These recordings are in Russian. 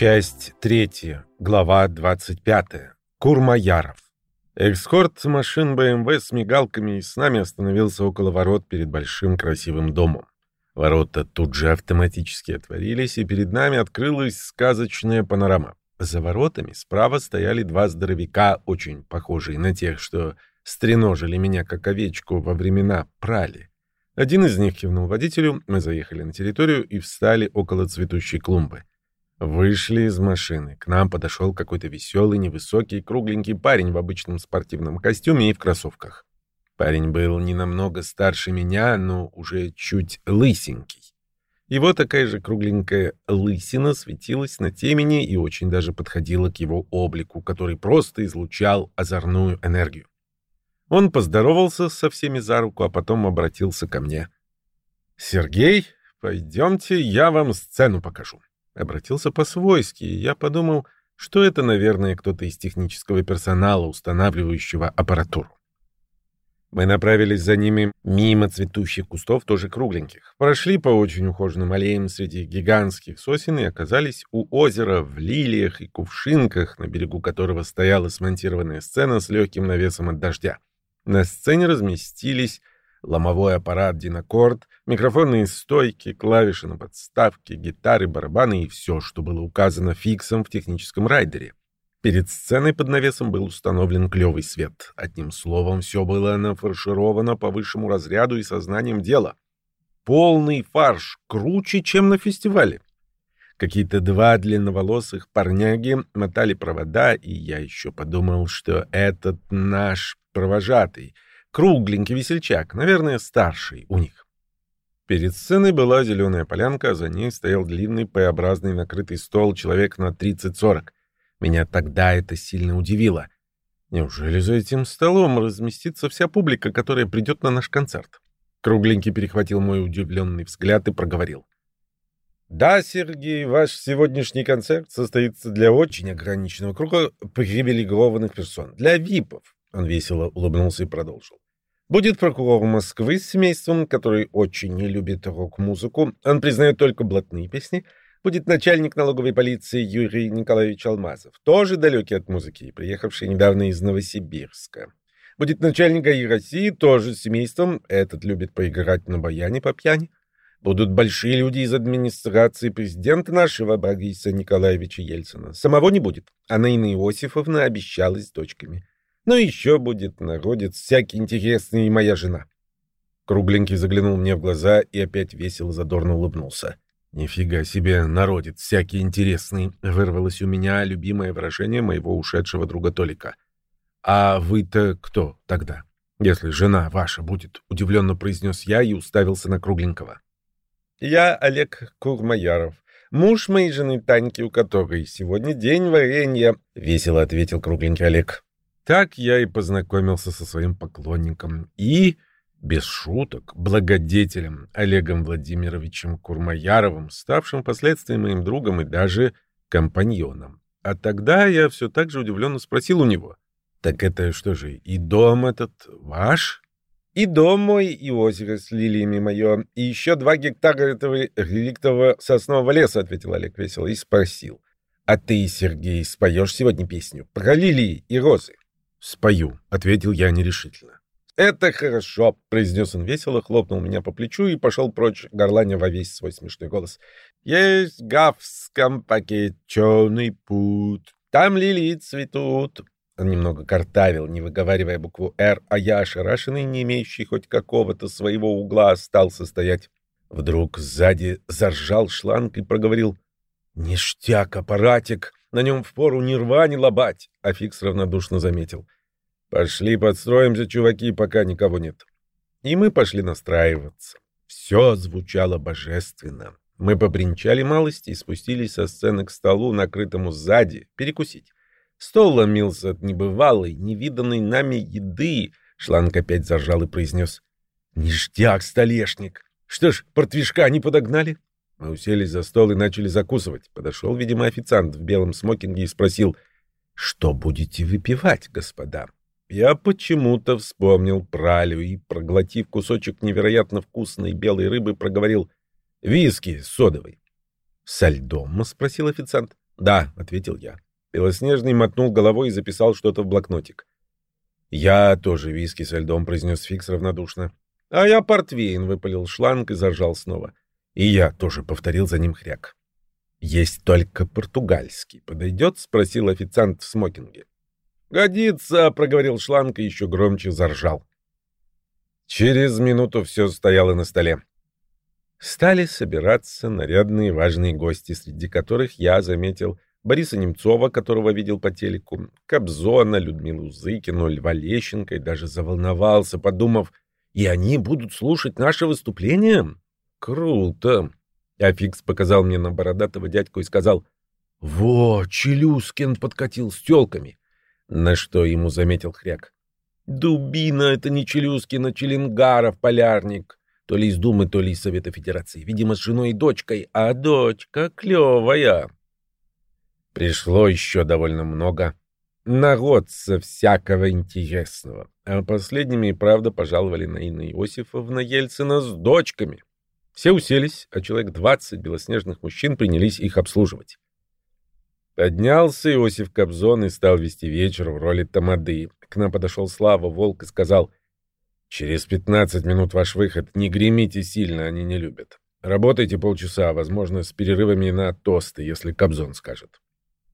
Часть третья, глава 25. Курмаяров. Экскорт машин БМВ с мигалками с нами остановился около ворот перед большим красивым домом. Ворота тут же автоматически отворились, и перед нами открылась сказочная панорама. За воротами справа стояли два здоровяка, очень похожие на тех, что стреножили меня как овечку во времена прали. Один из них кивнул водителю, мы заехали на территорию и встали около цветущей клумбы. Вышли из машины. К нам подошел какой-то веселый, невысокий, кругленький парень в обычном спортивном костюме и в кроссовках. Парень был не намного старше меня, но уже чуть лысенький. Его такая же кругленькая лысина светилась на темени и очень даже подходила к его облику, который просто излучал озорную энергию. Он поздоровался со всеми за руку, а потом обратился ко мне. «Сергей, пойдемте, я вам сцену покажу». Обратился по-свойски, и я подумал, что это, наверное, кто-то из технического персонала, устанавливающего аппаратуру. Мы направились за ними мимо цветущих кустов, тоже кругленьких. Прошли по очень ухоженным аллеям среди гигантских сосен и оказались у озера в лилиях и кувшинках, на берегу которого стояла смонтированная сцена с легким навесом от дождя. На сцене разместились ломовой аппарат Динакорд, микрофонные стойки, клавиши на подставке, гитары, барабаны и все, что было указано фиксом в техническом райдере. Перед сценой под навесом был установлен клевый свет. Одним словом, все было нафаршировано по высшему разряду и сознанием дела. Полный фарш, круче, чем на фестивале. Какие-то два длинноволосых парняги мотали провода, и я еще подумал, что этот наш провожатый, кругленький весельчак, наверное, старший у них. Перед сценой была зеленая полянка, за ней стоял длинный П-образный накрытый стол человек на 30-40. Меня тогда это сильно удивило. Неужели за этим столом разместится вся публика, которая придет на наш концерт? Кругленький перехватил мой удивленный взгляд и проговорил. Да, Сергей, ваш сегодняшний концерт состоится для очень ограниченного круга привилегированных персон, для ВИПов. Он весело улыбнулся и продолжил. Будет прокурор Москвы с семейством, который очень не любит рок-музыку. Он признает только блатные песни. Будет начальник налоговой полиции Юрий Николаевич Алмазов, тоже далекий от музыки, приехавший недавно из Новосибирска. Будет начальник ГАИ России, тоже с семейством. Этот любит поиграть на баяне по пьяни. Будут большие люди из администрации президента нашего Бориса Николаевича Ельцина. Самого не будет. А Наина Иосифовна обещалась с дочками. Но еще будет народец всякий интересный и моя жена. Кругленький заглянул мне в глаза и опять весело задорно улыбнулся. «Нифига себе, народец всякий интересный!» — вырвалось у меня любимое выражение моего ушедшего друга Толика. «А вы-то кто тогда, если жена ваша будет?» — удивленно произнес я и уставился на Кругленького. «Я Олег Курмаяров, муж моей жены Таньки, у которой сегодня день варенья», — весело ответил Кругленький Олег. Так я и познакомился со своим поклонником и, без шуток, благодетелем Олегом Владимировичем Курмаяровым, ставшим впоследствии моим другом и даже компаньоном. А тогда я все так же удивленно спросил у него, «Так это что же, и дом этот ваш?» «И дом мой, и озеро с лилиями мое, и еще два гектара этого реликтового соснового леса», — ответил Олег весело и спросил, «А ты, Сергей, споешь сегодня песню про лилии и розы?» «Спою», — ответил я нерешительно. «Это хорошо», — произнес он весело, хлопнул меня по плечу и пошел прочь, горланя во весь свой смешной голос. «Есть в гавском пакете путь, там лилии цветут». Он немного картавил, не выговаривая букву «Р», а я, ошарашенный, не имеющий хоть какого-то своего угла, стал состоять. Вдруг сзади заржал шланг и проговорил «Ништяк, аппаратик!» На нем впору ни рва, ни лобать, а Фикс равнодушно заметил. Пошли подстроимся, чуваки, пока никого нет. И мы пошли настраиваться. Все звучало божественно. Мы побринчали малости и спустились со сцены к столу, накрытому сзади, перекусить. Стол ломился от небывалой, невиданной нами еды. Шланг опять заржал и произнес. «Ништяк, столешник! Что ж, портвишка не подогнали?» Мы уселись за стол и начали закусывать. Подошел, видимо, официант в белом смокинге и спросил, «Что будете выпивать, господа?» Я почему-то вспомнил пралю и, проглотив кусочек невероятно вкусной белой рыбы, проговорил, «Виски содовый». «Со льдом?» — спросил официант. «Да», — ответил я. Белоснежный мотнул головой и записал что-то в блокнотик. «Я тоже виски со льдом», — произнес Фикс равнодушно. «А я портвейн», — выпалил шланг и заржал снова. И я тоже повторил за ним хряк. «Есть только португальский. Подойдет?» — спросил официант в смокинге. «Годится», — проговорил шланг и еще громче заржал. Через минуту все стояло на столе. Стали собираться нарядные важные гости, среди которых я заметил Бориса Немцова, которого видел по телеку, Кобзона, Людмилу Зыкину, Льва Лещенко и даже заволновался, подумав, и они будут слушать наше выступление? Круто! Афикс показал мне на бородатого дядьку и сказал, «Во, Челюскин подкатил с телками!» На что ему заметил хряк. «Дубина — это не Челюскин, а Челенгаров, полярник. То ли из Думы, то ли из Совета Федерации. Видимо, с женой и дочкой. А дочка клевая!» Пришло еще довольно много народца всякого интересного. А последними, правда, пожаловали на Инна Иосифовна Ельцина с дочками. Все уселись, а человек двадцать белоснежных мужчин принялись их обслуживать. Поднялся Иосиф Кобзон и стал вести вечер в роли тамады. К нам подошел Слава Волк и сказал, «Через пятнадцать минут ваш выход. Не гремите сильно, они не любят. Работайте полчаса, возможно, с перерывами на тосты, если Кобзон скажет».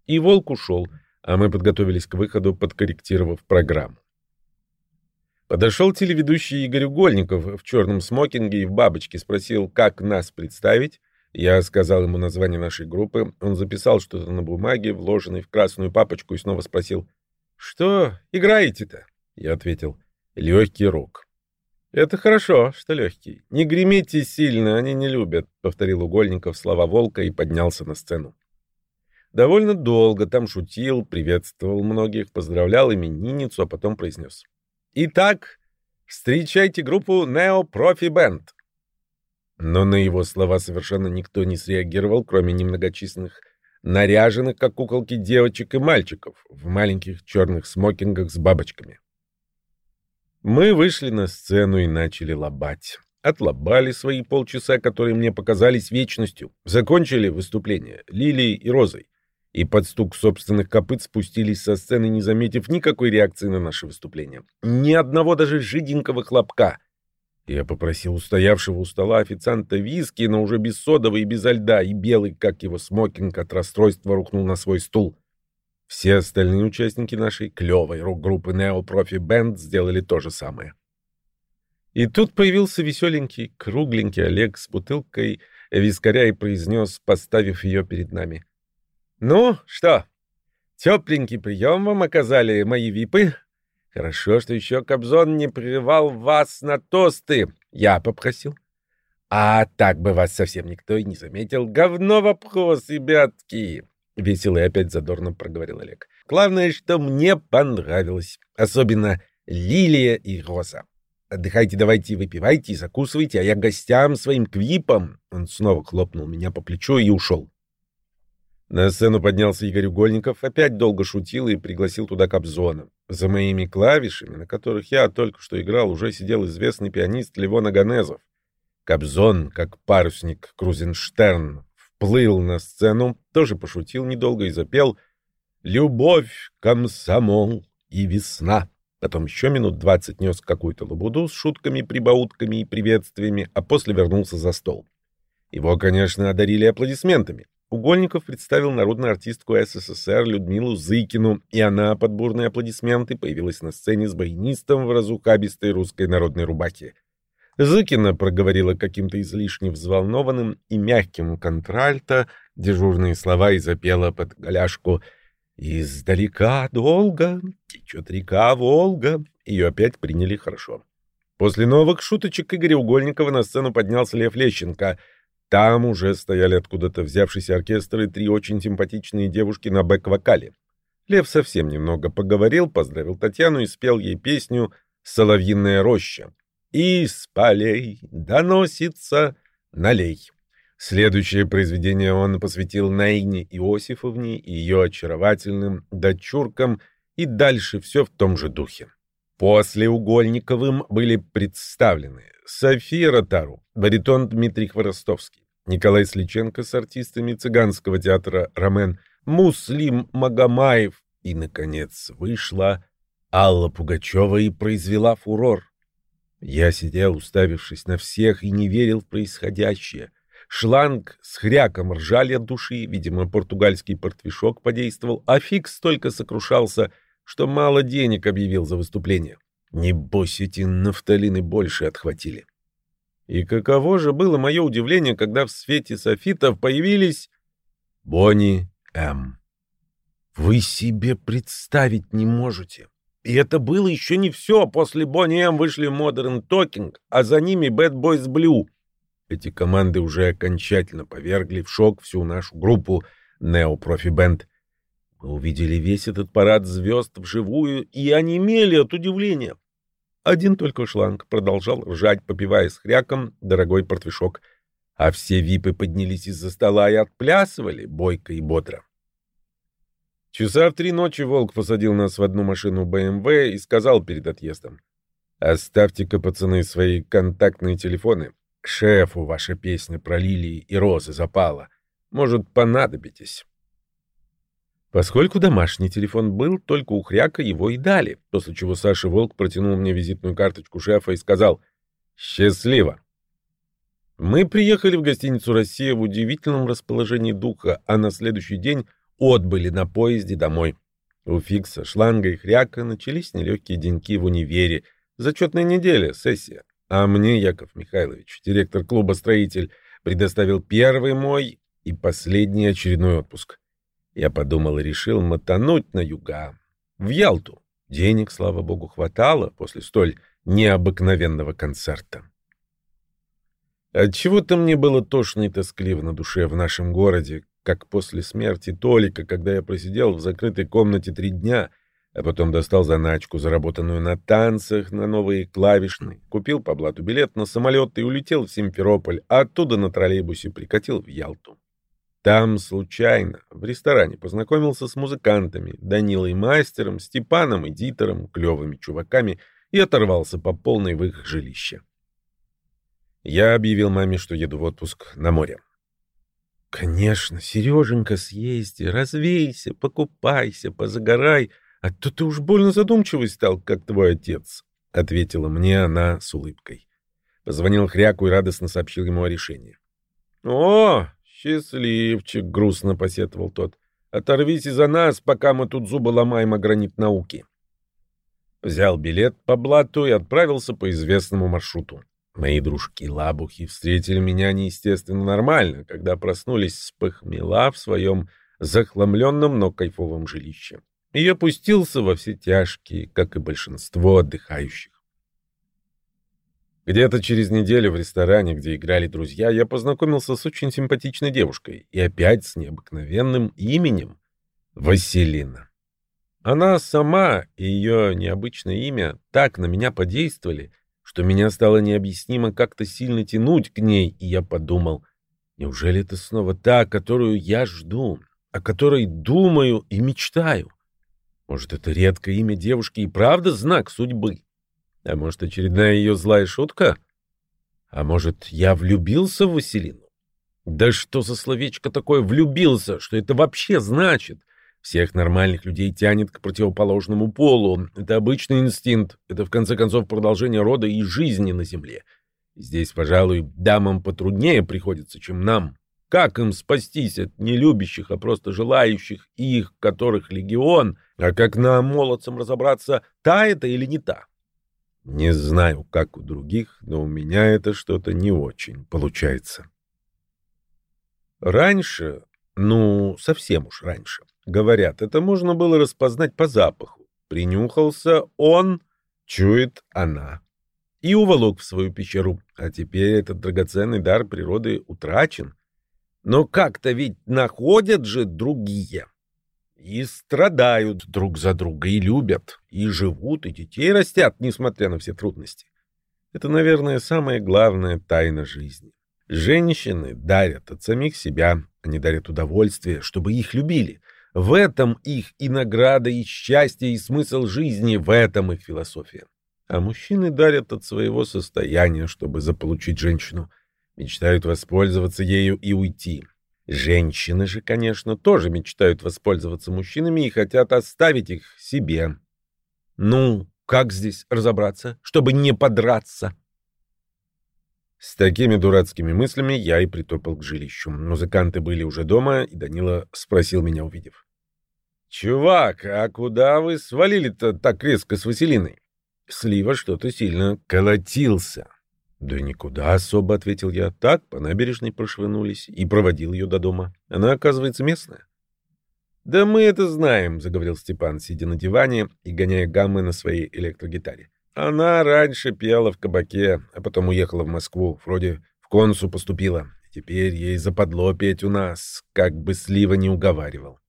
И волк ушел, а мы подготовились к выходу, подкорректировав программу. Подошел телеведущий Игорь Угольников в черном смокинге и в бабочке, спросил, как нас представить. Я сказал ему название нашей группы. Он записал что-то на бумаге, вложенной в красную папочку, и снова спросил, «Что играете-то?» Я ответил, «Легкий рок». «Это хорошо, что легкий. Не гремите сильно, они не любят», — повторил Угольников слова волка и поднялся на сцену. Довольно долго там шутил, приветствовал многих, поздравлял именинницу, а потом произнес. «Итак, встречайте группу Neo Profi Band». Но на его слова совершенно никто не среагировал, кроме немногочисленных наряженных, как куколки, девочек и мальчиков в маленьких черных смокингах с бабочками. Мы вышли на сцену и начали лобать. Отлобали свои полчаса, которые мне показались вечностью. Закончили выступление Лилией и Розой и под стук собственных копыт спустились со сцены, не заметив никакой реакции на наше выступление. Ни одного даже жиденького хлопка. Я попросил устоявшего у стола официанта виски, но уже без содовой и без льда, и белый, как его смокинг, от расстройства рухнул на свой стул. Все остальные участники нашей клевой рок-группы Neo Profi Band сделали то же самое. И тут появился веселенький, кругленький Олег с бутылкой вискаря и произнес, поставив ее перед нами — «Ну, что, тепленький прием вам оказали мои випы? Хорошо, что еще Кобзон не прерывал вас на тосты. Я попросил. А так бы вас совсем никто и не заметил. Говно вопрос, ребятки!» Весело и опять задорно проговорил Олег. «Главное, что мне понравилось. Особенно Лилия и Роза. Отдыхайте, давайте, выпивайте и закусывайте, а я гостям своим квипом...» Он снова хлопнул меня по плечу и ушел. На сцену поднялся Игорь Угольников, опять долго шутил и пригласил туда Кобзона. За моими клавишами, на которых я только что играл, уже сидел известный пианист Левон Аганезов. Кобзон, как парусник Крузенштерн, вплыл на сцену, тоже пошутил недолго и запел «Любовь, комсомол и весна». Потом еще минут двадцать нес какую-то лабуду с шутками, прибаутками и приветствиями, а после вернулся за стол. Его, конечно, одарили аплодисментами. Угольников представил народную артистку СССР Людмилу Зыкину, и она под бурные аплодисменты появилась на сцене с баянистом в разухабистой русской народной рубахе. Зыкина проговорила каким-то излишне взволнованным и мягким контральто дежурные слова и запела под голяшку «Издалека долго течет река Волга». Ее опять приняли хорошо. После новых шуточек Игоря Угольникова на сцену поднялся Лев Лещенко — там уже стояли откуда-то взявшийся оркестр и три очень симпатичные девушки на бэк-вокале. Лев совсем немного поговорил, поздравил Татьяну и спел ей песню «Соловьиная роща». «Из полей доносится налей». Следующее произведение он посвятил Наине Иосифовне и ее очаровательным дочуркам, и дальше все в том же духе. После Угольниковым были представлены София Ротару, баритон Дмитрий Хворостовский, Николай Сличенко с артистами цыганского театра «Ромен», Муслим Магомаев и, наконец, вышла Алла Пугачева и произвела фурор. Я сидел, уставившись на всех, и не верил в происходящее. Шланг с хряком ржали от души, видимо, португальский портвишок подействовал, а Фикс только сокрушался, что мало денег объявил за выступление. Небось, эти нафталины больше отхватили. И каково же было мое удивление, когда в свете софитов появились Бонни М. Вы себе представить не можете. И это было еще не все. После Бонни М вышли Modern Talking, а за ними Bad Boys Blue. Эти команды уже окончательно повергли в шок всю нашу группу Neo Profi Band. Мы увидели весь этот парад звезд вживую и онемели от удивления. Один только шланг продолжал ржать, попивая с хряком дорогой портвишок, а все випы поднялись из-за стола и отплясывали бойко и бодро. Часа в три ночи Волк посадил нас в одну машину БМВ и сказал перед отъездом. «Оставьте-ка, пацаны, свои контактные телефоны. Шефу ваша песня про лилии и розы запала. Может, понадобитесь». Поскольку домашний телефон был, только у Хряка его и дали, после чего Саша Волк протянул мне визитную карточку шефа и сказал «Счастливо». Мы приехали в гостиницу «Россия» в удивительном расположении духа, а на следующий день отбыли на поезде домой. У Фикса, Шланга и Хряка начались нелегкие деньки в универе. Зачетная неделя, сессия. А мне Яков Михайлович, директор клуба «Строитель», предоставил первый мой и последний очередной отпуск. Я подумал и решил мотануть на юга, в Ялту. Денег, слава богу, хватало после столь необыкновенного концерта. Отчего-то мне было тошно и тоскливо на душе в нашем городе, как после смерти Толика, когда я просидел в закрытой комнате три дня, а потом достал заначку, заработанную на танцах, на новые клавишные, купил по блату билет на самолет и улетел в Симферополь, а оттуда на троллейбусе прикатил в Ялту. Там случайно в ресторане познакомился с музыкантами, Данилой Мастером, Степаном, Эдитором, клевыми чуваками и оторвался по полной в их жилище. Я объявил маме, что еду в отпуск на море. Конечно, Сереженька, съезди, развейся, покупайся, позагорай, а то ты уж больно задумчивый стал, как твой отец, — ответила мне она с улыбкой. Позвонил Хряку и радостно сообщил ему о решении. — О, счастливчик, — грустно посетовал тот, — оторвись из-за нас, пока мы тут зубы ломаем о гранит науки. Взял билет по блату и отправился по известному маршруту. Мои дружки-лабухи встретили меня неестественно нормально, когда проснулись с похмела в своем захламленном, но кайфовом жилище. И я пустился во все тяжкие, как и большинство отдыхающих. Где-то через неделю в ресторане, где играли друзья, я познакомился с очень симпатичной девушкой и опять с необыкновенным именем — Василина. Она сама и ее необычное имя так на меня подействовали — что меня стало необъяснимо как-то сильно тянуть к ней, и я подумал, неужели это снова та, которую я жду, о которой думаю и мечтаю? Может, это редкое имя девушки и правда знак судьбы? А может, очередная ее злая шутка? А может, я влюбился в Василину? Да что за словечко такое «влюбился», что это вообще значит — всех нормальных людей тянет к противоположному полу. Это обычный инстинкт. Это, в конце концов, продолжение рода и жизни на Земле. Здесь, пожалуй, дамам потруднее приходится, чем нам. Как им спастись от нелюбящих, а просто желающих их, которых легион? А как нам, молодцам, разобраться, та это или не та? Не знаю, как у других, но у меня это что-то не очень получается. Раньше, ну, совсем уж раньше, Говорят, это можно было распознать по запаху. Принюхался он, чует она. И уволок в свою пещеру. А теперь этот драгоценный дар природы утрачен. Но как-то ведь находят же другие. И страдают друг за друга, и любят, и живут, и детей растят, несмотря на все трудности. Это, наверное, самая главная тайна жизни. Женщины дарят от самих себя, они дарят удовольствие, чтобы их любили — в этом их и награда, и счастье, и смысл жизни, в этом их философия. А мужчины дарят от своего состояния, чтобы заполучить женщину. Мечтают воспользоваться ею и уйти. Женщины же, конечно, тоже мечтают воспользоваться мужчинами и хотят оставить их себе. Ну, как здесь разобраться, чтобы не подраться? С такими дурацкими мыслями я и притопал к жилищу. Музыканты были уже дома, и Данила спросил меня, увидев. «Чувак, а куда вы свалили-то так резко с Василиной?» Слива что-то сильно колотился. «Да никуда особо», — ответил я. «Так, по набережной прошвынулись и проводил ее до дома. Она, оказывается, местная». «Да мы это знаем», — заговорил Степан, сидя на диване и гоняя гаммы на своей электрогитаре. «Она раньше пела в кабаке, а потом уехала в Москву. Вроде в консу поступила. Теперь ей западло петь у нас, как бы Слива не уговаривал».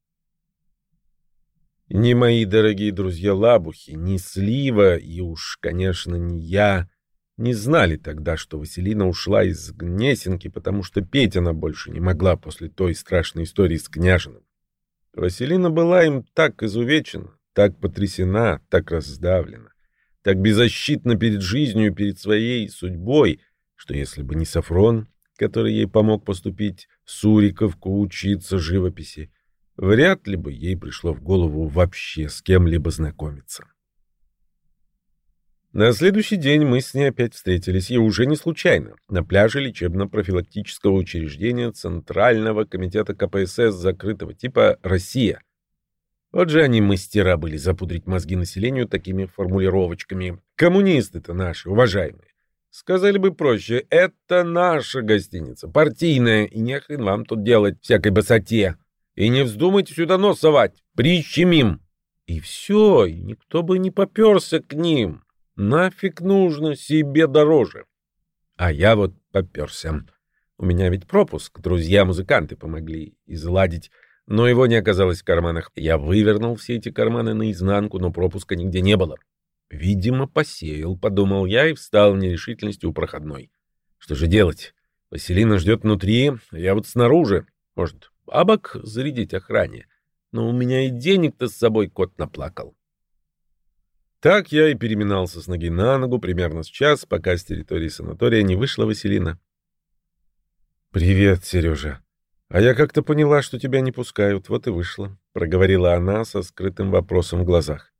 Ни мои дорогие друзья-лабухи, ни Слива, и уж, конечно, не я, не знали тогда, что Василина ушла из Гнесинки, потому что петь она больше не могла после той страшной истории с княжином. Василина была им так изувечена, так потрясена, так раздавлена, так беззащитна перед жизнью и перед своей судьбой, что если бы не Сафрон, который ей помог поступить в Суриковку учиться живописи, Вряд ли бы ей пришло в голову вообще с кем-либо знакомиться. На следующий день мы с ней опять встретились, и уже не случайно, на пляже лечебно-профилактического учреждения Центрального комитета КПСС закрытого типа «Россия». Вот же они мастера были запудрить мозги населению такими формулировочками. Коммунисты-то наши, уважаемые. Сказали бы проще, это наша гостиница, партийная, и нехрен вам тут делать всякой басоте. И не вздумайте сюда нос совать. Прищемим. И все, и никто бы не поперся к ним. Нафиг нужно себе дороже. А я вот поперся. У меня ведь пропуск, друзья-музыканты помогли изладить, но его не оказалось в карманах. Я вывернул все эти карманы наизнанку, но пропуска нигде не было. Видимо, посеял, подумал я и встал в нерешительности у проходной. Что же делать? Василина ждет внутри, а я вот снаружи. Может, бабок зарядить охране. Но у меня и денег-то с собой кот наплакал. Так я и переминался с ноги на ногу примерно с час, пока с территории санатория не вышла Василина. «Привет, Сережа. А я как-то поняла, что тебя не пускают, вот и вышла», — проговорила она со скрытым вопросом в глазах.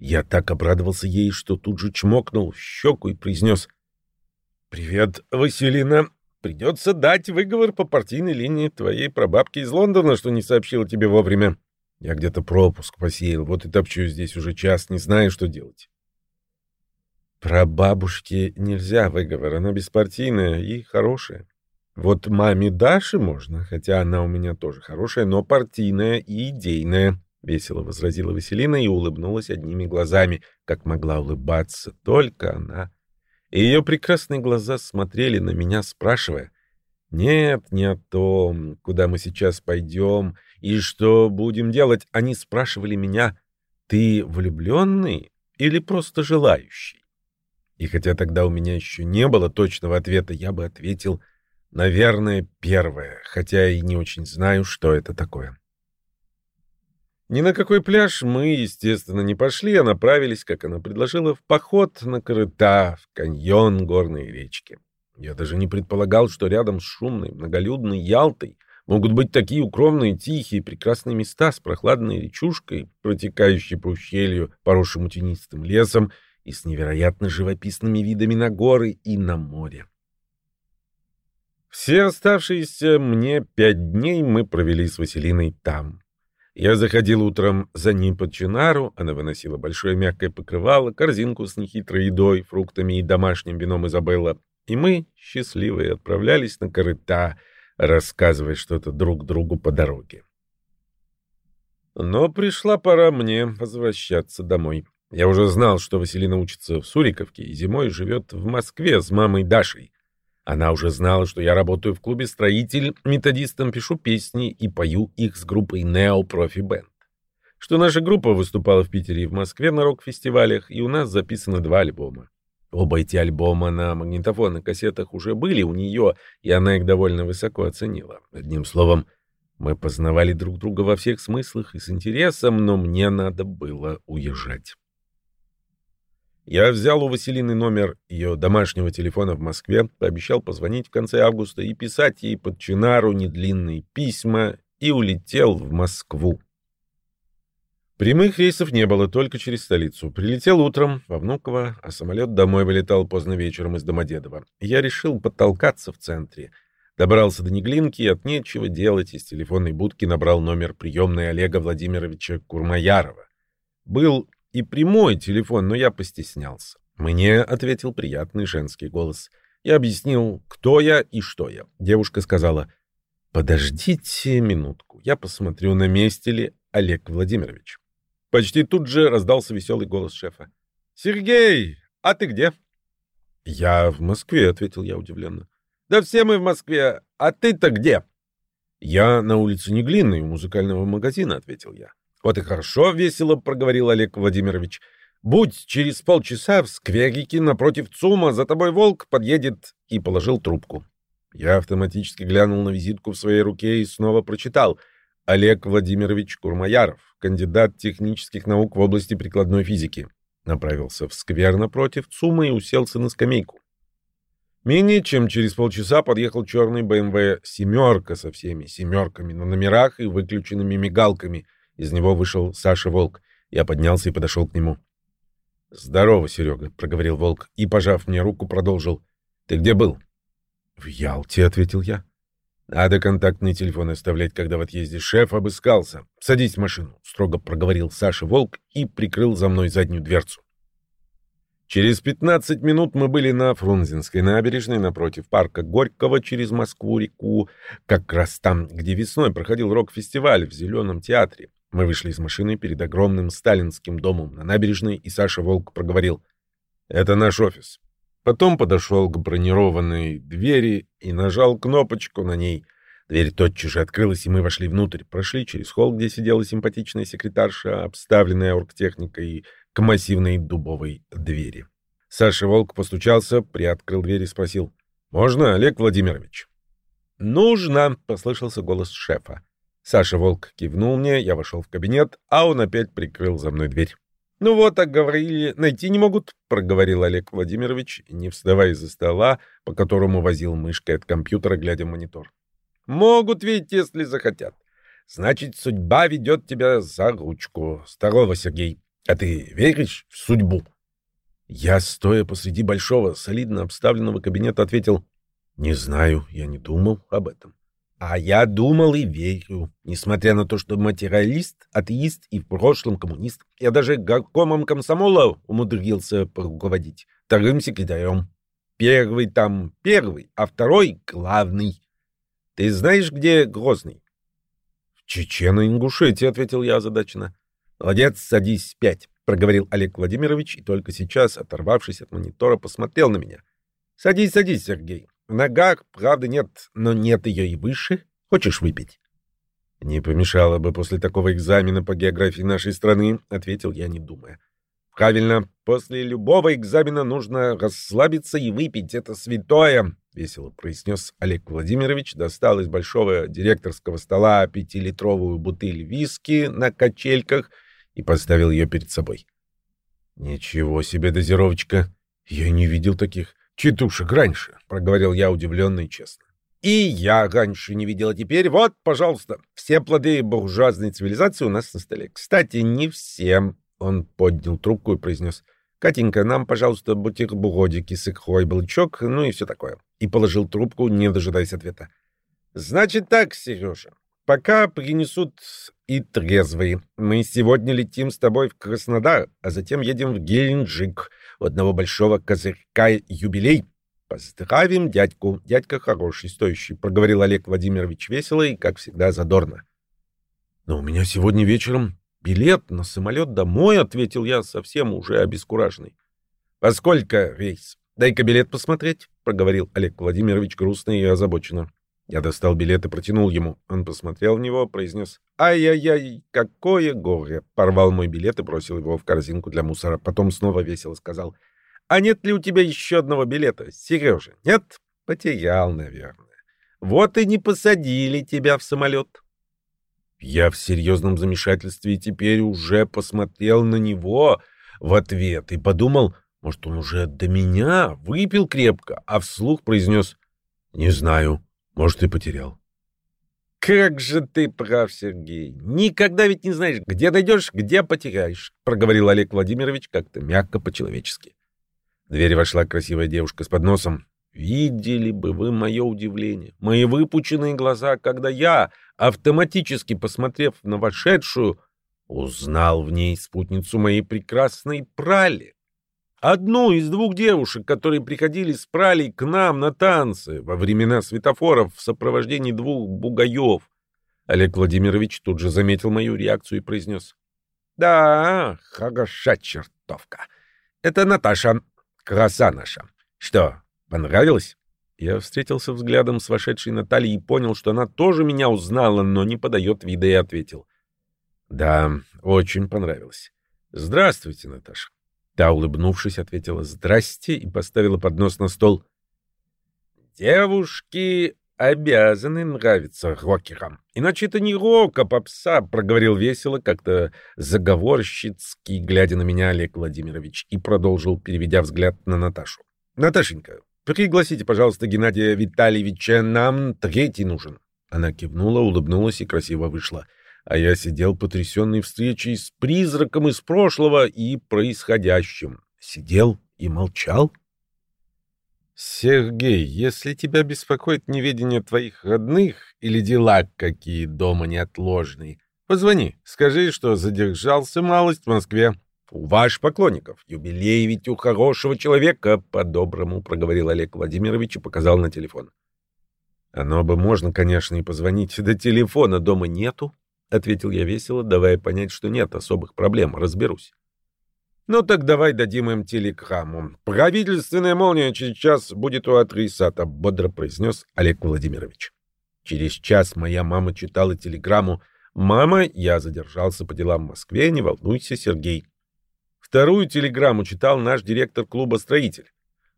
Я так обрадовался ей, что тут же чмокнул щеку и произнес «Привет, Василина. Придется дать выговор по партийной линии твоей прабабки из Лондона, что не сообщила тебе вовремя. Я где-то пропуск посеял, вот и топчу здесь уже час, не знаю, что делать. Про бабушки нельзя выговор, она беспартийная и хорошая. Вот маме Даше можно, хотя она у меня тоже хорошая, но партийная и идейная, — весело возразила Василина и улыбнулась одними глазами, как могла улыбаться только она и ее прекрасные глаза смотрели на меня, спрашивая, «Нет, не о том, куда мы сейчас пойдем и что будем делать». Они спрашивали меня, «Ты влюбленный или просто желающий?» И хотя тогда у меня еще не было точного ответа, я бы ответил, наверное, первое, хотя и не очень знаю, что это такое. Ни на какой пляж мы, естественно, не пошли, а направились, как она предложила, в поход на корыта, в каньон горной речки. Я даже не предполагал, что рядом с шумной, многолюдной Ялтой могут быть такие укромные, тихие, прекрасные места с прохладной речушкой, протекающей по ущелью, поросшему тенистым лесом и с невероятно живописными видами на горы и на море. Все оставшиеся мне пять дней мы провели с Василиной там. Я заходил утром за ним под чинару, она выносила большое мягкое покрывало, корзинку с нехитрой едой, фруктами и домашним вином Изабелла, и мы, счастливые, отправлялись на корыта, рассказывая что-то друг другу по дороге. Но пришла пора мне возвращаться домой. Я уже знал, что Василина учится в Суриковке и зимой живет в Москве с мамой Дашей. Она уже знала, что я работаю в клубе «Строитель», методистом пишу песни и пою их с группой Neo Profi Band. Что наша группа выступала в Питере и в Москве на рок-фестивалях, и у нас записано два альбома. Оба эти альбома на магнитофонных кассетах уже были у нее, и она их довольно высоко оценила. Одним словом, мы познавали друг друга во всех смыслах и с интересом, но мне надо было уезжать. Я взял у Василины номер ее домашнего телефона в Москве, пообещал позвонить в конце августа и писать ей под Чинару недлинные письма и улетел в Москву. Прямых рейсов не было, только через столицу. Прилетел утром во Внуково, а самолет домой вылетал поздно вечером из Домодедова. Я решил подтолкаться в центре. Добрался до Неглинки и от нечего делать из телефонной будки набрал номер приемной Олега Владимировича Курмаярова. Был и прямой телефон, но я постеснялся. Мне ответил приятный женский голос. Я объяснил, кто я и что я. Девушка сказала, «Подождите минутку, я посмотрю, на месте ли Олег Владимирович». Почти тут же раздался веселый голос шефа. «Сергей, а ты где?» «Я в Москве», — ответил я удивленно. «Да все мы в Москве. А ты-то где?» «Я на улице Неглинной, у музыкального магазина», — ответил я. «Вот и хорошо», — весело проговорил Олег Владимирович. «Будь через полчаса в скверике напротив ЦУМа, за тобой волк подъедет» и положил трубку. Я автоматически глянул на визитку в своей руке и снова прочитал — Олег Владимирович Курмаяров, кандидат технических наук в области прикладной физики. Направился в сквер напротив ЦУМа и уселся на скамейку. Менее чем через полчаса подъехал черный БМВ «семерка» со всеми «семерками» на номерах и выключенными мигалками. Из него вышел Саша Волк. Я поднялся и подошел к нему. «Здорово, Серега», — проговорил Волк и, пожав мне руку, продолжил. «Ты где был?» «В Ялте», — ответил я. Надо контактный телефон оставлять, когда в отъезде шеф обыскался. Садись в машину, строго проговорил Саша Волк и прикрыл за мной заднюю дверцу. Через 15 минут мы были на Фрунзенской набережной напротив парка Горького через Москву-реку, как раз там, где весной проходил рок-фестиваль в Зеленом театре. Мы вышли из машины перед огромным сталинским домом на набережной, и Саша Волк проговорил. «Это наш офис. Потом подошел к бронированной двери и нажал кнопочку на ней. Дверь тотчас же открылась, и мы вошли внутрь. Прошли через холл, где сидела симпатичная секретарша, обставленная оргтехникой, к массивной дубовой двери. Саша Волк постучался, приоткрыл дверь и спросил. «Можно, Олег Владимирович?» «Нужно», — послышался голос шефа. Саша Волк кивнул мне, я вошел в кабинет, а он опять прикрыл за мной дверь. «Ну вот, так говорили, найти не могут», — проговорил Олег Владимирович, не вставая из-за стола, по которому возил мышкой от компьютера, глядя в монитор. «Могут ведь, если захотят. Значит, судьба ведет тебя за ручку. Здорово, Сергей. А ты веришь в судьбу?» Я, стоя посреди большого, солидно обставленного кабинета, ответил, «Не знаю, я не думал об этом». А я думал и верю. Несмотря на то, что материалист, атеист и в прошлом коммунист, я даже горкомом комсомола умудрился поруководить. Вторым секретарем. Первый там первый, а второй главный. Ты знаешь, где Грозный? — В Чечено-Ингушетии, — ответил я озадаченно. — Молодец, садись пять, — проговорил Олег Владимирович, и только сейчас, оторвавшись от монитора, посмотрел на меня. — Садись, садись, Сергей. Ногах, правда, нет, но нет ее и выше. Хочешь выпить? — Не помешало бы после такого экзамена по географии нашей страны, — ответил я, не думая. — Правильно, после любого экзамена нужно расслабиться и выпить. Это святое, — весело произнес Олег Владимирович, достал из большого директорского стола пятилитровую бутыль виски на качельках и поставил ее перед собой. — Ничего себе дозировочка! Я не видел таких. Читушек раньше, — проговорил я удивленно и честно. И я раньше не видела теперь. Вот, пожалуйста, все плоды буржуазной цивилизации у нас на столе. Кстати, не всем. Он поднял трубку и произнес. Катенька, нам, пожалуйста, бутербродики с икрой, балычок, ну и все такое. И положил трубку, не дожидаясь ответа. Значит так, Сережа, пока принесут и трезвые. Мы сегодня летим с тобой в Краснодар, а затем едем в Геленджик у одного большого козырька юбилей. Поздравим дядьку. Дядька хороший, стоящий, проговорил Олег Владимирович весело и, как всегда, задорно. Но у меня сегодня вечером билет на самолет домой, ответил я, совсем уже обескураженный. Поскольку рейс? Дай-ка билет посмотреть, проговорил Олег Владимирович грустно и озабоченно. Я достал билет и протянул ему. Он посмотрел в него, произнес «Ай-яй-яй, какое горе!» Порвал мой билет и бросил его в корзинку для мусора. Потом снова весело сказал «А нет ли у тебя еще одного билета, Сережа? Нет? Потерял, наверное. Вот и не посадили тебя в самолет». Я в серьезном замешательстве теперь уже посмотрел на него в ответ и подумал, Может, он уже до меня выпил крепко, а вслух произнес «Не знаю, может, и потерял». «Как же ты прав, Сергей! Никогда ведь не знаешь, где найдешь, где потеряешь», — проговорил Олег Владимирович как-то мягко по-человечески. В дверь вошла красивая девушка с подносом. Видели бы вы мое удивление, мои выпученные глаза, когда я, автоматически посмотрев на вошедшую, узнал в ней спутницу моей прекрасной прали. Одну из двух девушек, которые приходили с пралей к нам на танцы во времена светофоров в сопровождении двух бугаев. Олег Владимирович тут же заметил мою реакцию и произнес. «Да, хороша чертовка. Это Наташа, краса наша. Что, понравилось?» Я встретился взглядом с вошедшей Натальей и понял, что она тоже меня узнала, но не подает вида и ответил. «Да, очень понравилось. Здравствуйте, Наташа». Та, улыбнувшись, ответила «Здрасте» и поставила поднос на стол. «Девушки обязаны нравиться рокерам. Иначе это не рок, а попса», — проговорил весело, как-то заговорщицки, глядя на меня Олег Владимирович, и продолжил, переведя взгляд на Наташу. «Наташенька, пригласите, пожалуйста, Геннадия Витальевича, нам третий нужен». Она кивнула, улыбнулась и красиво вышла. — а я сидел потрясенный встречей с призраком из прошлого и происходящим. Сидел и молчал. «Сергей, если тебя беспокоит неведение твоих родных или дела какие дома неотложные, позвони, скажи, что задержался малость в Москве. У ваших поклонников. Юбилей ведь у хорошего человека, — по-доброму проговорил Олег Владимирович и показал на телефон. Оно бы можно, конечно, и позвонить. До телефона дома нету, — ответил я весело, давая понять, что нет особых проблем, разберусь. «Ну так давай дадим им телеграмму. Правительственная молния через час будет у адресата», — бодро произнес Олег Владимирович. Через час моя мама читала телеграмму. «Мама, я задержался по делам в Москве, не волнуйся, Сергей». Вторую телеграмму читал наш директор клуба «Строитель».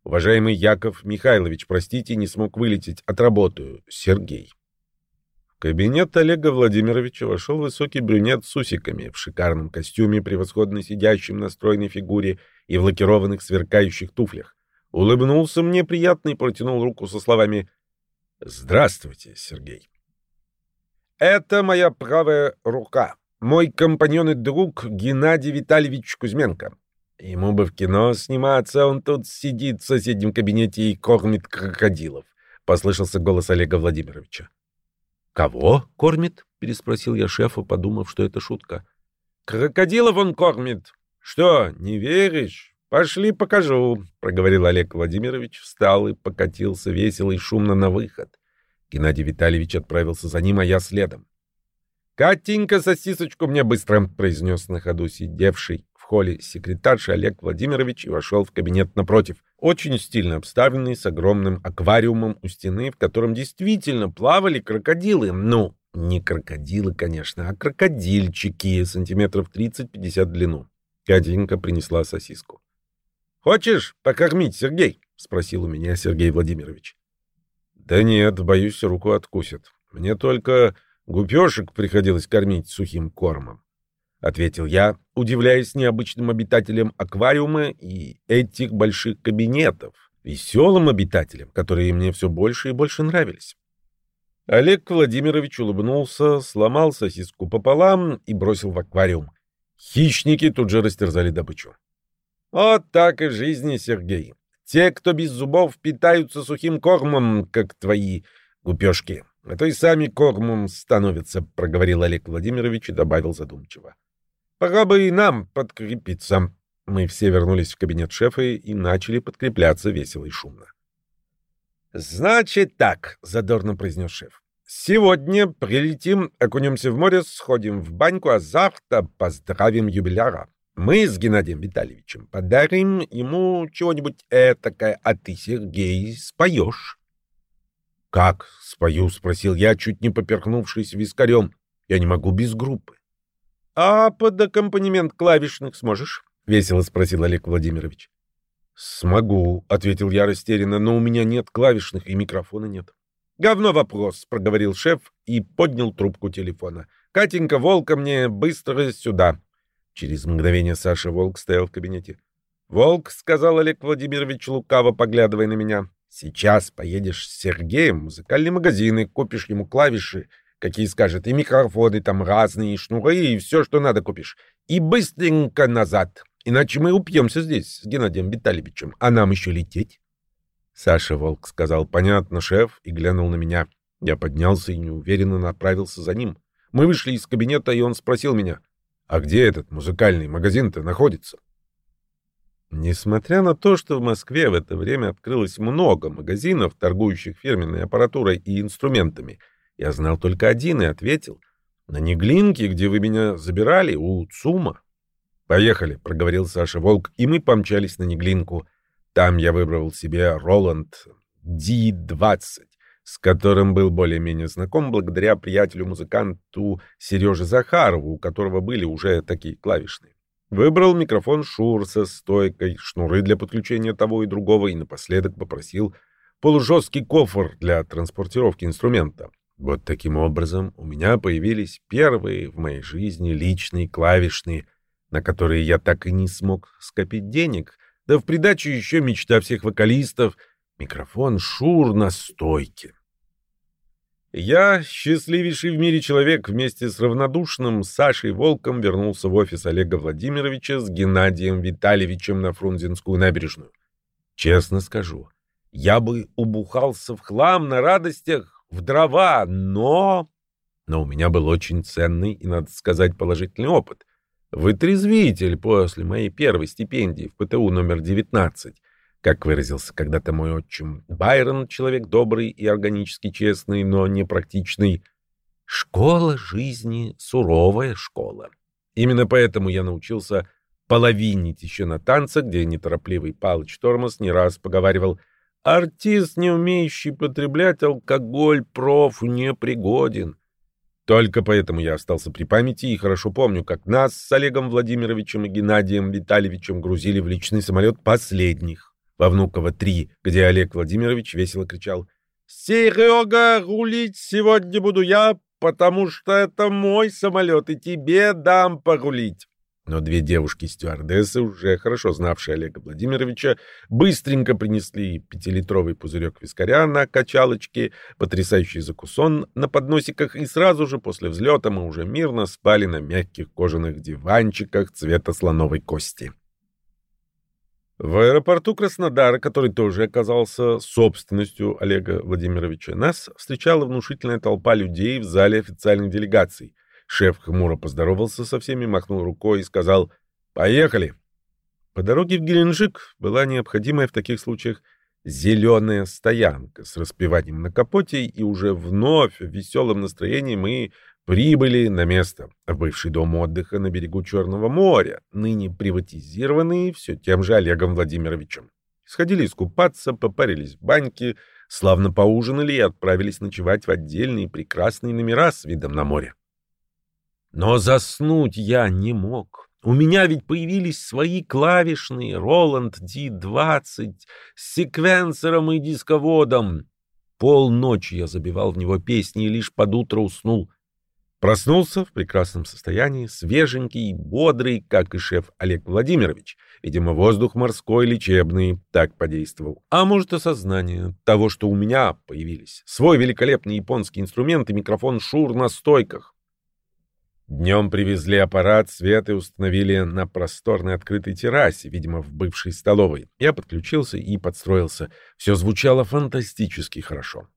«Уважаемый Яков Михайлович, простите, не смог вылететь. Отработаю. Сергей» кабинет Олега Владимировича вошел высокий брюнет с усиками, в шикарном костюме, превосходно сидящем на стройной фигуре и в лакированных сверкающих туфлях. Улыбнулся мне приятно и протянул руку со словами «Здравствуйте, Сергей». «Это моя правая рука, мой компаньон и друг Геннадий Витальевич Кузьменко. Ему бы в кино сниматься, он тут сидит в соседнем кабинете и кормит крокодилов», — послышался голос Олега Владимировича. «Кого кормит?» — переспросил я шефа, подумав, что это шутка. «Крокодилов он кормит. Что, не веришь? Пошли покажу», — проговорил Олег Владимирович, встал и покатился весело и шумно на выход. Геннадий Витальевич отправился за ним, а я следом. «Катенька, сосисочку мне быстро!» — произнес на ходу сидевший в холле секретарша Олег Владимирович и вошел в кабинет напротив, очень стильно обставленный, с огромным аквариумом у стены, в котором действительно плавали крокодилы. Ну, не крокодилы, конечно, а крокодильчики, сантиметров 30-50 в длину. Катенька принесла сосиску. «Хочешь покормить, Сергей?» — спросил у меня Сергей Владимирович. «Да нет, боюсь, руку откусят. Мне только гупешек приходилось кормить сухим кормом. — ответил я, удивляясь необычным обитателям аквариума и этих больших кабинетов, веселым обитателям, которые мне все больше и больше нравились. Олег Владимирович улыбнулся, сломал сосиску пополам и бросил в аквариум. Хищники тут же растерзали добычу. Вот так и жизни, Сергей. Те, кто без зубов, питаются сухим кормом, как твои гупешки. А то и сами кормом становятся, — проговорил Олег Владимирович и добавил задумчиво. Пора бы и нам подкрепиться. Мы все вернулись в кабинет шефа и начали подкрепляться весело и шумно. «Значит так», — задорно произнес шеф. «Сегодня прилетим, окунемся в море, сходим в баньку, а завтра поздравим юбиляра. Мы с Геннадием Витальевичем подарим ему чего-нибудь этакое, а ты, Сергей, споешь». «Как спою?» — спросил я, чуть не поперхнувшись вискарем. «Я не могу без группы». «А под аккомпанемент клавишных сможешь?» — весело спросил Олег Владимирович. «Смогу», — ответил я растерянно, — «но у меня нет клавишных и микрофона нет». «Говно вопрос», — проговорил шеф и поднял трубку телефона. «Катенька, Волка мне быстро сюда». Через мгновение Саша Волк стоял в кабинете. «Волк», — сказал Олег Владимирович лукаво, поглядывая на меня, — «сейчас поедешь с Сергеем в музыкальный магазин и купишь ему клавиши, какие скажет, и микрофоны там разные, и шнуры, и все, что надо купишь. И быстренько назад, иначе мы упьемся здесь с Геннадием Витальевичем, а нам еще лететь». Саша Волк сказал «Понятно, шеф», и глянул на меня. Я поднялся и неуверенно направился за ним. Мы вышли из кабинета, и он спросил меня, «А где этот музыкальный магазин-то находится?» Несмотря на то, что в Москве в это время открылось много магазинов, торгующих фирменной аппаратурой и инструментами, я знал только один и ответил. «На Неглинке, где вы меня забирали, у ЦУМа». «Поехали», — проговорил Саша Волк, и мы помчались на Неглинку. Там я выбрал себе Роланд D20, с которым был более-менее знаком благодаря приятелю-музыканту Сереже Захарову, у которого были уже такие клавишные. Выбрал микрофон Шур со стойкой, шнуры для подключения того и другого и напоследок попросил полужесткий кофр для транспортировки инструмента. Вот таким образом у меня появились первые в моей жизни личные клавишные, на которые я так и не смог скопить денег, да в придачу еще мечта всех вокалистов — микрофон Шур на стойке. Я, счастливейший в мире человек, вместе с равнодушным Сашей Волком вернулся в офис Олега Владимировича с Геннадием Витальевичем на Фрунзенскую набережную. Честно скажу, я бы убухался в хлам на радостях, в дрова, но... Но у меня был очень ценный и, надо сказать, положительный опыт. Вытрезвитель после моей первой стипендии в ПТУ номер 19. Как выразился когда-то мой отчим, Байрон — человек добрый и органически честный, но непрактичный. Школа жизни — суровая школа. Именно поэтому я научился половинить еще на танцах, где неторопливый Палыч Тормоз не раз поговаривал «Артист, не умеющий потреблять алкоголь, проф, непригоден». Только поэтому я остался при памяти и хорошо помню, как нас с Олегом Владимировичем и Геннадием Витальевичем грузили в личный самолет последних. Во Внуково-3, где Олег Владимирович весело кричал «Серега, рулить сегодня буду я, потому что это мой самолет, и тебе дам порулить». Но две девушки-стюардессы, уже хорошо знавшие Олега Владимировича, быстренько принесли пятилитровый пузырек вискаря на качалочке, потрясающий закусон на подносиках, и сразу же после взлета мы уже мирно спали на мягких кожаных диванчиках цвета слоновой кости. В аэропорту Краснодара, который тоже оказался собственностью Олега Владимировича, нас встречала внушительная толпа людей в зале официальных делегаций — Шеф хмуро поздоровался со всеми, махнул рукой и сказал «Поехали». По дороге в Геленджик была необходимая в таких случаях зеленая стоянка с распеванием на капоте, и уже вновь в веселом настроении мы прибыли на место, в бывший дом отдыха на берегу Черного моря, ныне приватизированный все тем же Олегом Владимировичем. Сходили искупаться, попарились в баньке, славно поужинали и отправились ночевать в отдельные прекрасные номера с видом на море. Но заснуть я не мог. У меня ведь появились свои клавишные Roland D20 с секвенсором и дисководом. Полночи я забивал в него песни и лишь под утро уснул. Проснулся в прекрасном состоянии, свеженький, бодрый, как и шеф Олег Владимирович. Видимо, воздух морской лечебный так подействовал. А может, осознание того, что у меня появились свой великолепный японский инструмент и микрофон Шур на стойках. Днем привезли аппарат, свет и установили на просторной открытой террасе, видимо, в бывшей столовой. Я подключился и подстроился. Все звучало фантастически хорошо.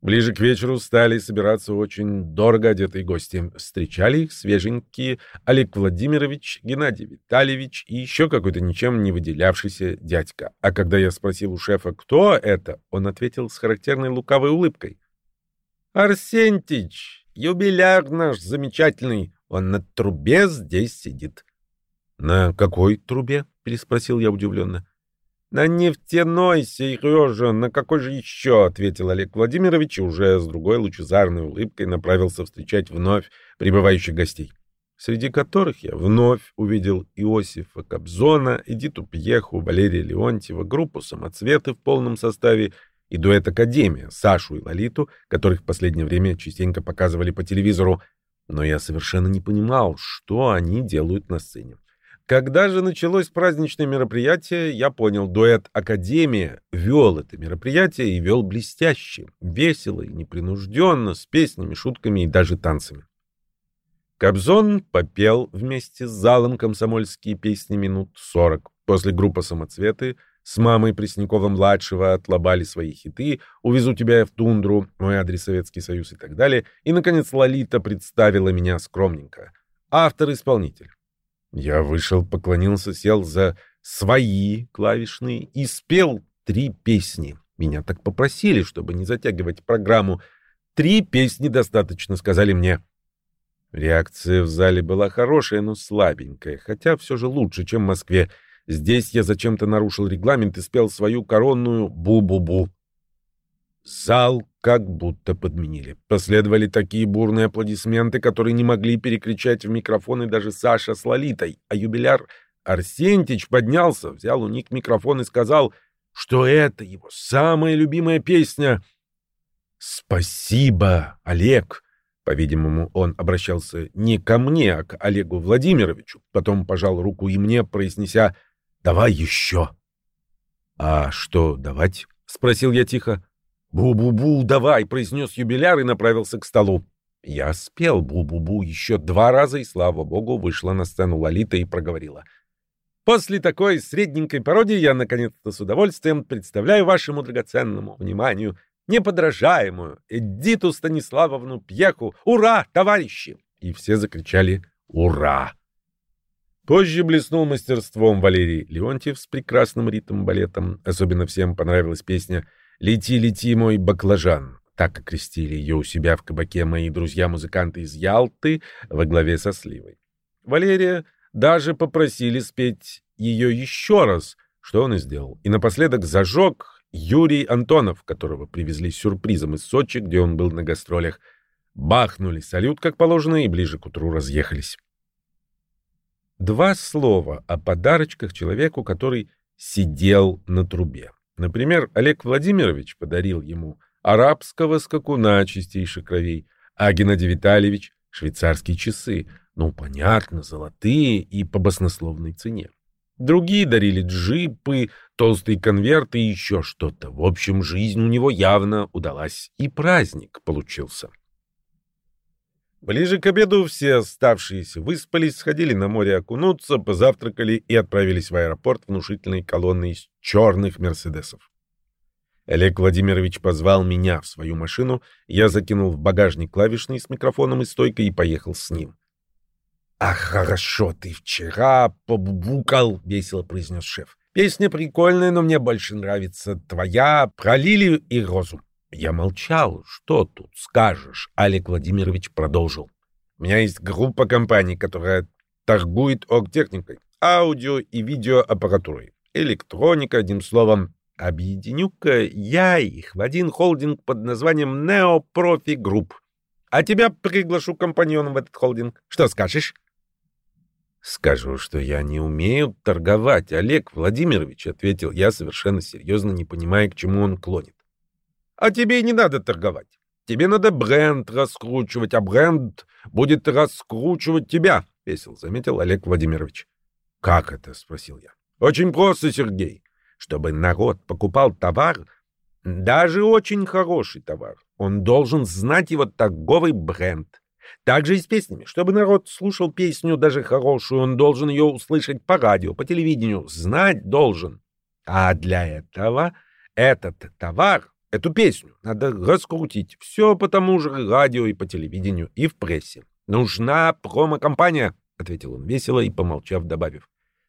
Ближе к вечеру стали собираться очень дорого одетые гости. Встречали их свеженькие Олег Владимирович, Геннадий Витальевич и еще какой-то ничем не выделявшийся дядька. А когда я спросил у шефа, кто это, он ответил с характерной лукавой улыбкой. «Арсентич, Юбиляр наш замечательный. Он на трубе здесь сидит. — На какой трубе? — переспросил я удивленно. — На нефтяной, Сережа. На какой же еще? — ответил Олег Владимирович и уже с другой лучезарной улыбкой направился встречать вновь прибывающих гостей среди которых я вновь увидел Иосифа Кобзона, Эдиту Пьеху, Валерия Леонтьева, группу «Самоцветы» в полном составе и дуэт «Академия» Сашу и Лолиту, которых в последнее время частенько показывали по телевизору, но я совершенно не понимал, что они делают на сцене. Когда же началось праздничное мероприятие, я понял, дуэт «Академия» вел это мероприятие и вел блестяще, весело и непринужденно, с песнями, шутками и даже танцами. Кобзон попел вместе с залом комсомольские песни минут сорок. После группы «Самоцветы» с мамой Преснякова-младшего отлобали свои хиты «Увезу тебя в тундру», «Мой адрес Советский Союз» и так далее. И, наконец, Лолита представила меня скромненько. Автор-исполнитель. Я вышел, поклонился, сел за свои клавишные и спел три песни. Меня так попросили, чтобы не затягивать программу. Три песни достаточно, сказали мне. Реакция в зале была хорошая, но слабенькая, хотя все же лучше, чем в Москве. Здесь я зачем-то нарушил регламент и спел свою коронную «Бу-бу-бу». Зал как будто подменили. Последовали такие бурные аплодисменты, которые не могли перекричать в микрофоны даже Саша с Лолитой, а юбиляр Арсентич поднялся, взял у них микрофон и сказал, что это его самая любимая песня. «Спасибо, Олег!» По-видимому, он обращался не ко мне, а к Олегу Владимировичу. Потом пожал руку и мне, произнеся «Давай еще!» «А что давать?» — спросил я тихо. «Бу-бу-бу, давай!» — произнес юбиляр и направился к столу. Я спел «бу-бу-бу» еще два раза, и, слава богу, вышла на сцену Лолита и проговорила. «После такой средненькой пародии я, наконец-то, с удовольствием представляю вашему драгоценному вниманию неподражаемую Эдиту Станиславовну Пьеху. Ура, товарищи!» И все закричали «Ура!». Позже блеснул мастерством Валерий Леонтьев с прекрасным ритм-балетом. Особенно всем понравилась песня «Лети, лети, мой баклажан», так окрестили ее у себя в кабаке мои друзья-музыканты из Ялты во главе со Сливой. Валерия даже попросили спеть ее еще раз, что он и сделал. И напоследок зажег Юрий Антонов, которого привезли сюрпризом из Сочи, где он был на гастролях. Бахнули салют, как положено, и ближе к утру разъехались. Два слова о подарочках человеку, который сидел на трубе. Например, Олег Владимирович подарил ему арабского скакуна чистейших кровей, а Геннадий Витальевич — швейцарские часы, ну, понятно, золотые и по баснословной цене. Другие дарили джипы, толстые конверты и еще что-то. В общем, жизнь у него явно удалась, и праздник получился. Ближе к обеду все оставшиеся выспались, сходили на море окунуться, позавтракали и отправились в аэропорт внушительной колонной из черных «Мерседесов». Олег Владимирович позвал меня в свою машину, я закинул в багажник клавишный с микрофоном и стойкой и поехал с ним. «Ах, хорошо ты вчера побукал», — весело произнес шеф. «Песня прикольная, но мне больше нравится твоя про лилию и розу». Я молчал. Что тут скажешь? Олег Владимирович продолжил. У меня есть группа компаний, которая торгует оргтехникой, аудио и видеоаппаратурой, электроника, одним словом. Объединю-ка я их в один холдинг под названием Neo Profi Group. А тебя приглашу компаньоном в этот холдинг. Что скажешь? Скажу, что я не умею торговать, Олег Владимирович, ответил я совершенно серьезно, не понимая, к чему он клонит. А тебе и не надо торговать. Тебе надо бренд раскручивать, а бренд будет раскручивать тебя, — весело заметил Олег Владимирович. — Как это? — спросил я. — Очень просто, Сергей. Чтобы народ покупал товар, даже очень хороший товар, он должен знать его торговый бренд. Так же и с песнями. Чтобы народ слушал песню, даже хорошую, он должен ее услышать по радио, по телевидению, знать должен. А для этого этот товар Эту песню надо раскрутить. Все по тому же радио и по телевидению, и в прессе. Нужна промо-компания, — ответил он весело и, помолчав, добавив.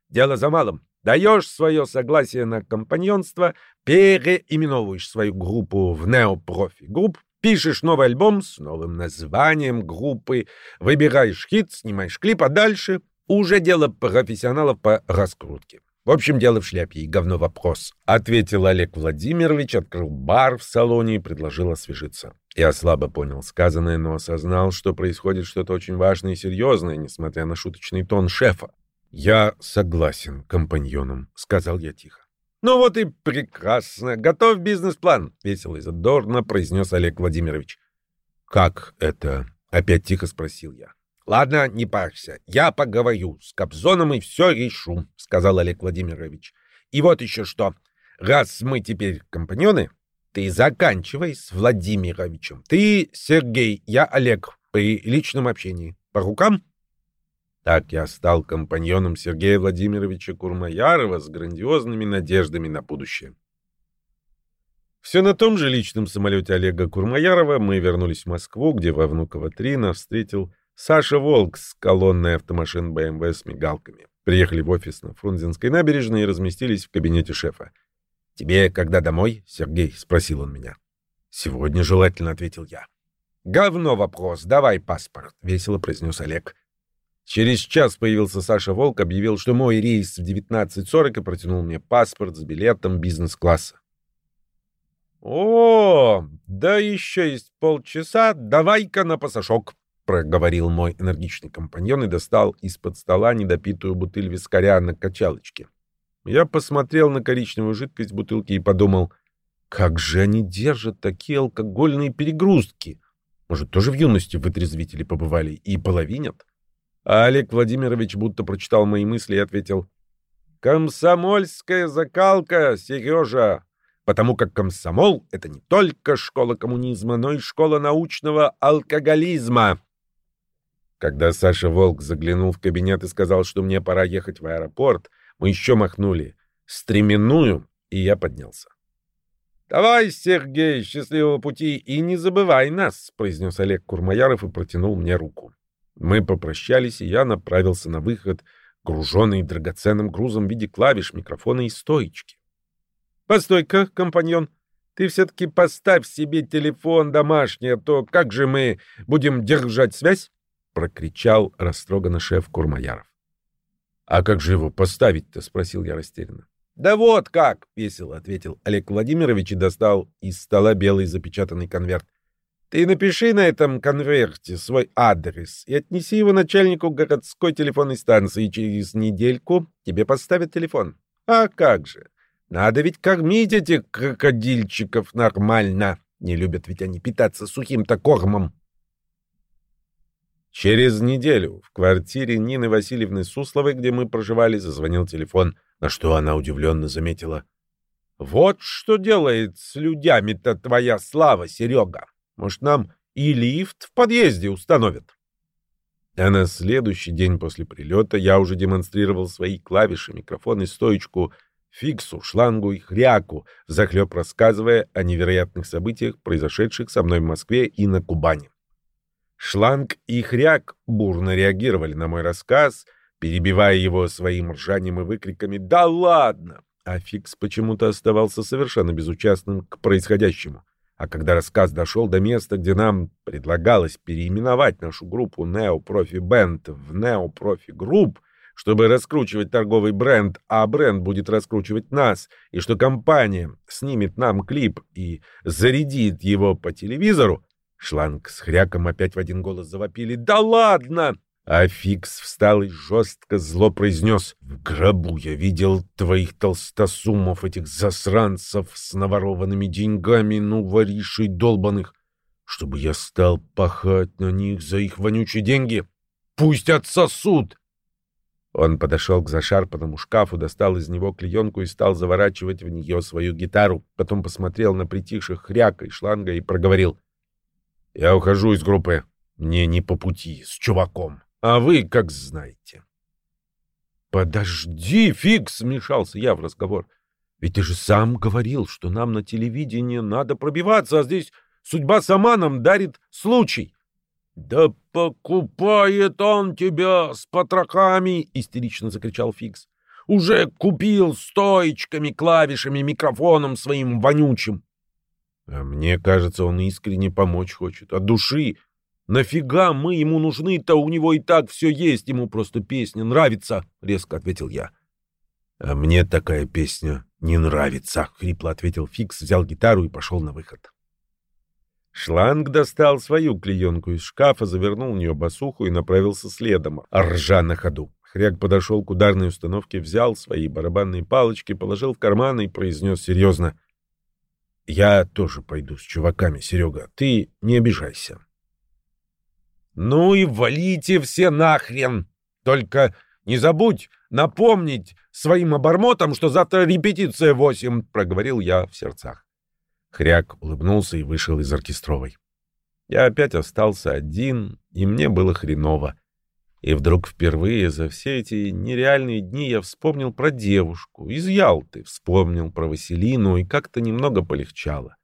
Дело за малым. Даешь свое согласие на компаньонство, переименовываешь свою группу в неопрофи групп, пишешь новый альбом с новым названием группы, выбираешь хит, снимаешь клип, а дальше уже дело профессионалов по раскрутке. В общем, дело в шляпе и говно вопрос, — ответил Олег Владимирович, открыл бар в салоне и предложил освежиться. Я слабо понял сказанное, но осознал, что происходит что-то очень важное и серьезное, несмотря на шуточный тон шефа. «Я согласен, компаньоном», — сказал я тихо. «Ну вот и прекрасно. Готов бизнес-план», — весело и задорно произнес Олег Владимирович. «Как это?» — опять тихо спросил я. Ладно, не парься. Я поговорю с Кобзоном и все решу, сказал Олег Владимирович. И вот еще что. Раз мы теперь компаньоны, ты заканчивай с Владимировичем. Ты Сергей, я Олег при личном общении. По рукам? Так я стал компаньоном Сергея Владимировича Курмаярова с грандиозными надеждами на будущее. Все на том же личном самолете Олега Курмаярова мы вернулись в Москву, где во Внуково-3 нас встретил Саша Волк с колонной автомашин BMW с мигалками. Приехали в офис на Фрунзенской набережной и разместились в кабинете шефа. «Тебе когда домой, Сергей?» — спросил он меня. «Сегодня желательно», — ответил я. «Говно вопрос, давай паспорт», — весело произнес Олег. Через час появился Саша Волк, объявил, что мой рейс в 19.40 и протянул мне паспорт с билетом бизнес-класса. «О, да еще есть полчаса, давай-ка на пасашок», проговорил мой энергичный компаньон и достал из-под стола недопитую бутыль вискаря на качалочке. Я посмотрел на коричневую жидкость бутылки и подумал, как же они держат такие алкогольные перегрузки? Может, тоже в юности вытрезвители побывали и половинят? А Олег Владимирович будто прочитал мои мысли и ответил, «Комсомольская закалка, Сережа, потому как комсомол — это не только школа коммунизма, но и школа научного алкоголизма». Когда Саша Волк заглянул в кабинет и сказал, что мне пора ехать в аэропорт, мы еще махнули стременную, и я поднялся. «Давай, Сергей, счастливого пути и не забывай нас», — произнес Олег Курмаяров и протянул мне руку. Мы попрощались, и я направился на выход, груженный драгоценным грузом в виде клавиш, микрофона и стоечки. «Постой-ка, компаньон, ты все-таки поставь себе телефон домашний, а то как же мы будем держать связь?» Прокричал растроганно шеф Курмаяров. «А как же его поставить-то?» — спросил я растерянно. «Да вот как!» — весело ответил Олег Владимирович и достал из стола белый запечатанный конверт. «Ты напиши на этом конверте свой адрес и отнеси его начальнику городской телефонной станции, и через недельку тебе поставят телефон. А как же? Надо ведь кормить этих крокодильчиков нормально. Не любят ведь они питаться сухим-то кормом». Через неделю в квартире Нины Васильевны Сусловой, где мы проживали, зазвонил телефон, на что она удивленно заметила. «Вот что делает с людьми-то твоя слава, Серега! Может, нам и лифт в подъезде установят?» А на следующий день после прилета я уже демонстрировал свои клавиши, микрофон и стоечку фиксу, шлангу и хряку, взахлеб рассказывая о невероятных событиях, произошедших со мной в Москве и на Кубани. Шланг и Хряк бурно реагировали на мой рассказ, перебивая его своим ржанием и выкриками «Да ладно!», а Фикс почему-то оставался совершенно безучастным к происходящему. А когда рассказ дошел до места, где нам предлагалось переименовать нашу группу Neo Profi Band в Neo Profi Group, чтобы раскручивать торговый бренд, а бренд будет раскручивать нас, и что компания снимет нам клип и зарядит его по телевизору, Шланг с хряком опять в один голос завопили. «Да ладно!» А Фикс встал и жестко зло произнес. «В гробу я видел твоих толстосумов, этих засранцев с наворованными деньгами, ну, воришей долбаных, чтобы я стал пахать на них за их вонючие деньги. Пусть отсосут!» Он подошел к зашарпанному шкафу, достал из него клеенку и стал заворачивать в нее свою гитару. Потом посмотрел на притихших хряка и шланга и проговорил. Я ухожу из группы. Мне не по пути с чуваком. А вы как знаете. Подожди, Фикс, смешался я в разговор. Ведь ты же сам говорил, что нам на телевидении надо пробиваться, а здесь судьба сама нам дарит случай. Да покупает он тебя с потрохами, истерично закричал Фикс. Уже купил стоечками, клавишами, микрофоном своим вонючим. А мне кажется, он искренне помочь хочет. От души. Нафига мы ему нужны-то? У него и так все есть. Ему просто песня нравится, — резко ответил я. А мне такая песня не нравится, — хрипло ответил Фикс, взял гитару и пошел на выход. Шланг достал свою клеенку из шкафа, завернул в нее басуху и направился следом, ржа на ходу. Хряк подошел к ударной установке, взял свои барабанные палочки, положил в карман и произнес серьезно — я тоже пойду с чуваками, Серега. Ты не обижайся. «Ну и валите все нахрен! Только не забудь напомнить своим обормотам, что завтра репетиция восемь!» — проговорил я в сердцах. Хряк улыбнулся и вышел из оркестровой. Я опять остался один, и мне было хреново. И вдруг впервые за все эти нереальные дни я вспомнил про девушку из Ялты, вспомнил про Василину, и как-то немного полегчало.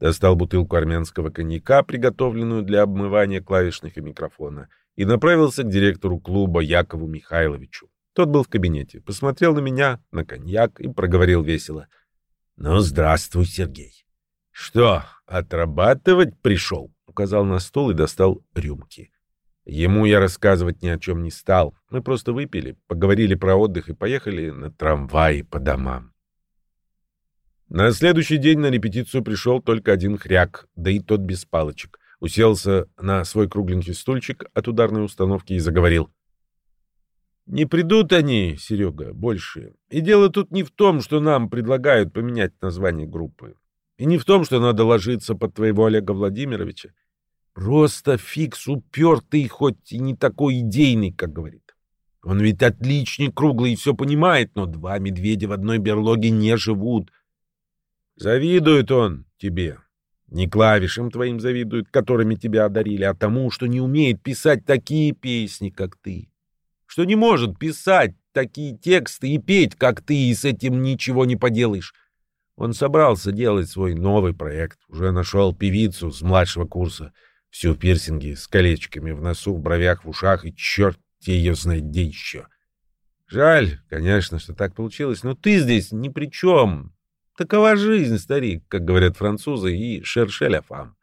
Достал бутылку армянского коньяка, приготовленную для обмывания клавишных и микрофона, и направился к директору клуба Якову Михайловичу. Тот был в кабинете, посмотрел на меня, на коньяк и проговорил весело. — Ну, здравствуй, Сергей. — Что, отрабатывать пришел? — указал на стол и достал рюмки. Ему я рассказывать ни о чем не стал. Мы просто выпили, поговорили про отдых и поехали на трамвае по домам. На следующий день на репетицию пришел только один хряк, да и тот без палочек. Уселся на свой кругленький стульчик от ударной установки и заговорил. «Не придут они, Серега, больше. И дело тут не в том, что нам предлагают поменять название группы. И не в том, что надо ложиться под твоего Олега Владимировича. Просто фикс упертый, хоть и не такой идейный, как говорит. Он ведь отличник круглый и все понимает, но два медведя в одной берлоге не живут. Завидует он тебе. Не клавишам твоим завидует, которыми тебя одарили, а тому, что не умеет писать такие песни, как ты. Что не может писать такие тексты и петь, как ты, и с этим ничего не поделаешь. Он собрался делать свой новый проект, уже нашел певицу с младшего курса — все в пирсинге, с колечками в носу, в бровях, в ушах, и черт ее знает где еще. Жаль, конечно, что так получилось, но ты здесь ни при чем. Такова жизнь, старик, как говорят французы, и шершеля фам.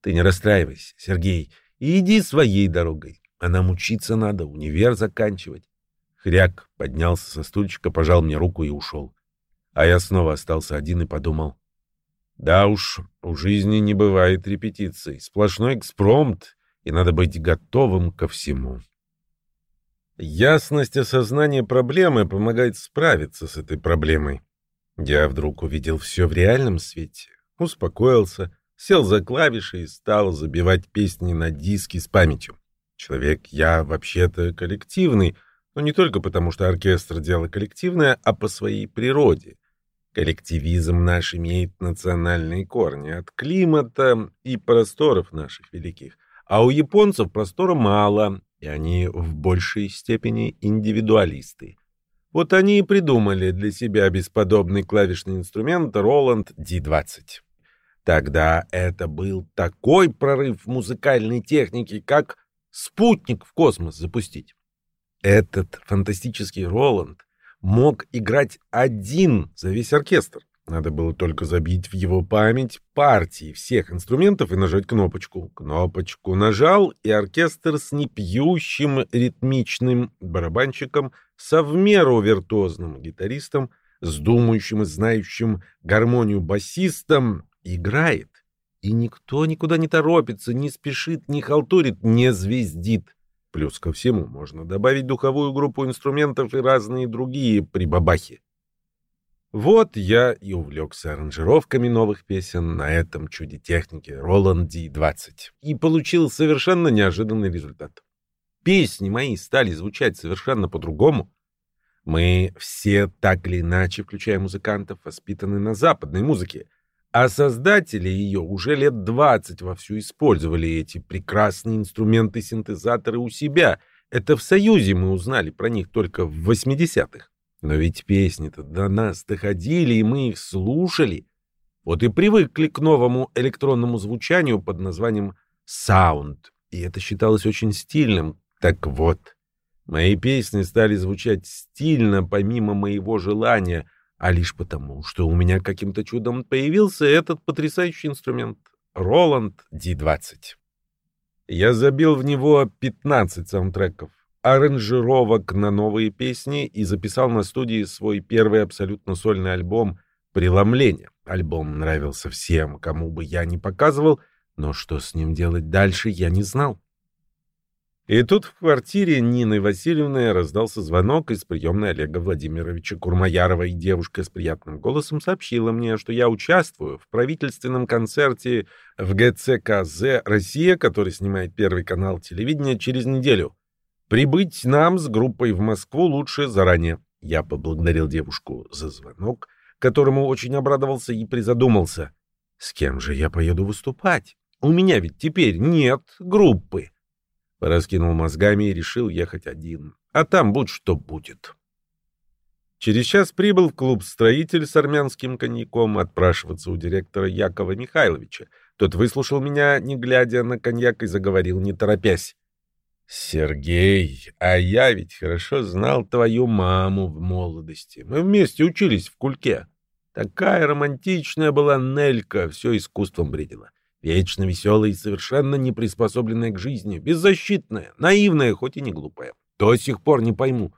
Ты не расстраивайся, Сергей, и иди своей дорогой. А нам учиться надо, универ заканчивать. Хряк поднялся со стульчика, пожал мне руку и ушел. А я снова остался один и подумал, да уж, у жизни не бывает репетиций, сплошной экспромт, и надо быть готовым ко всему. Ясность осознания проблемы помогает справиться с этой проблемой. Я вдруг увидел все в реальном свете, успокоился, сел за клавиши и стал забивать песни на диски с памятью. Человек я вообще-то коллективный, но не только потому, что оркестр — дело коллективное, а по своей природе — Коллективизм наш имеет национальные корни от климата и просторов наших великих, а у японцев простора мало, и они в большей степени индивидуалисты. Вот они и придумали для себя бесподобный клавишный инструмент Roland D20. Тогда это был такой прорыв в музыкальной технике, как спутник в космос запустить. Этот фантастический Роланд мог играть один за весь оркестр. Надо было только забить в его память партии всех инструментов и нажать кнопочку. Кнопочку нажал, и оркестр с непьющим ритмичным барабанщиком, меру виртуозным гитаристом, с думающим и знающим гармонию басистом играет. И никто никуда не торопится, не спешит, не халтурит, не звездит. Плюс ко всему можно добавить духовую группу инструментов и разные другие прибабахи. Вот я и увлекся аранжировками новых песен на этом чуде техники Roland D20 и получил совершенно неожиданный результат. Песни мои стали звучать совершенно по-другому. Мы все так или иначе, включая музыкантов, воспитаны на западной музыке, а создатели ее уже лет двадцать вовсю использовали эти прекрасные инструменты-синтезаторы у себя. Это в Союзе мы узнали про них только в 80-х. Но ведь песни-то до нас доходили, и мы их слушали. Вот и привыкли к новому электронному звучанию под названием «саунд». И это считалось очень стильным. Так вот, мои песни стали звучать стильно помимо моего желания — а лишь потому, что у меня каким-то чудом появился этот потрясающий инструмент — Roland D20. Я забил в него 15 саундтреков, аранжировок на новые песни и записал на студии свой первый абсолютно сольный альбом «Преломление». Альбом нравился всем, кому бы я ни показывал, но что с ним делать дальше, я не знал. И тут в квартире Нины Васильевны раздался звонок из приемной Олега Владимировича Курмаярова, и девушка с приятным голосом сообщила мне, что я участвую в правительственном концерте в ГЦКЗ «Россия», который снимает Первый канал телевидения через неделю. Прибыть нам с группой в Москву лучше заранее. Я поблагодарил девушку за звонок, которому очень обрадовался и призадумался. С кем же я поеду выступать? У меня ведь теперь нет группы. Пораскинул мозгами и решил ехать один. А там будь что будет. Через час прибыл в клуб строитель с армянским коньяком отпрашиваться у директора Якова Михайловича. Тот выслушал меня, не глядя на коньяк, и заговорил, не торопясь. «Сергей, а я ведь хорошо знал твою маму в молодости. Мы вместе учились в Кульке. Такая романтичная была Нелька, все искусством бредила. Вечно веселая и совершенно не приспособленная к жизни, беззащитная, наивная, хоть и не глупая. До сих пор не пойму,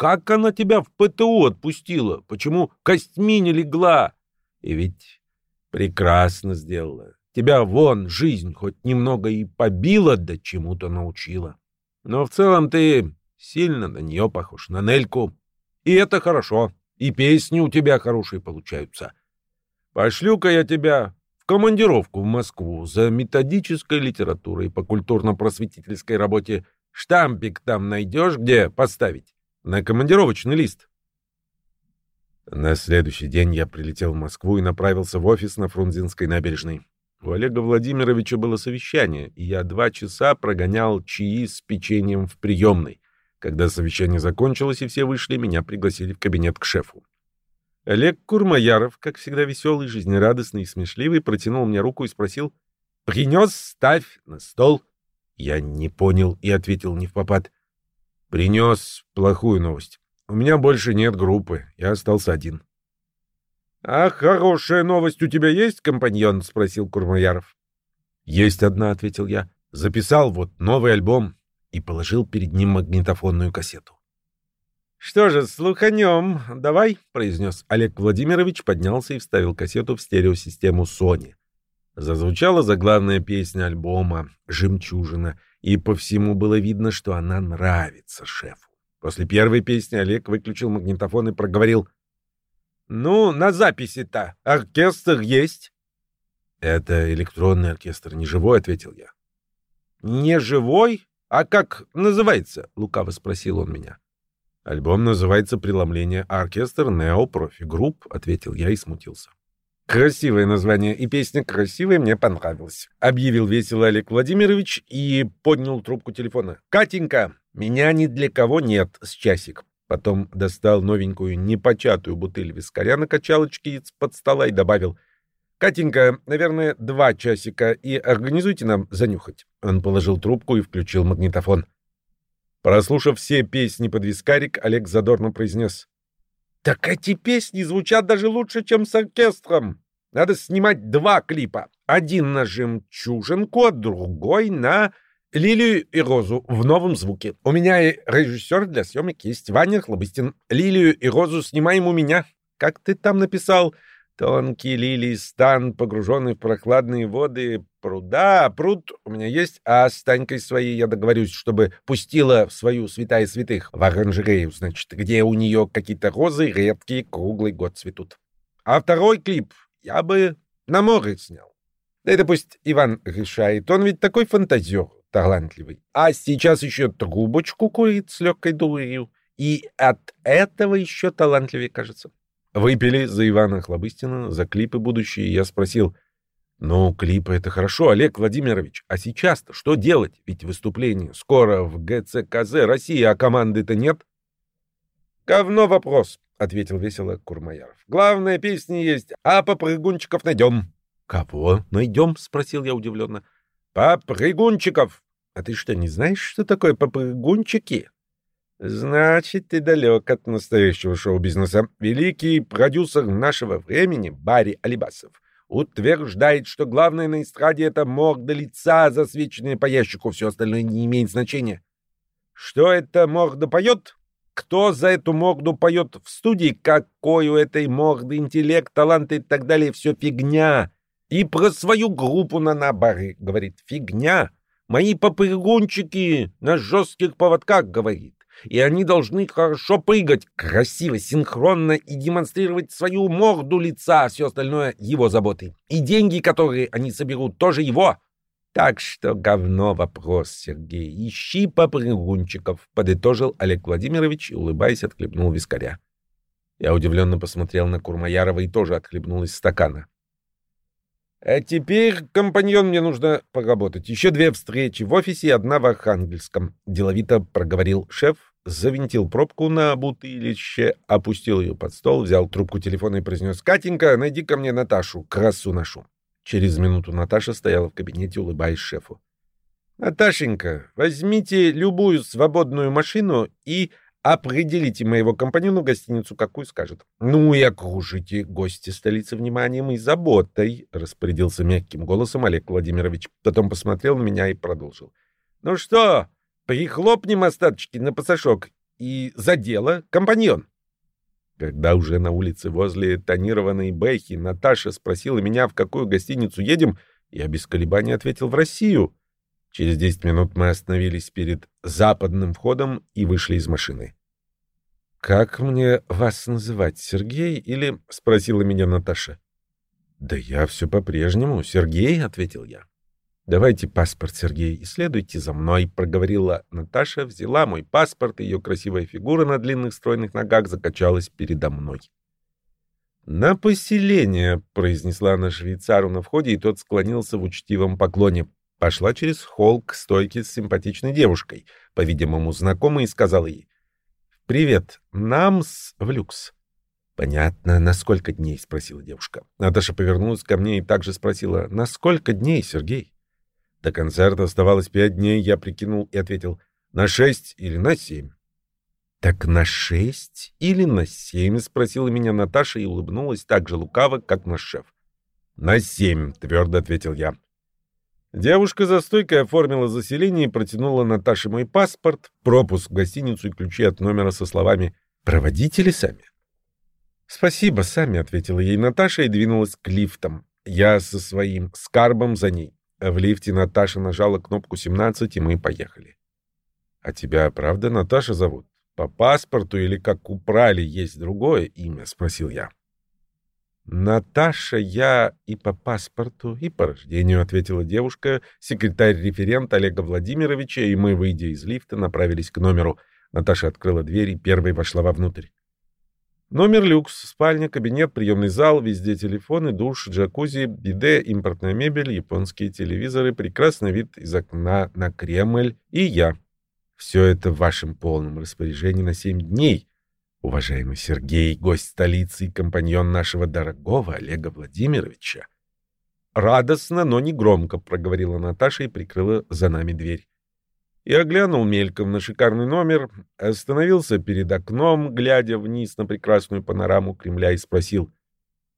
как она тебя в ПТУ отпустила, почему костьми не легла? И ведь прекрасно сделала. Тебя вон жизнь хоть немного и побила, да чему-то научила. Но в целом ты сильно на нее похож, на Нельку. И это хорошо. И песни у тебя хорошие получаются. Пошлю-ка я тебя командировку в Москву за методической литературой по культурно-просветительской работе. Штампик там найдешь, где поставить? На командировочный лист. На следующий день я прилетел в Москву и направился в офис на Фрунзенской набережной. У Олега Владимировича было совещание, и я два часа прогонял чаи с печеньем в приемной. Когда совещание закончилось и все вышли, меня пригласили в кабинет к шефу. Олег Курмаяров, как всегда веселый, жизнерадостный и смешливый, протянул мне руку и спросил «Принес, ставь на стол». Я не понял и ответил не в попад. «Принес плохую новость. У меня больше нет группы, я остался один». «А хорошая новость у тебя есть, компаньон?» — спросил Курмаяров. «Есть одна», — ответил я. «Записал вот новый альбом» и положил перед ним магнитофонную кассету. «Что же, слуханем, давай», — произнес Олег Владимирович, поднялся и вставил кассету в стереосистему Sony. Зазвучала заглавная песня альбома «Жемчужина», и по всему было видно, что она нравится шефу. После первой песни Олег выключил магнитофон и проговорил. «Ну, на записи-то оркестр есть?» «Это электронный оркестр, не живой», — ответил я. «Не живой? А как называется?» — лукаво спросил он меня. Альбом называется «Преломление оркестр Нео Профи Групп», — ответил я и смутился. Красивое название, и песня красивая, мне понравилась. Объявил весело Олег Владимирович и поднял трубку телефона. «Катенька, меня ни для кого нет с часик». Потом достал новенькую непочатую бутыль вискаря на качалочке из-под стола и добавил. «Катенька, наверное, два часика, и организуйте нам занюхать». Он положил трубку и включил магнитофон. Прослушав все песни под вискарик, Олег задорно произнес. «Так эти песни звучат даже лучше, чем с оркестром. Надо снимать два клипа. Один на «Жемчужинку», а другой на «Лилию и розу» в новом звуке. У меня и режиссер для съемок есть Ваня Хлобыстин. «Лилию и розу» снимаем у меня. Как ты там написал? Тонкий лилий стан, погруженный в прохладные воды пруда. Пруд у меня есть, а с Танькой своей я договорюсь, чтобы пустила в свою святая святых в оранжерею, значит, где у нее какие-то розы редкие круглый год цветут. А второй клип я бы на море снял. Да это пусть Иван решает, он ведь такой фантазер талантливый. А сейчас еще трубочку курит с легкой дурью, и от этого еще талантливее кажется. Выпили за Ивана Хлобыстина, за клипы будущие, я спросил, «Ну, клипы — это хорошо, Олег Владимирович, а сейчас-то что делать? Ведь выступление скоро в ГЦКЗ России, а команды-то нет». «Говно вопрос», — ответил весело Курмаяров. «Главная песня есть, а попрыгунчиков найдем». «Кого найдем?» — спросил я удивленно. «Попрыгунчиков». «А ты что, не знаешь, что такое попрыгунчики?» Значит, ты далек от настоящего шоу-бизнеса. Великий продюсер нашего времени, Барри Алибасов, утверждает, что главное на эстраде — это морда лица, засвеченная по ящику, все остальное не имеет значения. Что это морда поет? Кто за эту морду поет в студии? Какой у этой морды интеллект, талант и так далее? Все фигня. И про свою группу на набары говорит фигня. Мои попрыгунчики на жестких поводках, говорит. И они должны хорошо прыгать, красиво, синхронно и демонстрировать свою морду лица, все остальное его заботы. И деньги, которые они соберут, тоже его. Так что говно вопрос, Сергей. Ищи попрыгунчиков, подытожил Олег Владимирович и, улыбаясь, отхлебнул вискаря. Я удивленно посмотрел на Курмаярова и тоже отхлебнул из стакана. А теперь, компаньон, мне нужно поработать. Еще две встречи в офисе и одна в Архангельском. Деловито проговорил шеф, завинтил пробку на бутылище, опустил ее под стол, взял трубку телефона и произнес «Катенька, найди ко мне Наташу, красу нашу». Через минуту Наташа стояла в кабинете, улыбаясь шефу. «Наташенька, возьмите любую свободную машину и определите моего компаньона гостиницу, какую скажет. Ну и окружите гости столицы вниманием и заботой», — распорядился мягким голосом Олег Владимирович. Потом посмотрел на меня и продолжил. «Ну что, прихлопнем остаточки на пасашок и за дело, компаньон?» Когда уже на улице возле тонированной Бэхи Наташа спросила меня, в какую гостиницу едем, я без колебаний ответил в Россию. Через десять минут мы остановились перед западным входом и вышли из машины. «Как мне вас называть, Сергей или...» — спросила меня Наташа. «Да я все по-прежнему. Сергей», — ответил я. «Давайте паспорт, Сергей, и следуйте за мной», — проговорила Наташа, взяла мой паспорт, и ее красивая фигура на длинных стройных ногах закачалась передо мной. «На поселение», — произнесла она швейцару на входе, и тот склонился в учтивом поклоне. Пошла через холл к стойке с симпатичной девушкой, по-видимому, знакомой, и сказала ей «Привет, нам с в люкс». «Понятно. На сколько дней?» — спросила девушка. Наташа повернулась ко мне и также спросила «На сколько дней, Сергей?» До концерта оставалось пять дней, я прикинул и ответил, на шесть или на семь. «Так на шесть или на семь?» — спросила меня Наташа и улыбнулась так же лукаво, как наш шеф. «На семь», — твердо ответил я. Девушка за стойкой оформила заселение и протянула Наташе мой паспорт, пропуск в гостиницу и ключи от номера со словами «Проводите сами?» «Спасибо, сами», — ответила ей Наташа и двинулась к лифтам. Я со своим скарбом за ней. В лифте Наташа нажала кнопку 17, и мы поехали. — А тебя правда Наташа зовут? По паспорту или как у Прали есть другое имя? — спросил я. — Наташа я и по паспорту, и по рождению, — ответила девушка, секретарь-референт Олега Владимировича, и мы, выйдя из лифта, направились к номеру. Наташа открыла дверь и первой вошла вовнутрь. Номер люкс, спальня, кабинет, приемный зал, везде телефоны, душ, джакузи, биде, импортная мебель, японские телевизоры, прекрасный вид из окна на Кремль и я. Все это в вашем полном распоряжении на семь дней. Уважаемый Сергей, гость столицы и компаньон нашего дорогого Олега Владимировича. Радостно, но не громко, проговорила Наташа и прикрыла за нами дверь. Я глянул мельком на шикарный номер, остановился перед окном, глядя вниз на прекрасную панораму Кремля и спросил,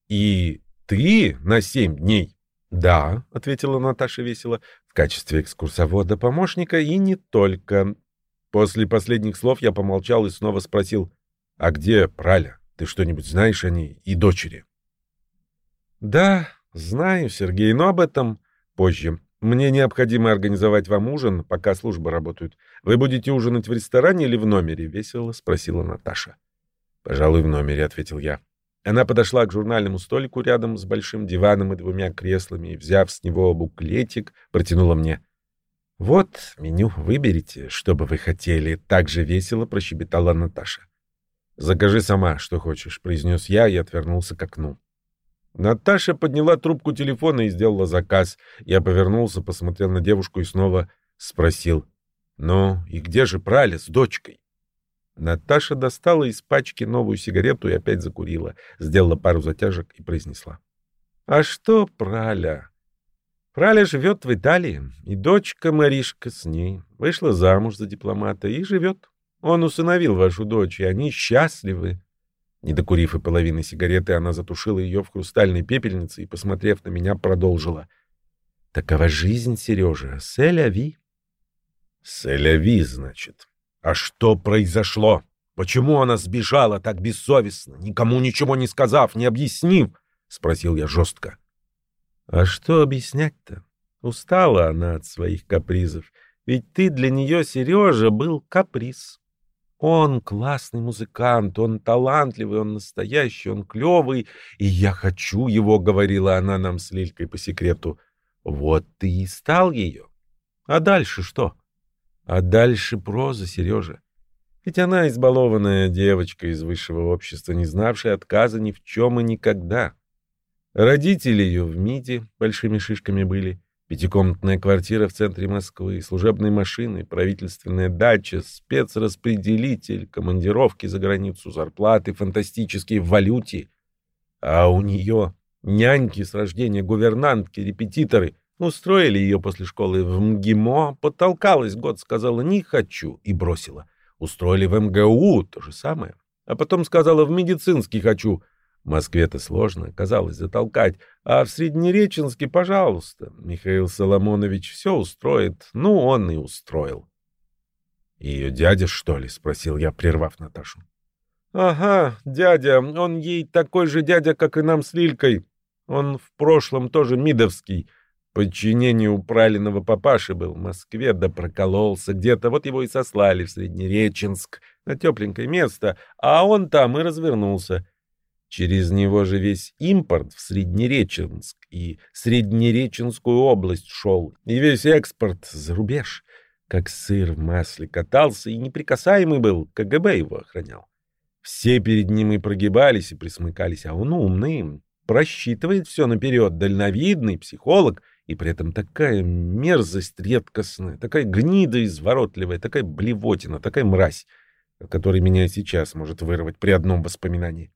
«И ты на семь дней?» «Да», — ответила Наташа весело, «в качестве экскурсовода-помощника и не только». После последних слов я помолчал и снова спросил, «А где Праля? Ты что-нибудь знаешь о ней и дочери?» «Да, знаю, Сергей, но об этом позже. Мне необходимо организовать вам ужин, пока службы работают. Вы будете ужинать в ресторане или в номере? весело спросила Наташа. Пожалуй, в номере, ответил я. Она подошла к журнальному столику рядом с большим диваном и двумя креслами и, взяв с него буклетик, протянула мне. «Вот меню, выберите, что бы вы хотели», — так же весело прощебетала Наташа. «Закажи сама, что хочешь», — произнес я и отвернулся к окну. Наташа подняла трубку телефона и сделала заказ. Я повернулся, посмотрел на девушку и снова спросил. «Ну, и где же Праля с дочкой?» Наташа достала из пачки новую сигарету и опять закурила, сделала пару затяжек и произнесла. «А что Праля?» «Праля живет в Италии, и дочка Маришка с ней. Вышла замуж за дипломата и живет. Он усыновил вашу дочь, и они счастливы. Не докурив и половины сигареты, она затушила ее в хрустальной пепельнице и, посмотрев на меня, продолжила. «Такова жизнь, Сережа. Селяви». «Селяви, значит. А что произошло? Почему она сбежала так бессовестно, никому ничего не сказав, не объяснив?» — спросил я жестко. «А что объяснять-то? Устала она от своих капризов. Ведь ты для нее, Сережа, был каприз. Он классный музыкант, он талантливый, он настоящий, он клевый, и я хочу его, — говорила она нам с Лилькой по секрету. Вот ты и стал ее. А дальше что? А дальше проза, Сережа. Ведь она избалованная девочка из высшего общества, не знавшая отказа ни в чем и никогда. Родители ее в МИДе большими шишками были. Пятикомнатная квартира в центре Москвы, служебные машины, правительственная дача, спецраспределитель, командировки за границу, зарплаты фантастические в валюте. А у нее няньки с рождения, гувернантки, репетиторы. Устроили ее после школы в МГИМО, подтолкалась год, сказала «не хочу» и бросила. Устроили в МГУ, то же самое. А потом сказала «в медицинский хочу», в Москве-то сложно, казалось, затолкать, а в Среднереченске, пожалуйста, Михаил Соломонович все устроит, ну, он и устроил. «Ее дядя, что ли?» — спросил я, прервав Наташу. «Ага, дядя, он ей такой же дядя, как и нам с Лилькой. Он в прошлом тоже мидовский, подчинению праленного папаши был в Москве, да прокололся где-то, вот его и сослали в Среднереченск, на тепленькое место, а он там и развернулся». Через него же весь импорт в Среднереченск и Среднереченскую область шел, и весь экспорт за рубеж. Как сыр в масле катался и неприкасаемый был, КГБ его охранял. Все перед ним и прогибались, и присмыкались, а он умный, просчитывает все наперед, дальновидный, психолог, и при этом такая мерзость редкостная, такая гнида изворотливая, такая блевотина, такая мразь, которая меня сейчас может вырвать при одном воспоминании.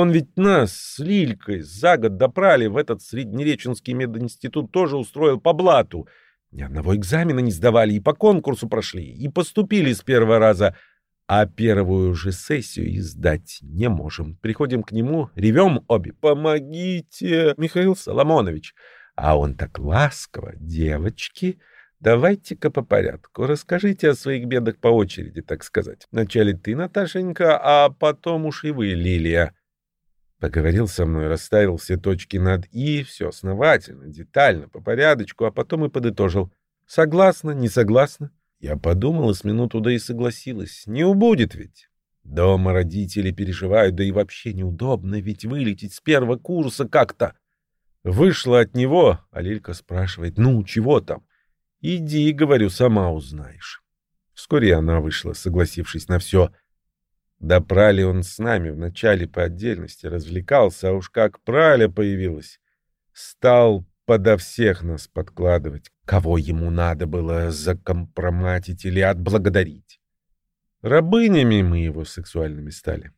Он ведь нас с Лилькой за год допрали в этот Среднереченский мединститут тоже устроил по блату. Ни одного экзамена не сдавали, и по конкурсу прошли, и поступили с первого раза. А первую же сессию и сдать не можем. Приходим к нему, ревем обе. «Помогите, Михаил Соломонович!» А он так ласково. «Девочки, давайте-ка по порядку. Расскажите о своих бедах по очереди, так сказать. Вначале ты, Наташенька, а потом уж и вы, Лилия». Поговорил со мной, расставил все точки над «и», все основательно, детально, по порядочку, а потом и подытожил. Согласна, не согласна? Я подумала с минуту, да и согласилась. Не убудет ведь. Дома родители переживают, да и вообще неудобно ведь вылететь с первого курса как-то. Вышла от него, а Лилька спрашивает, ну, чего там? Иди, говорю, сама узнаешь. Вскоре она вышла, согласившись на все — да прали он с нами вначале по отдельности развлекался, а уж как праля появилась, стал подо всех нас подкладывать, кого ему надо было закомпроматить или отблагодарить. Рабынями мы его сексуальными стали.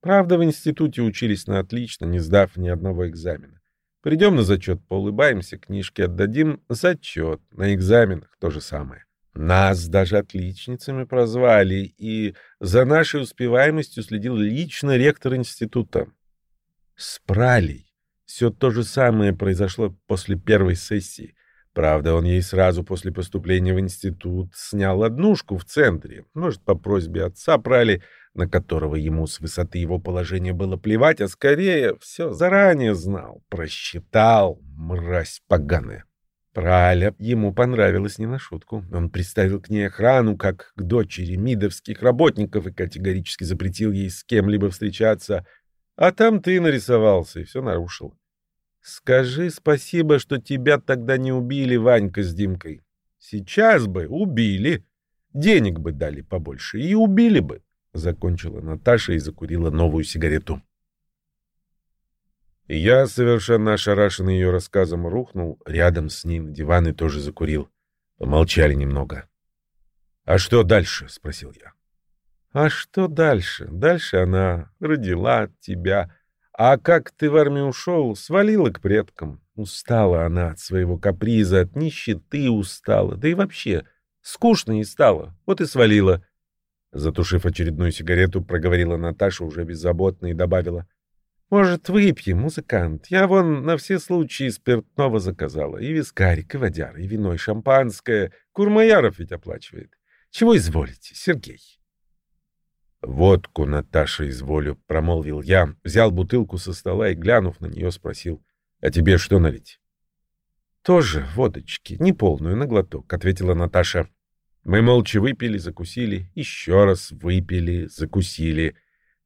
Правда, в институте учились на отлично, не сдав ни одного экзамена. Придем на зачет, поулыбаемся, книжки отдадим, зачет, на экзаменах то же самое. Нас даже отличницами прозвали, и за нашей успеваемостью следил лично ректор института. С все то же самое произошло после первой сессии. Правда, он ей сразу после поступления в институт снял однушку в центре, может, по просьбе отца Прали, на которого ему с высоты его положения было плевать, а скорее все заранее знал, просчитал, мразь поганая. Праля ему понравилось не на шутку. Он приставил к ней охрану, как к дочери мидовских работников, и категорически запретил ей с кем-либо встречаться. А там ты нарисовался и все нарушил. Скажи спасибо, что тебя тогда не убили, Ванька с Димкой. Сейчас бы убили. Денег бы дали побольше и убили бы. Закончила Наташа и закурила новую сигарету. Я, совершенно ошарашенный ее рассказом, рухнул рядом с ней на диван и тоже закурил. Помолчали немного. «А что дальше?» — спросил я. «А что дальше? Дальше она родила тебя. А как ты в армию ушел, свалила к предкам. Устала она от своего каприза, от нищеты устала. Да и вообще, скучно ей стало. Вот и свалила». Затушив очередную сигарету, проговорила Наташа уже беззаботно и добавила — может, выпьем, музыкант? Я вон на все случаи спиртного заказала. И вискарик, и водяр, и вино, и шампанское. Курмаяров ведь оплачивает. Чего изволите, Сергей? «Водку, Наташа, изволю», — промолвил я, взял бутылку со стола и, глянув на нее, спросил, «А тебе что налить?» «Тоже водочки, не полную, на глоток», — ответила Наташа. Мы молча выпили, закусили, еще раз выпили, закусили.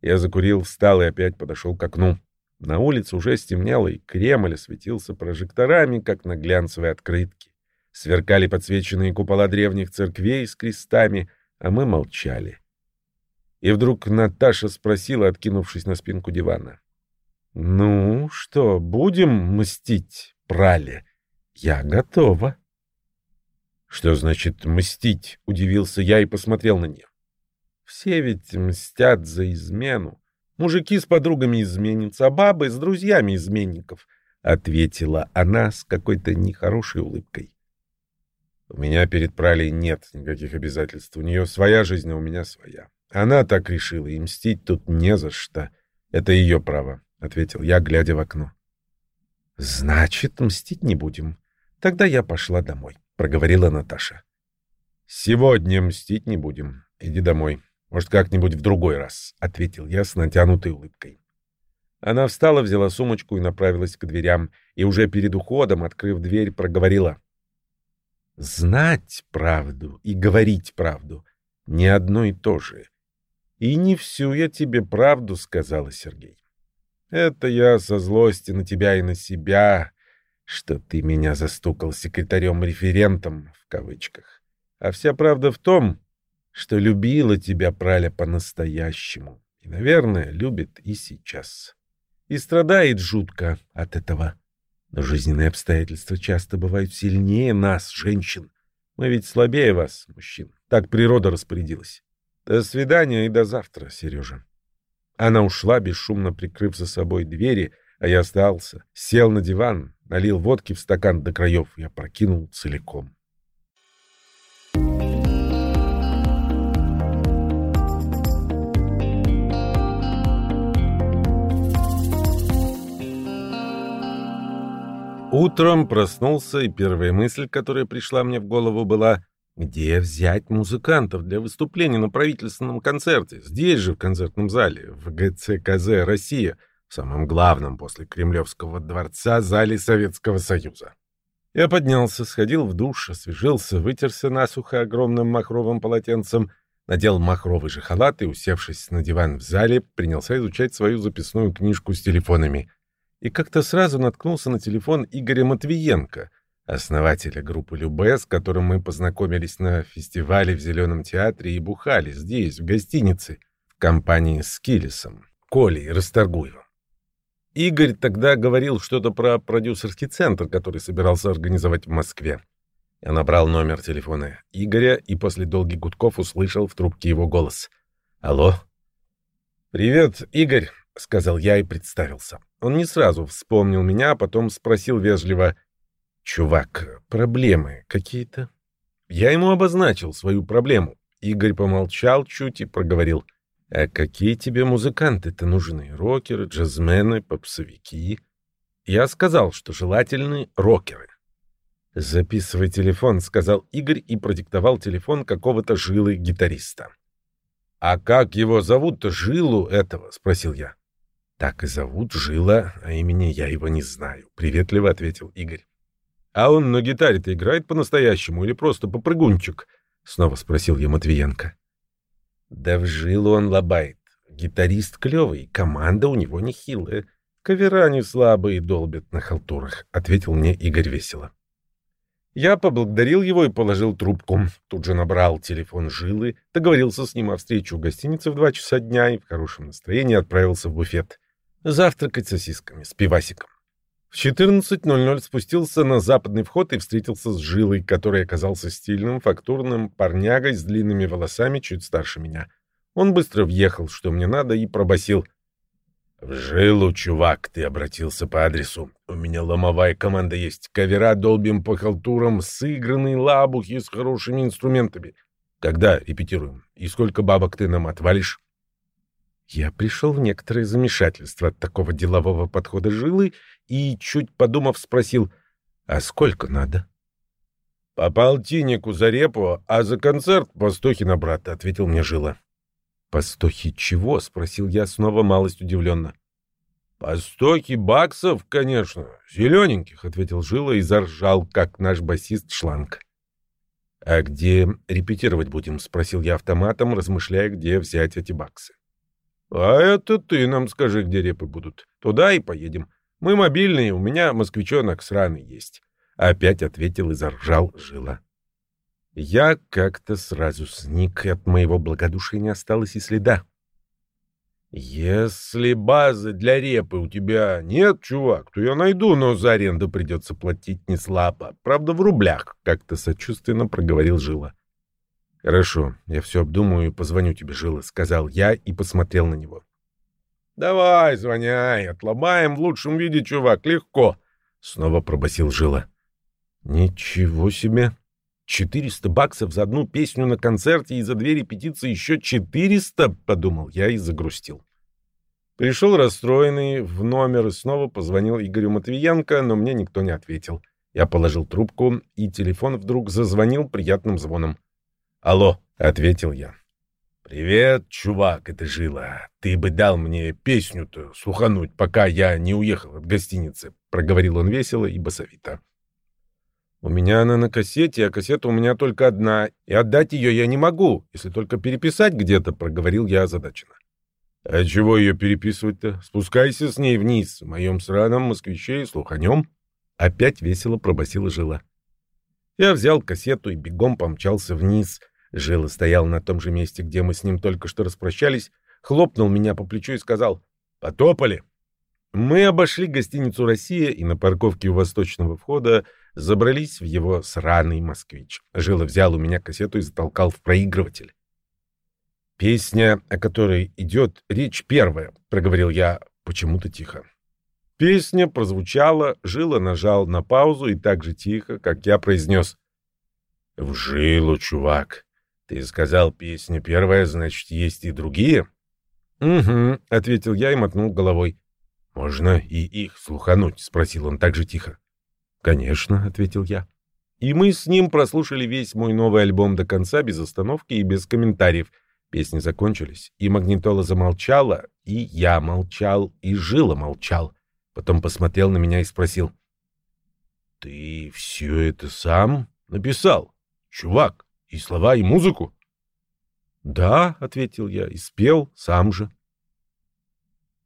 Я закурил, встал и опять подошел к окну. На улице уже стемнело, и Кремль осветился прожекторами, как на глянцевой открытке. Сверкали подсвеченные купола древних церквей с крестами, а мы молчали. И вдруг Наташа спросила, откинувшись на спинку дивана. «Ну что, будем мстить, прале? Я готова». «Что значит мстить?» — удивился я и посмотрел на нее. «Все ведь мстят за измену. Мужики с подругами изменятся, а бабы с друзьями изменников», — ответила она с какой-то нехорошей улыбкой. «У меня перед Пралей нет никаких обязательств. У нее своя жизнь, а у меня своя. Она так решила, и мстить тут не за что. Это ее право», — ответил я, глядя в окно. «Значит, мстить не будем. Тогда я пошла домой». — проговорила Наташа. «Сегодня мстить не будем. Иди домой. Может, как-нибудь в другой раз», — ответил я с натянутой улыбкой. Она встала, взяла сумочку и направилась к дверям, и уже перед уходом, открыв дверь, проговорила. «Знать правду и говорить правду — не одно и то же. И не всю я тебе правду сказала, Сергей. Это я со злости на тебя и на себя что ты меня застукал секретарем-референтом, в кавычках. А вся правда в том, что любила тебя Праля по-настоящему. И, наверное, любит и сейчас. И страдает жутко от этого. Но жизненные обстоятельства часто бывают сильнее нас, женщин. Мы ведь слабее вас, мужчин. Так природа распорядилась. До свидания и до завтра, Сережа. Она ушла, бесшумно прикрыв за собой двери, а я остался, сел на диван, налил водки в стакан до краев и опрокинул целиком. Утром проснулся, и первая мысль, которая пришла мне в голову, была где взять музыкантов для выступления на правительственном концерте? Здесь же, в концертном зале, в ГЦКЗ «Россия», в самом главном после Кремлевского дворца зале Советского Союза. Я поднялся, сходил в душ, освежился, вытерся насухо огромным махровым полотенцем, надел махровый же халат и, усевшись на диван в зале, принялся изучать свою записную книжку с телефонами. И как-то сразу наткнулся на телефон Игоря Матвиенко, основателя группы «Любе», с которым мы познакомились на фестивале в Зеленом театре и бухали здесь, в гостинице, в компании с Килисом, Колей Расторгуевым. Игорь тогда говорил что-то про продюсерский центр, который собирался организовать в Москве. Я набрал номер телефона Игоря и после долгих гудков услышал в трубке его голос. «Алло?» «Привет, Игорь», — сказал я и представился. Он не сразу вспомнил меня, а потом спросил вежливо. «Чувак, проблемы какие-то?» Я ему обозначил свою проблему. Игорь помолчал чуть и проговорил. А какие тебе музыканты-то нужны? Рокеры, джазмены, попсовики? Я сказал, что желательны рокеры. «Записывай телефон», — сказал Игорь и продиктовал телефон какого-то жилы гитариста. «А как его зовут-то, жилу этого?» — спросил я. «Так и зовут Жила, а имени я его не знаю», — приветливо ответил Игорь. «А он на гитаре-то играет по-настоящему или просто попрыгунчик?» — снова спросил я Матвиенко. Да в жилу он лобает. Гитарист клевый, команда у него нехилая. Кавера не слабые долбят на халтурах, — ответил мне Игорь весело. Я поблагодарил его и положил трубку. Тут же набрал телефон Жилы, договорился с ним о встрече у гостиницы в два часа дня и в хорошем настроении отправился в буфет. Завтракать сосисками, с пивасиком. В 14.00 спустился на западный вход и встретился с Жилой, который оказался стильным, фактурным парнягой с длинными волосами, чуть старше меня. Он быстро въехал, что мне надо, и пробасил. «В жилу, чувак, ты обратился по адресу. У меня ломовая команда есть. Кавера долбим по халтурам, сыгранные лабухи с хорошими инструментами. Когда репетируем? И сколько бабок ты нам отвалишь?» Я пришел в некоторое замешательство от такого делового подхода жилы и, чуть подумав, спросил, «А сколько надо?» «По полтиннику за репу, а за концерт по стохе на брата», — ответил мне Жила. «По стохе чего?» — спросил я снова малость удивленно. «По стоки баксов, конечно, зелененьких», — ответил Жила и заржал, как наш басист Шланг. «А где репетировать будем?» — спросил я автоматом, размышляя, где взять эти баксы. «А это ты нам скажи, где репы будут. Туда и поедем. Мы мобильные, у меня москвичонок сраный есть». Опять ответил и заржал Жила. Я как-то сразу сник, и от моего благодушия не осталось и следа. «Если базы для репы у тебя нет, чувак, то я найду, но за аренду придется платить не слабо. Правда, в рублях», — как-то сочувственно проговорил Жила. «Хорошо, я все обдумаю и позвоню тебе, Жила», — сказал я и посмотрел на него. «Давай, звоняй, отломаем в лучшем виде, чувак, легко», — снова пробасил Жила. «Ничего себе!» Четыреста баксов за одну песню на концерте и за две репетиции еще четыреста, подумал я и загрустил. Пришел расстроенный в номер и снова позвонил Игорю Матвиенко, но мне никто не ответил. Я положил трубку, и телефон вдруг зазвонил приятным звоном. «Алло», — ответил я. «Привет, чувак, это Жила. Ты бы дал мне песню-то слухануть, пока я не уехал от гостиницы», — проговорил он весело и басовито. У меня она на кассете, а кассета у меня только одна, и отдать ее я не могу, если только переписать где-то, — проговорил я озадаченно. — А чего ее переписывать-то? Спускайся с ней вниз, в моем сраном москвиче и слуханем. Опять весело пробасила Жила. Я взял кассету и бегом помчался вниз. Жила стоял на том же месте, где мы с ним только что распрощались, хлопнул меня по плечу и сказал «Потопали». Мы обошли гостиницу «Россия» и на парковке у восточного входа забрались в его сраный москвич. Жила взял у меня кассету и затолкал в проигрыватель. «Песня, о которой идет речь первая», — проговорил я почему-то тихо. Песня прозвучала, Жила нажал на паузу и так же тихо, как я произнес. «В жилу, чувак. Ты сказал, песня первая, значит, есть и другие?» «Угу», — ответил я и мотнул головой. «Можно и их слухануть?» — спросил он так же тихо. «Конечно», — ответил я. И мы с ним прослушали весь мой новый альбом до конца, без остановки и без комментариев. Песни закончились, и магнитола замолчала, и я молчал, и Жила молчал. Потом посмотрел на меня и спросил. «Ты все это сам написал, чувак, и слова, и музыку?» «Да», — ответил я, — и спел сам же.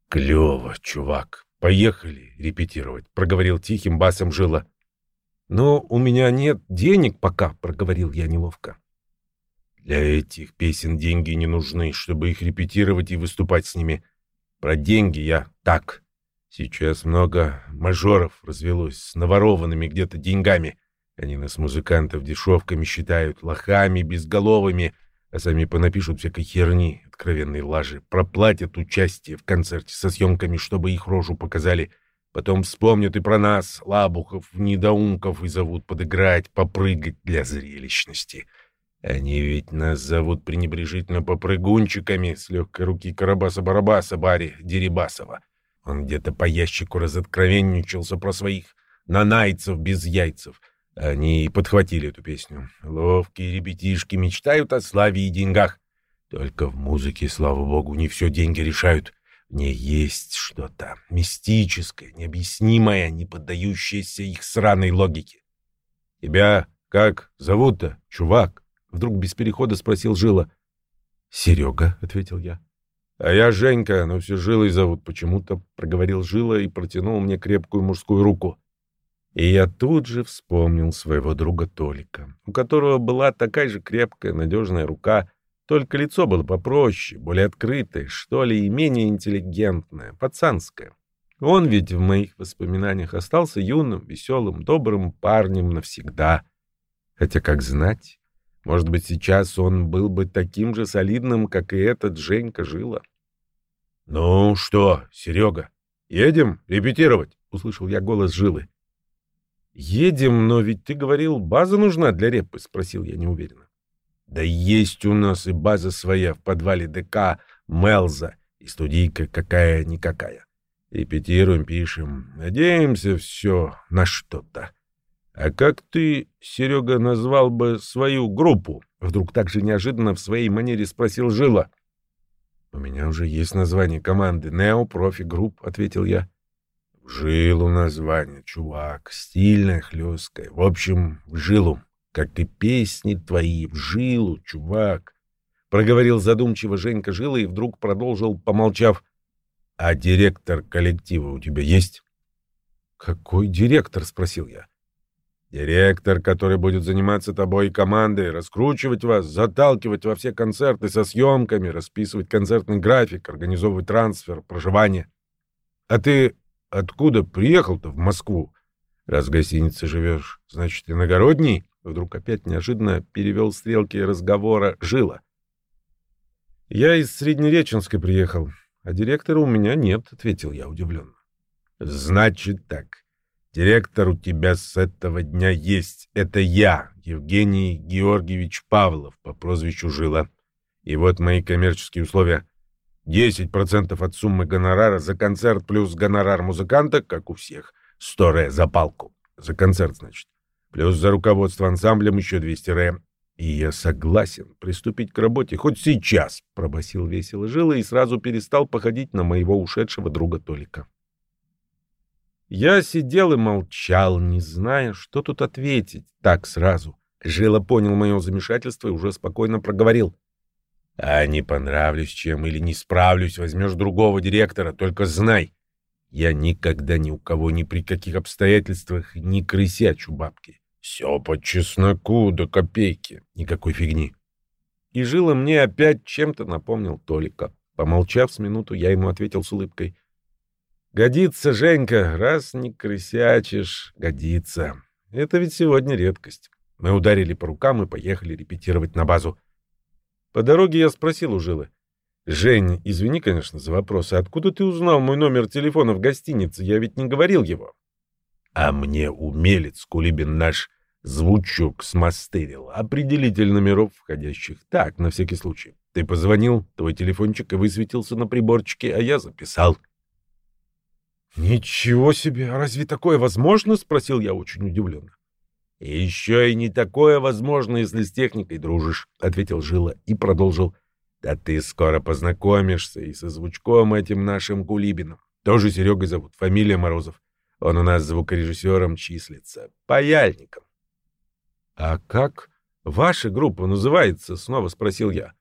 «Клево, чувак. Поехали репетировать», — проговорил тихим басом Жила. «Но у меня нет денег пока», — проговорил я неловко. «Для этих песен деньги не нужны, чтобы их репетировать и выступать с ними. Про деньги я так. Сейчас много мажоров развелось с наворованными где-то деньгами. Они нас, музыкантов, дешевками считают, лохами, безголовыми, а сами понапишут всякой херни, откровенной лажи, проплатят участие в концерте со съемками, чтобы их рожу показали. Потом вспомнят и про нас, лабухов, недоумков, и зовут подыграть, попрыгать для зрелищности. Они ведь нас зовут пренебрежительно попрыгунчиками с легкой руки Карабаса-Барабаса Барри Дерибасова. Он где-то по ящику разоткровенничался про своих нанайцев без яйцев. Они подхватили эту песню. Ловкие ребятишки мечтают о славе и деньгах. Только в музыке, слава богу, не все деньги решают. В ней есть что-то мистическое, необъяснимое, не поддающееся их сраной логике. — Тебя как зовут-то, чувак? — вдруг без перехода спросил Жила. — Серега, — ответил я. — А я Женька, но все Жилой зовут почему-то, — проговорил Жила и протянул мне крепкую мужскую руку. И я тут же вспомнил своего друга Толика, у которого была такая же крепкая, надежная рука, только лицо было попроще, более открытое, что ли, и менее интеллигентное, пацанское. Он ведь в моих воспоминаниях остался юным, веселым, добрым парнем навсегда. Хотя, как знать, может быть, сейчас он был бы таким же солидным, как и этот Женька Жила. — Ну что, Серега, едем репетировать? — услышал я голос Жилы. — Едем, но ведь ты говорил, база нужна для репы, — спросил я неуверенно. Да есть у нас и база своя в подвале ДК Мелза, и студийка какая-никакая. Репетируем, пишем, надеемся все на что-то. А как ты, Серега, назвал бы свою группу? Вдруг так же неожиданно в своей манере спросил Жила. У меня уже есть название команды Нео Профи Групп, ответил я. В жилу название, чувак, стильное, хлесткое. В общем, в жилу, как и песни твои, в жилу, чувак. Проговорил задумчиво Женька Жила и вдруг продолжил, помолчав. А директор коллектива у тебя есть? Какой директор? спросил я. Директор, который будет заниматься тобой и командой, раскручивать вас, заталкивать во все концерты со съемками, расписывать концертный график, организовывать трансфер, проживание. А ты откуда приехал-то в Москву? Раз в гостинице живешь, значит, иногородний? Вдруг опять неожиданно перевел стрелки разговора Жила. Я из Среднереченска приехал, а директора у меня нет, ответил я удивленно. Значит так. Директор у тебя с этого дня есть. Это я, Евгений Георгиевич Павлов по прозвищу Жила. И вот мои коммерческие условия. 10% от суммы гонорара за концерт плюс гонорар музыканта, как у всех. 100 ре за палку. За концерт, значит. Плюс за руководство ансамблем еще 200 ре. И я согласен приступить к работе хоть сейчас, пробасил весело Жила и сразу перестал походить на моего ушедшего друга Толика. Я сидел и молчал, не зная, что тут ответить так сразу. Жила понял мое замешательство и уже спокойно проговорил. «А не понравлюсь чем или не справлюсь, возьмешь другого директора, только знай, я никогда ни у кого ни при каких обстоятельствах не крысячу бабки. Все по чесноку до копейки, никакой фигни». И Жила мне опять чем-то напомнил Толика. Помолчав с минуту, я ему ответил с улыбкой — Годится, Женька, раз не крысячишь, годится. Это ведь сегодня редкость. Мы ударили по рукам и поехали репетировать на базу. По дороге я спросил у Жилы. «Жень, извини, конечно, за вопросы. Откуда ты узнал мой номер телефона в гостинице? Я ведь не говорил его». «А мне умелец Кулибин наш звучок смастерил. Определитель номеров входящих. Так, на всякий случай. Ты позвонил, твой телефончик и высветился на приборчике, а я записал». «Ничего себе! А разве такое возможно?» — спросил я очень удивленно. «Еще и не такое возможно, если с техникой дружишь», — ответил Жила и продолжил. «Да ты скоро познакомишься и со звучком этим нашим Кулибиным. Тоже Серегой зовут, фамилия Морозов. Он у нас звукорежиссером числится, паяльником». «А как ваша группа называется?» — снова спросил я.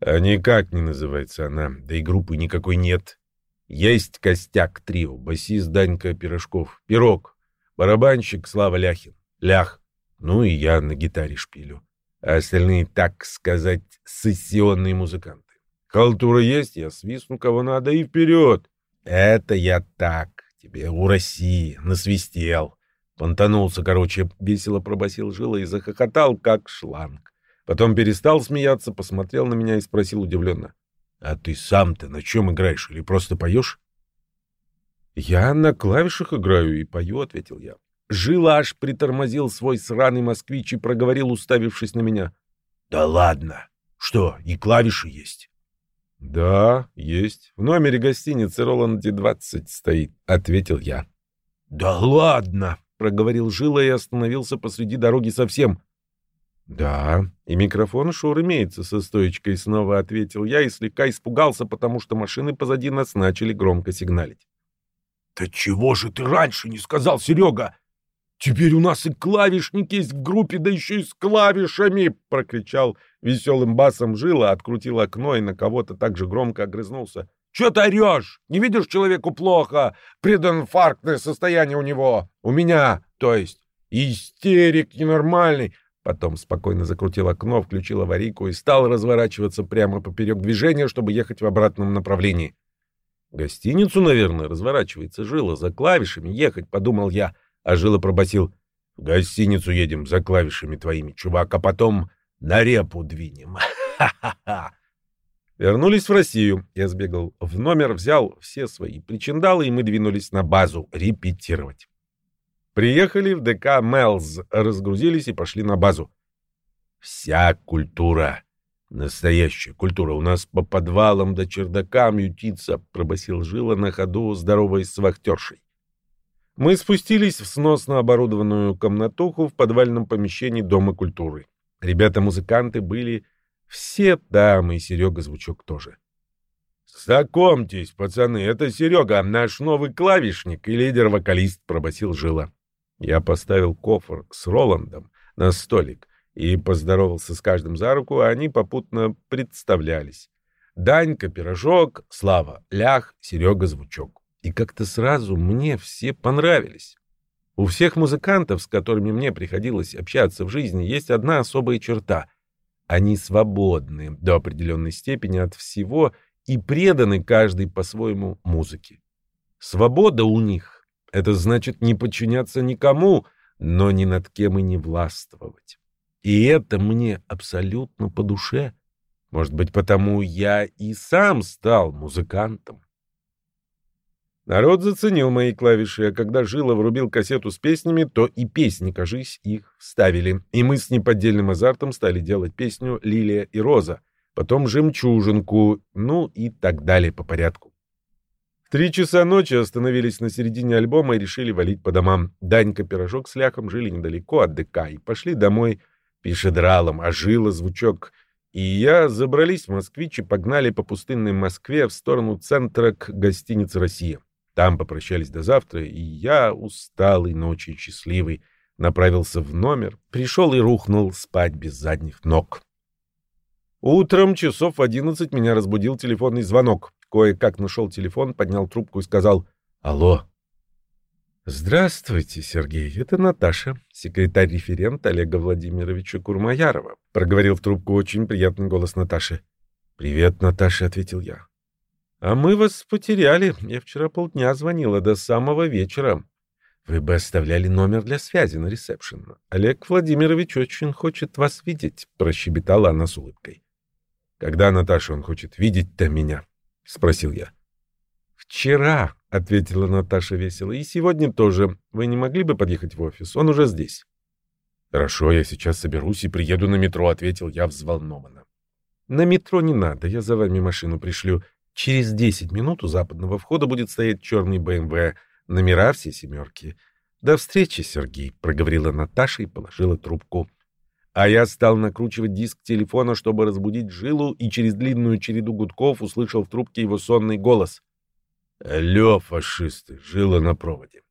«А никак не называется она, да и группы никакой нет. Есть костяк трио, басист Данька Пирожков, Пирог, барабанщик Слава Ляхин, Лях, ну и я на гитаре шпилю. А остальные, так сказать, сессионные музыканты. Халтура есть, я свистну кого надо и вперед. Это я так, тебе у России, насвистел. Понтанулся, короче, весело пробасил жила и захохотал, как шланг. Потом перестал смеяться, посмотрел на меня и спросил удивленно. А ты сам-то на чем играешь или просто поешь? Я на клавишах играю и пою, ответил я. Жила аж притормозил свой сраный москвич и проговорил, уставившись на меня. Да ладно. Что, и клавиши есть? Да, есть. В номере гостиницы Роланде 20 стоит, ответил я. Да ладно, проговорил Жила и остановился посреди дороги совсем. «Да, и микрофон Шур имеется со стоечкой», — снова ответил я и слегка испугался, потому что машины позади нас начали громко сигналить. «Да чего же ты раньше не сказал, Серега? Теперь у нас и клавишник есть в группе, да еще и с клавишами!» — прокричал веселым басом Жила, открутил окно и на кого-то так же громко огрызнулся. «Че ты орешь? Не видишь, человеку плохо? Прединфарктное состояние у него. У меня, то есть. Истерик ненормальный. Потом спокойно закрутил окно, включил аварийку и стал разворачиваться прямо поперек движения, чтобы ехать в обратном направлении. «Гостиницу, наверное, разворачивается Жила за клавишами ехать», — подумал я, а Жила пробасил. «В гостиницу едем за клавишами твоими, чувак, а потом на репу двинем. Ха-ха-ха!» Вернулись в Россию. Я сбегал в номер, взял все свои причиндалы, и мы двинулись на базу репетировать. Приехали в ДК Мелз, разгрузились и пошли на базу. Вся культура, настоящая культура, у нас по подвалам до да чердакам ютится, пробасил Жила на ходу, здороваясь с вахтершей. Мы спустились в сносно оборудованную комнатуху в подвальном помещении Дома культуры. Ребята-музыканты были все там, и Серега Звучок тоже. «Знакомьтесь, пацаны, это Серега, наш новый клавишник и лидер-вокалист», — пробасил Жила. Я поставил кофр с Роландом на столик и поздоровался с каждым за руку, а они попутно представлялись. Данька — пирожок, Слава — лях, Серега — звучок. И как-то сразу мне все понравились. У всех музыкантов, с которыми мне приходилось общаться в жизни, есть одна особая черта. Они свободны до определенной степени от всего и преданы каждый по-своему музыке. Свобода у них — это значит не подчиняться никому, но ни над кем и не властвовать. И это мне абсолютно по душе. Может быть, потому я и сам стал музыкантом. Народ заценил мои клавиши, а когда Жила врубил кассету с песнями, то и песни, кажись, их вставили. И мы с неподдельным азартом стали делать песню «Лилия и Роза», потом «Жемчужинку», ну и так далее по порядку. В три часа ночи остановились на середине альбома и решили валить по домам. Данька Пирожок с Ляхом жили недалеко от ДК и пошли домой пешедралом, а Жила звучок и я забрались в «Москвич» и погнали по пустынной Москве в сторону центра к гостинице «Россия». Там попрощались до завтра, и я, усталый, но очень счастливый, направился в номер, пришел и рухнул спать без задних ног. Утром часов в одиннадцать меня разбудил телефонный звонок. Кое-как нашел телефон, поднял трубку и сказал «Алло». «Здравствуйте, Сергей. Это Наташа, секретарь-референт Олега Владимировича Курмаярова», — проговорил в трубку очень приятный голос Наташи. «Привет, Наташа», — ответил я. А мы вас потеряли. Я вчера полдня звонила до самого вечера. Вы бы оставляли номер для связи на ресепшн. Олег Владимирович очень хочет вас видеть, прощебетала она с улыбкой. Когда, Наташа, он хочет видеть-то меня? спросил я. Вчера, ответила Наташа весело, и сегодня тоже. Вы не могли бы подъехать в офис? Он уже здесь. Хорошо, я сейчас соберусь и приеду на метро, ответил я взволнованно. На метро не надо, я за вами машину пришлю. Через 10 минут у западного входа будет стоять черный БМВ, номера все семерки. «До встречи, Сергей», — проговорила Наташа и положила трубку. А я стал накручивать диск телефона, чтобы разбудить Жилу, и через длинную череду гудков услышал в трубке его сонный голос. «Алло, фашисты, Жила на проводе».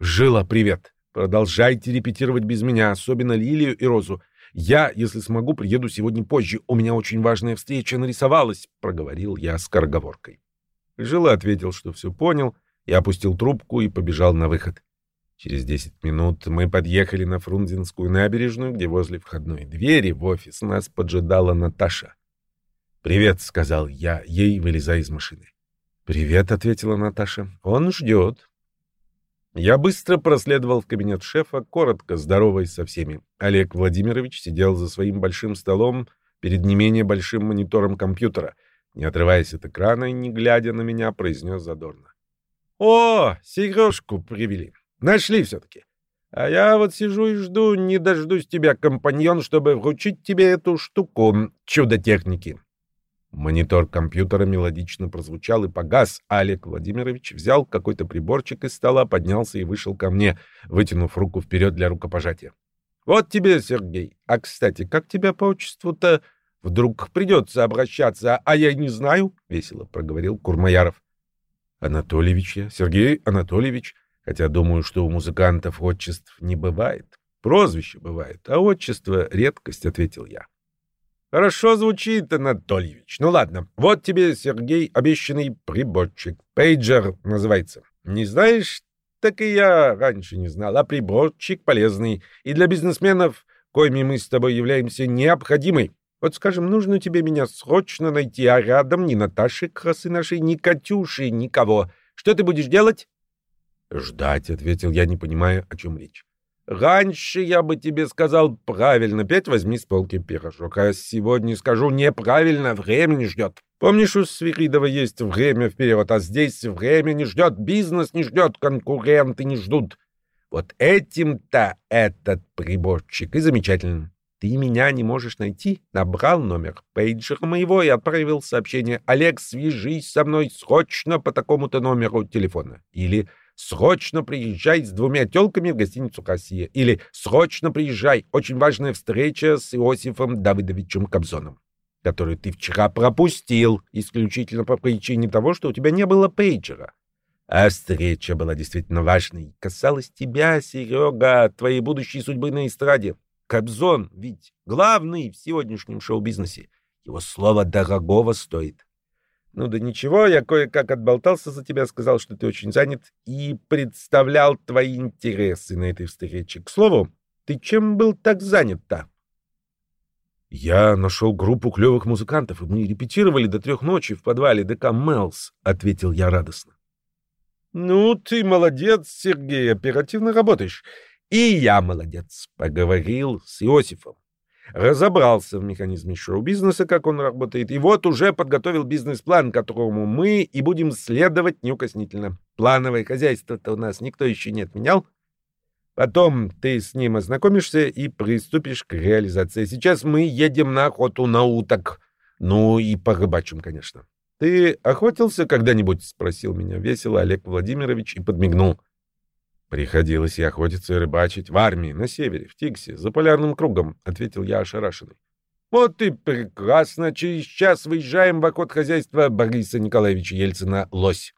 «Жила, привет. Продолжайте репетировать без меня, особенно Лилию и Розу. Я, если смогу, приеду сегодня позже. У меня очень важная встреча нарисовалась, проговорил я с скороговоркой. Жила ответил, что все понял, я опустил трубку и побежал на выход. Через десять минут мы подъехали на Фрунзенскую набережную, где возле входной двери в офис нас поджидала Наташа. «Привет», — сказал я, ей вылезая из машины. «Привет», — ответила Наташа. «Он ждет». Я быстро проследовал в кабинет шефа, коротко здороваясь со всеми. Олег Владимирович сидел за своим большим столом перед не менее большим монитором компьютера. Не отрываясь от экрана и не глядя на меня, произнес задорно. «О, сережку привели. Нашли все-таки. А я вот сижу и жду, не дождусь тебя, компаньон, чтобы вручить тебе эту штуку чудо техники. Монитор компьютера мелодично прозвучал и погас. Олег Владимирович взял какой-то приборчик из стола, поднялся и вышел ко мне, вытянув руку вперед для рукопожатия. «Вот тебе, Сергей. А, кстати, как тебя по отчеству-то? Вдруг придется обращаться, а я не знаю?» — весело проговорил Курмаяров. «Анатольевич я, Сергей Анатольевич. Хотя думаю, что у музыкантов отчеств не бывает. Прозвище бывает, а отчество — редкость», — ответил я. Хорошо звучит, Анатольевич. Ну ладно, вот тебе, Сергей, обещанный приборчик. Пейджер называется. Не знаешь? Так и я раньше не знал. А приборчик полезный. И для бизнесменов, коими мы с тобой являемся, необходимый. Вот, скажем, нужно тебе меня срочно найти, а рядом ни Наташи красы нашей, ни Катюши, никого. Что ты будешь делать? «Ждать», — ответил я, не понимая, о чем речь. Раньше я бы тебе сказал правильно, пять возьми с полки пирожок, а сегодня скажу неправильно, время не ждет. Помнишь, у Свиридова есть время вперед, а здесь время не ждет, бизнес не ждет, конкуренты не ждут. Вот этим-то этот приборчик и замечательно. Ты меня не можешь найти? Набрал номер пейджера моего и отправил сообщение «Олег, свяжись со мной срочно по такому-то номеру телефона». Или «Срочно приезжай с двумя телками в гостиницу «Россия» или «Срочно приезжай, очень важная встреча с Иосифом Давыдовичем Кобзоном». которую ты вчера пропустил, исключительно по причине того, что у тебя не было пейджера. А встреча была действительно важной. Касалась тебя, Серега, твоей будущей судьбы на эстраде. Кобзон ведь главный в сегодняшнем шоу-бизнесе. Его слово дорогого стоит. Ну да ничего, я кое-как отболтался за тебя, сказал, что ты очень занят и представлял твои интересы на этой встрече. К слову, ты чем был так занят-то? Я нашел группу клевых музыкантов, и мы репетировали до трех ночи в подвале ДК Мелс, ответил я радостно. Ну, ты молодец, Сергей, оперативно работаешь. И я молодец, поговорил с Иосифом. Разобрался в механизме шоу-бизнеса, как он работает, и вот уже подготовил бизнес-план, которому мы и будем следовать неукоснительно. Плановое хозяйство-то у нас никто еще не отменял. Потом ты с ним ознакомишься и приступишь к реализации. Сейчас мы едем на охоту на уток. Ну и порыбачим, конечно. «Ты охотился когда-нибудь?» — спросил меня весело Олег Владимирович и подмигнул. «Приходилось и охотиться, и рыбачить. В армии, на севере, в Тиксе, за полярным кругом», — ответил я ошарашенный. «Вот и прекрасно. Через час выезжаем в охот хозяйства Бориса Николаевича Ельцина «Лось».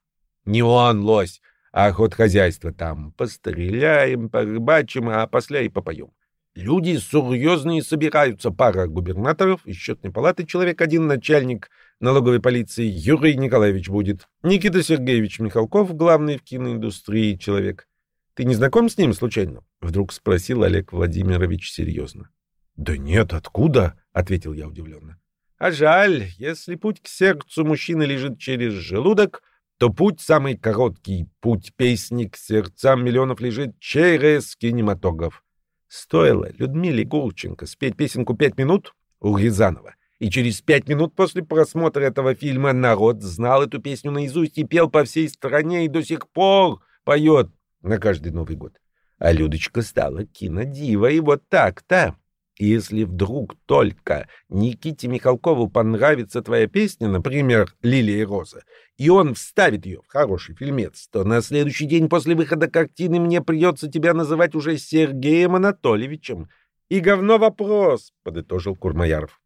Не он лось, а охот хозяйства там. Постреляем, порыбачим, а после и попоем. Люди серьезные собираются. Пара губернаторов из счетной палаты, человек один, начальник — налоговой полиции Юрий Николаевич будет. Никита Сергеевич Михалков, главный в киноиндустрии человек. Ты не знаком с ним случайно? Вдруг спросил Олег Владимирович серьезно. Да нет, откуда? Ответил я удивленно. А жаль, если путь к сердцу мужчины лежит через желудок, то путь самый короткий, путь песни к сердцам миллионов лежит через кинематограф. Стоило Людмиле Гурченко спеть песенку «Пять минут» у Рязанова — и через пять минут после просмотра этого фильма народ знал эту песню наизусть и пел по всей стране и до сих пор поет на каждый Новый год. А Людочка стала кинодива, и вот так-то. Если вдруг только Никите Михалкову понравится твоя песня, например, «Лилия и роза», и он вставит ее в хороший фильмец, то на следующий день после выхода картины мне придется тебя называть уже Сергеем Анатольевичем. И говно вопрос, — подытожил Курмаяров.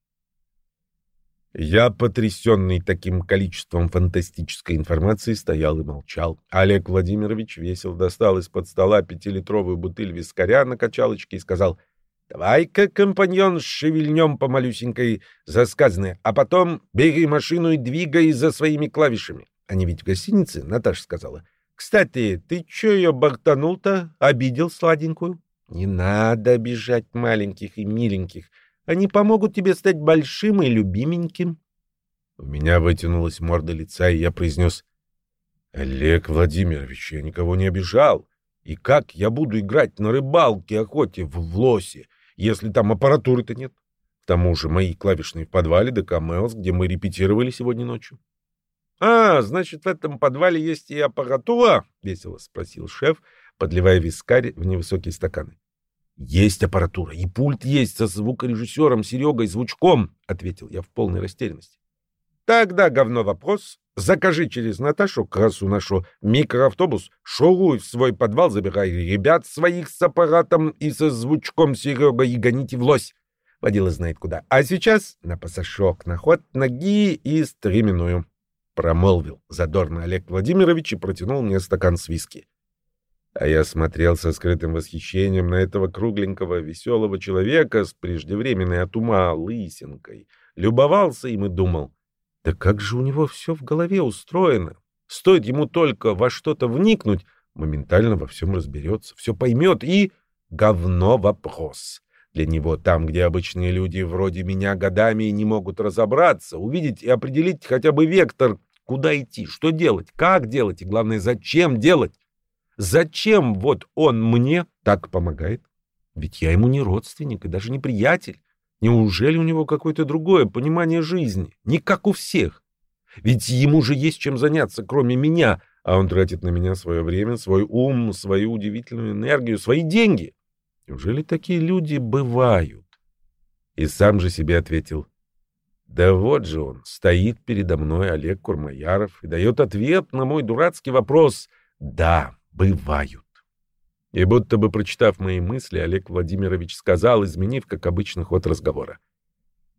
Я, потрясенный таким количеством фантастической информации, стоял и молчал. Олег Владимирович весело достал из-под стола пятилитровую бутыль вискаря на качалочке и сказал, «Давай-ка, компаньон, шевельнем по малюсенькой за сказанное, а потом бери машину и двигай за своими клавишами». Они ведь в гостинице, Наташа сказала. «Кстати, ты чё ее бортанул-то? Обидел сладенькую?» «Не надо обижать маленьких и миленьких». Они помогут тебе стать большим и любименьким. У меня вытянулась морда лица, и я произнес, «Олег Владимирович, я никого не обижал. И как я буду играть на рыбалке, охоте в, лосе, если там аппаратуры-то нет? К тому же мои клавишные в подвале ДК Мэлс, где мы репетировали сегодня ночью». «А, значит, в этом подвале есть и аппаратура?» — весело спросил шеф, подливая вискарь в невысокие стаканы. «Есть аппаратура, и пульт есть со звукорежиссером Серегой Звучком», — ответил я в полной растерянности. «Тогда говно вопрос. Закажи через Наташу, красу нашу, микроавтобус, шуруй в свой подвал, забирай ребят своих с аппаратом и со звучком Серега и гоните в лось. Водила знает куда. А сейчас на пасашок, на ход ноги и стременную», — промолвил задорно Олег Владимирович и протянул мне стакан с виски. А я смотрел со скрытым восхищением на этого кругленького, веселого человека с преждевременной от ума лысинкой. Любовался им и думал, да как же у него все в голове устроено. Стоит ему только во что-то вникнуть, моментально во всем разберется, все поймет и... Говно вопрос. Для него там, где обычные люди вроде меня годами не могут разобраться, увидеть и определить хотя бы вектор, куда идти, что делать, как делать и, главное, зачем делать. Зачем вот он мне так помогает? Ведь я ему не родственник и даже не приятель. Неужели у него какое-то другое понимание жизни? Не как у всех. Ведь ему же есть чем заняться, кроме меня, а он тратит на меня свое время, свой ум, свою удивительную энергию, свои деньги. Неужели такие люди бывают? И сам же себе ответил. Да вот же он, стоит передо мной Олег Курмаяров и дает ответ на мой дурацкий вопрос «Да» бывают. И будто бы прочитав мои мысли, Олег Владимирович сказал, изменив, как обычно, ход разговора.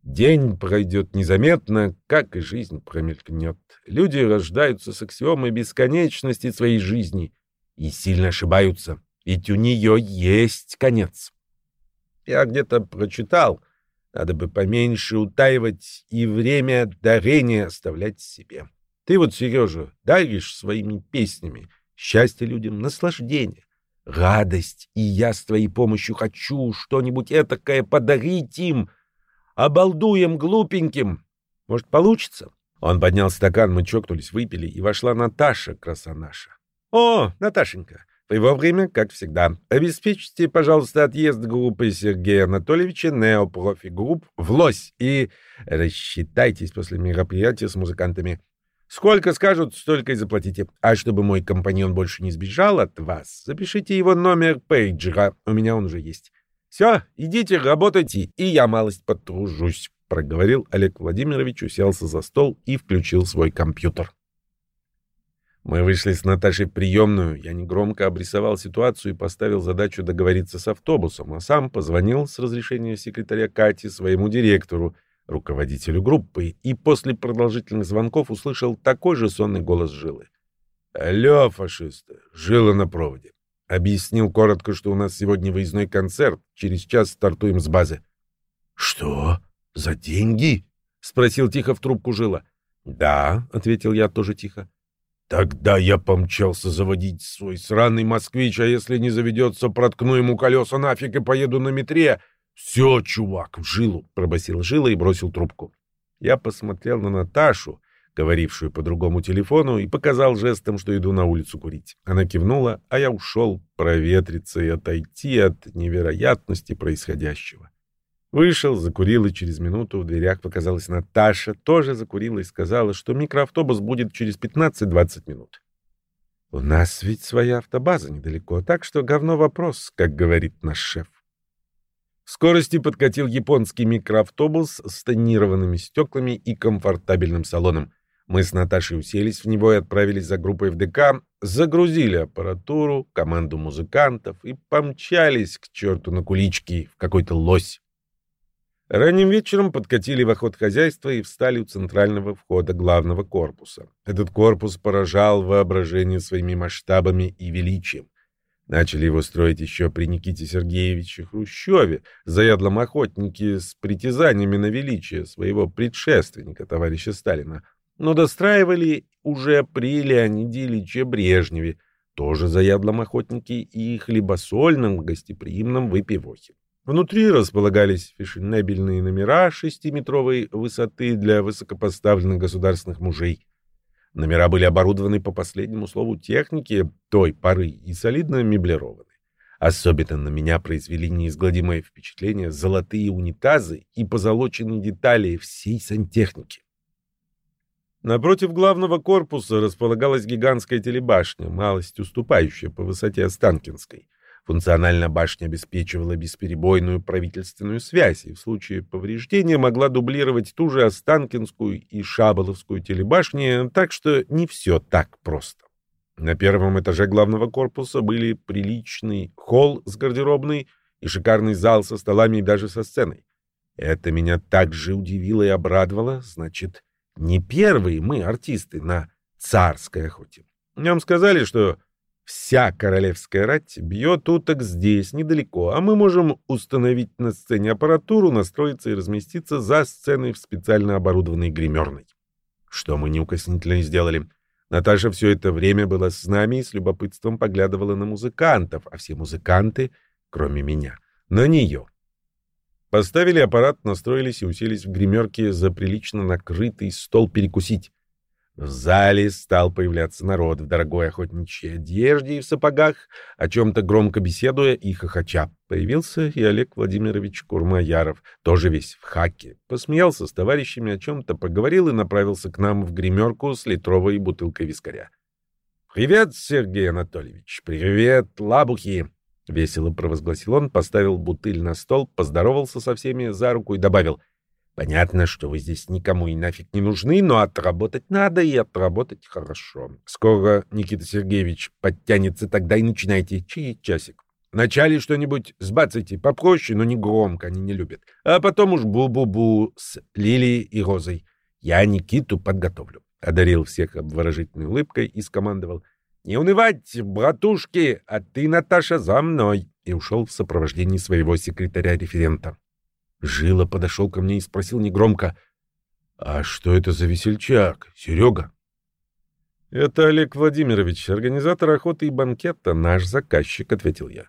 День пройдет незаметно, как и жизнь промелькнет. Люди рождаются с аксиомой бесконечности своей жизни и сильно ошибаются, ведь у нее есть конец. Я где-то прочитал, надо бы поменьше утаивать и время дарения оставлять себе. Ты вот, Сережа, даришь своими песнями счастье людям, наслаждение, радость, и я с твоей помощью хочу что-нибудь этакое подарить им — Обалдуем глупеньким. Может, получится?» Он поднял стакан, мы чокнулись, выпили, и вошла Наташа, краса наша. «О, Наташенька, вы вовремя, как всегда. Обеспечьте, пожалуйста, отъезд группы Сергея Анатольевича Нео Профи Групп в Лось и рассчитайтесь после мероприятия с музыкантами. Сколько скажут, столько и заплатите. А чтобы мой компаньон больше не сбежал от вас, запишите его номер пейджера. У меня он уже есть. «Все, идите, работайте, и я малость потружусь», — проговорил Олег Владимирович, уселся за стол и включил свой компьютер. Мы вышли с Наташей в приемную. Я негромко обрисовал ситуацию и поставил задачу договориться с автобусом, а сам позвонил с разрешения секретаря Кати своему директору, руководителю группы, и после продолжительных звонков услышал такой же сонный голос Жилы. «Алло, фашисты! Жила на проводе. Объяснил коротко, что у нас сегодня выездной концерт. Через час стартуем с базы. «Что? За деньги?» — спросил тихо в трубку Жила. «Да», — ответил я тоже тихо. «Тогда я помчался заводить свой сраный москвич, а если не заведется, проткну ему колеса нафиг и поеду на метре. Все, чувак, в жилу!» — пробасил Жила и бросил трубку. Я посмотрел на Наташу, говорившую по другому телефону, и показал жестом, что иду на улицу курить. Она кивнула, а я ушел проветриться и отойти от невероятности происходящего. Вышел, закурил, и через минуту в дверях показалась Наташа, тоже закурила и сказала, что микроавтобус будет через 15-20 минут. «У нас ведь своя автобаза недалеко, так что говно вопрос», как говорит наш шеф. В скорости подкатил японский микроавтобус с тонированными стеклами и комфортабельным салоном. Мы с Наташей уселись в него и отправились за группой в ДК, загрузили аппаратуру, команду музыкантов и помчались к черту на кулички в какой-то лось. Ранним вечером подкатили в охот хозяйства и встали у центрального входа главного корпуса. Этот корпус поражал воображение своими масштабами и величием. Начали его строить еще при Никите Сергеевиче Хрущеве, заядлом охотнике с притязаниями на величие своего предшественника, товарища Сталина, но достраивали уже при Леониде Ильиче Брежневе, тоже заядлом охотнике и хлебосольном гостеприимном выпивохе. Внутри располагались фешенебельные номера шестиметровой высоты для высокопоставленных государственных мужей. Номера были оборудованы по последнему слову техники той поры и солидно меблированы. Особенно на меня произвели неизгладимое впечатление золотые унитазы и позолоченные детали всей сантехники. Напротив главного корпуса располагалась гигантская телебашня, малость уступающая по высоте Останкинской. Функционально башня обеспечивала бесперебойную правительственную связь и в случае повреждения могла дублировать ту же Останкинскую и Шаболовскую телебашни, так что не все так просто. На первом этаже главного корпуса были приличный холл с гардеробной и шикарный зал со столами и даже со сценой. Это меня также удивило и обрадовало, значит, не первые мы, артисты, на царской охоте. Нам сказали, что вся королевская рать бьет уток здесь, недалеко, а мы можем установить на сцене аппаратуру, настроиться и разместиться за сценой в специально оборудованной гримерной. Что мы неукоснительно сделали. Наташа все это время была с нами и с любопытством поглядывала на музыкантов, а все музыканты, кроме меня, на нее. Поставили аппарат, настроились и уселись в гримерке за прилично накрытый стол перекусить. В зале стал появляться народ в дорогой охотничьей одежде и в сапогах, о чем-то громко беседуя и хохоча. Появился и Олег Владимирович Курмаяров, тоже весь в хаке. Посмеялся с товарищами, о чем-то поговорил и направился к нам в гримерку с литровой бутылкой вискаря. «Привет, Сергей Анатольевич! Привет, лабухи!» — весело провозгласил он, поставил бутыль на стол, поздоровался со всеми за руку и добавил. «Понятно, что вы здесь никому и нафиг не нужны, но отработать надо и отработать хорошо. Скоро Никита Сергеевич подтянется, тогда и начинайте чаик-часик. Вначале что-нибудь сбацайте попроще, но не громко, они не любят. А потом уж бу-бу-бу с Лилией и Розой. Я Никиту подготовлю. Одарил всех обворожительной улыбкой и скомандовал. «Не унывать, братушки, а ты, Наташа, за мной!» И ушел в сопровождении своего секретаря-референта. Жила подошел ко мне и спросил негромко. «А что это за весельчак, Серега?» «Это Олег Владимирович, организатор охоты и банкета, наш заказчик», — ответил я.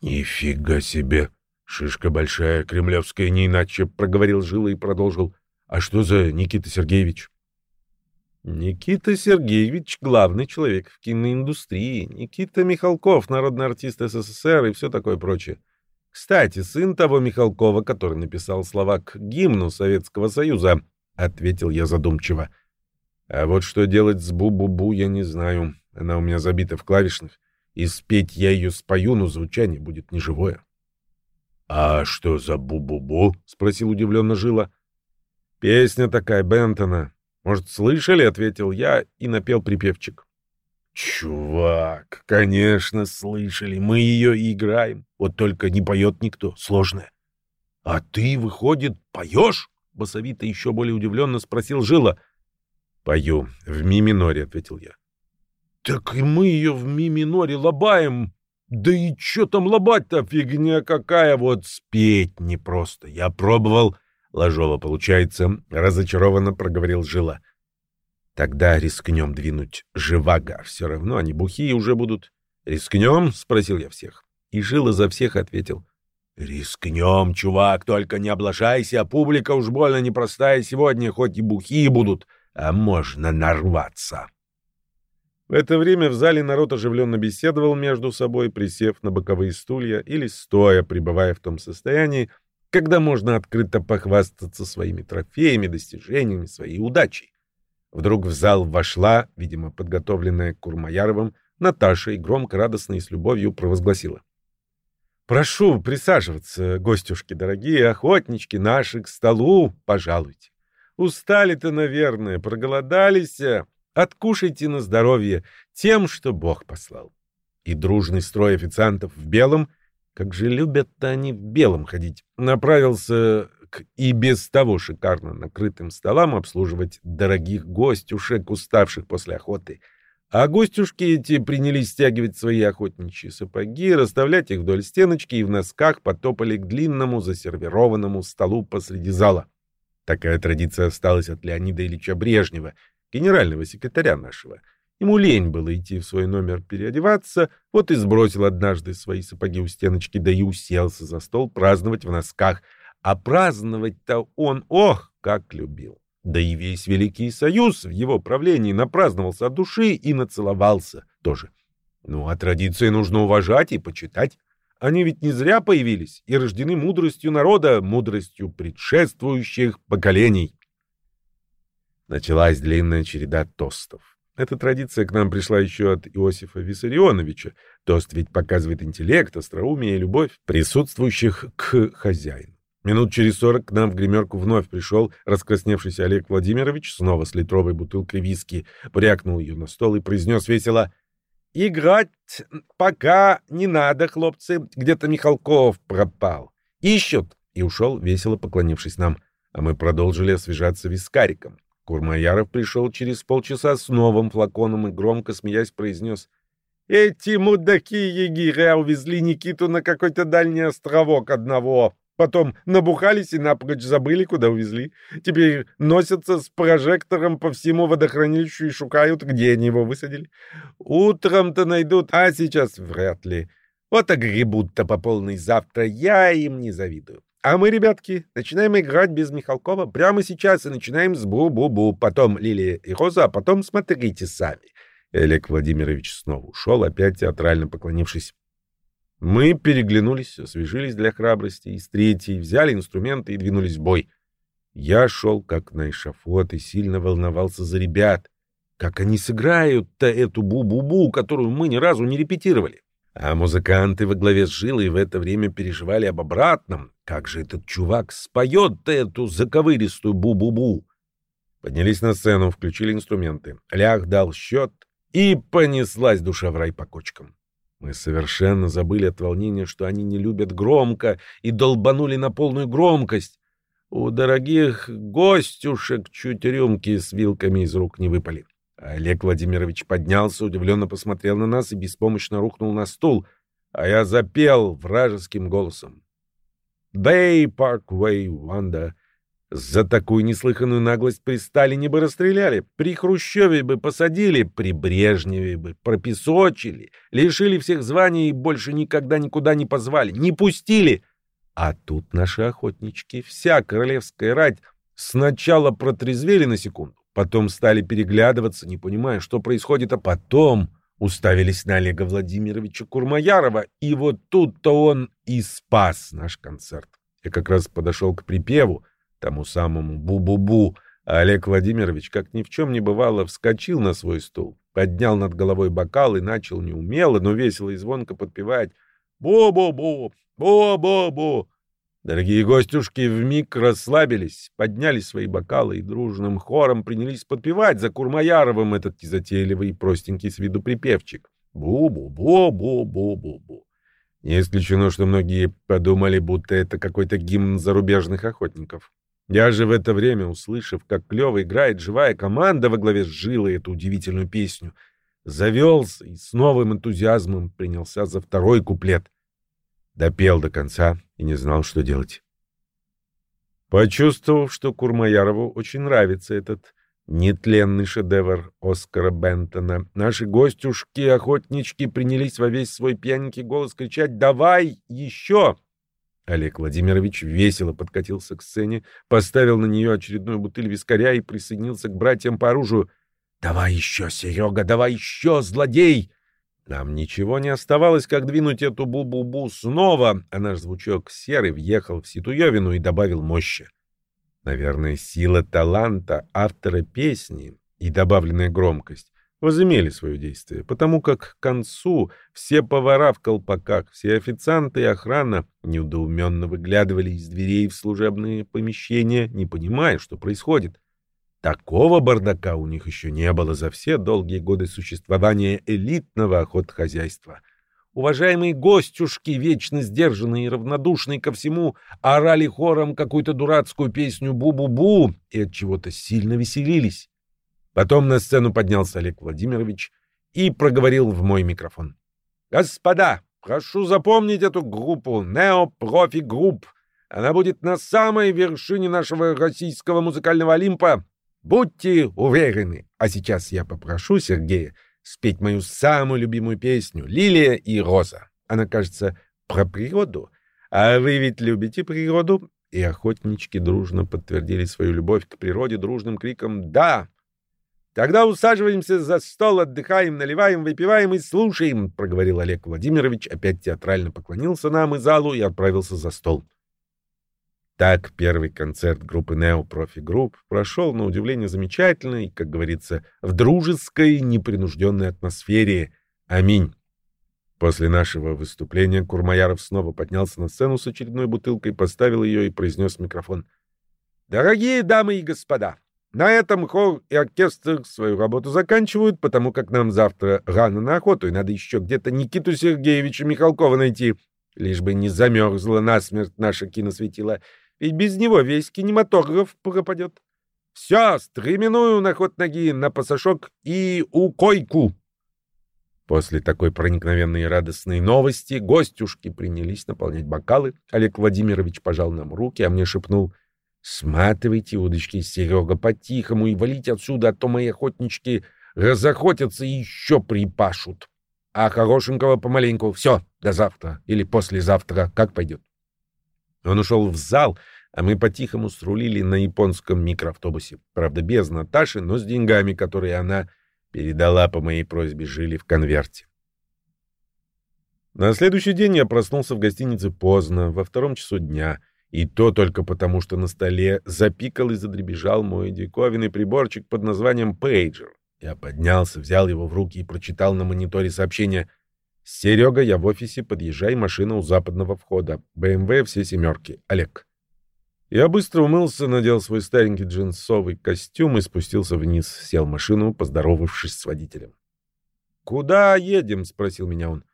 «Нифига себе! Шишка большая, кремлевская, не иначе», — проговорил Жила и продолжил. «А что за Никита Сергеевич?» Никита Сергеевич — главный человек в киноиндустрии. Никита Михалков — народный артист СССР и все такое прочее. Кстати, сын того Михалкова, который написал слова к гимну Советского Союза, — ответил я задумчиво. А вот что делать с бу-бу-бу, я не знаю. Она у меня забита в клавишных. И спеть я ее спою, но звучание будет неживое. — А что за бу-бу-бу? — спросил удивленно Жила. — Песня такая Бентона. «Может, слышали?» — ответил я и напел припевчик. «Чувак, конечно, слышали. Мы ее играем. Вот только не поет никто. Сложная». «А ты, выходит, поешь?» — басовито еще более удивленно спросил Жила. «Пою. В ми-миноре», — ответил я. «Так и мы ее в ми-миноре лобаем. Да и что там лобать-то? Фигня какая. Вот спеть непросто. Я пробовал...» Ложова, получается, разочарованно проговорил Жила. Тогда рискнем двинуть живаго. Все равно они бухие уже будут. Рискнем? Спросил я всех. И Жила за всех ответил. Рискнем, чувак, только не облажайся, а публика уж больно непростая сегодня, хоть и бухие будут, а можно нарваться. В это время в зале народ оживленно беседовал между собой, присев на боковые стулья или стоя, пребывая в том состоянии, когда можно открыто похвастаться своими трофеями, достижениями, своей удачей. Вдруг в зал вошла, видимо, подготовленная Курмаяровым, Наташа и громко, радостно и с любовью провозгласила. «Прошу присаживаться, гостюшки дорогие, охотнички наши, к столу пожалуйте. Устали-то, наверное, проголодались, откушайте на здоровье тем, что Бог послал». И дружный строй официантов в белом — как же любят-то они в белом ходить. Направился к и без того шикарно накрытым столам обслуживать дорогих гостюшек, уставших после охоты. А гостюшки эти принялись стягивать свои охотничьи сапоги, расставлять их вдоль стеночки и в носках потопали к длинному засервированному столу посреди зала. Такая традиция осталась от Леонида Ильича Брежнева, генерального секретаря нашего — Ему лень было идти в свой номер переодеваться, вот и сбросил однажды свои сапоги у стеночки, да и уселся за стол праздновать в носках. А праздновать-то он, ох, как любил. Да и весь Великий Союз в его правлении напраздновался от души и нацеловался тоже. Ну, а традиции нужно уважать и почитать. Они ведь не зря появились и рождены мудростью народа, мудростью предшествующих поколений. Началась длинная череда тостов. Эта традиция к нам пришла еще от Иосифа Виссарионовича. Тост ведь показывает интеллект, остроумие и любовь присутствующих к хозяину. Минут через сорок к нам в гримерку вновь пришел раскрасневшийся Олег Владимирович, снова с литровой бутылкой виски, брякнул ее на стол и произнес весело «Играть пока не надо, хлопцы, где-то Михалков пропал. Ищут!» И ушел, весело поклонившись нам, а мы продолжили освежаться вискариком. Курмаяров пришел через полчаса с новым флаконом и громко смеясь произнес «Эти мудаки егеря увезли Никиту на какой-то дальний островок одного, потом набухались и напрочь забыли, куда увезли. Теперь носятся с прожектором по всему водохранилищу и шукают, где они его высадили. Утром-то найдут, а сейчас вряд ли. Вот огребут-то по полной завтра, я им не завидую. А мы, ребятки, начинаем играть без Михалкова прямо сейчас и начинаем с бу-бу-бу, потом Лилия и Роза, а потом смотрите сами. Олег Владимирович снова ушел, опять театрально поклонившись. Мы переглянулись, освежились для храбрости, и с третьей взяли инструменты и двинулись в бой. Я шел как на эшафот и сильно волновался за ребят. Как они сыграют-то эту бу-бу-бу, которую мы ни разу не репетировали? А музыканты во главе с Жилой в это время переживали об обратном. Как же этот чувак споет эту заковыристую бу-бу-бу? Поднялись на сцену, включили инструменты. Лях дал счет, и понеслась душа в рай по кочкам. Мы совершенно забыли от волнения, что они не любят громко, и долбанули на полную громкость. У дорогих гостюшек чуть рюмки с вилками из рук не выпали. Олег Владимирович поднялся, удивленно посмотрел на нас и беспомощно рухнул на стул, а я запел вражеским голосом. «Bay Parkway Wanda». За такую неслыханную наглость при Сталине бы расстреляли, при Хрущеве бы посадили, при Брежневе бы пропесочили, лишили всех званий и больше никогда никуда не позвали, не пустили. А тут наши охотнички, вся королевская рать, сначала протрезвели на секунду, потом стали переглядываться, не понимая, что происходит, а потом уставились на Олега Владимировича Курмаярова, и вот тут-то он и спас наш концерт. Я как раз подошел к припеву, тому самому «бу-бу-бу», Олег Владимирович, как ни в чем не бывало, вскочил на свой стул, поднял над головой бокал и начал неумело, но весело и звонко подпевать «бу-бу-бу, бу-бу-бу». Дорогие гостюшки вмиг расслабились, подняли свои бокалы и дружным хором принялись подпевать за Курмаяровым этот незатейливый и простенький с виду припевчик. Бу-бу-бу-бу-бу-бу-бу. Не исключено, что многие подумали, будто это какой-то гимн зарубежных охотников. Я же в это время, услышав, как клево играет живая команда во главе с Жилой эту удивительную песню, завелся и с новым энтузиазмом принялся за второй куплет. Допел до конца и не знал, что делать. Почувствовав, что Курмаярову очень нравится этот нетленный шедевр Оскара Бентона, наши гостюшки-охотнички принялись во весь свой пьяненький голос кричать «Давай еще!» Олег Владимирович весело подкатился к сцене, поставил на нее очередную бутыль вискаря и присоединился к братьям по оружию. «Давай еще, Серега, давай еще, злодей!» Нам ничего не оставалось, как двинуть эту бу-бу-бу снова, а наш звучок серый въехал в Ситуевину и добавил мощи. Наверное, сила таланта автора песни и добавленная громкость возымели свое действие, потому как к концу все повара в колпаках, все официанты и охрана недоуменно выглядывали из дверей в служебные помещения, не понимая, что происходит. Такого бардака у них еще не было за все долгие годы существования элитного охотхозяйства. Уважаемые гостюшки, вечно сдержанные и равнодушные ко всему, орали хором какую-то дурацкую песню «Бу-бу-бу» и от чего-то сильно веселились. Потом на сцену поднялся Олег Владимирович и проговорил в мой микрофон. «Господа, прошу запомнить эту группу Neo Profi Group. Она будет на самой вершине нашего российского музыкального Олимпа. Будьте уверены. А сейчас я попрошу Сергея спеть мою самую любимую песню «Лилия и роза». Она, кажется, про природу. А вы ведь любите природу?» И охотнички дружно подтвердили свою любовь к природе дружным криком «Да!» Тогда усаживаемся за стол, отдыхаем, наливаем, выпиваем и слушаем, проговорил Олег Владимирович, опять театрально поклонился нам и залу и отправился за стол. Так первый концерт группы Neo Profi Group прошел на удивление замечательно и, как говорится, в дружеской, непринужденной атмосфере. Аминь. После нашего выступления Курмаяров снова поднялся на сцену с очередной бутылкой, поставил ее и произнес в микрофон. «Дорогие дамы и господа, на этом хор и оркестр свою работу заканчивают, потому как нам завтра рано на охоту, и надо еще где-то Никиту Сергеевича Михалкова найти, лишь бы не замерзла насмерть наша киносветила, ведь без него весь кинематограф пропадет. Все, стременую на ход ноги, на пасашок и у койку. После такой проникновенной и радостной новости гостюшки принялись наполнять бокалы. Олег Владимирович пожал нам руки, а мне шепнул — Сматывайте удочки, Серега, по-тихому и валите отсюда, а то мои охотнички разохотятся и еще припашут. А хорошенького помаленьку. Все, до завтра или послезавтра, как пойдет. Он ушел в зал, а мы по-тихому срулили на японском микроавтобусе. Правда, без Наташи, но с деньгами, которые она передала по моей просьбе, жили в конверте. На следующий день я проснулся в гостинице поздно, во втором часу дня — и то только потому, что на столе запикал и задребежал мой диковинный приборчик под названием «Пейджер». Я поднялся, взял его в руки и прочитал на мониторе сообщение «Серега, я в офисе, подъезжай, машина у западного входа. БМВ, все семерки. Олег». Я быстро умылся, надел свой старенький джинсовый костюм и спустился вниз, сел в машину, поздоровавшись с водителем. «Куда едем?» — спросил меня он.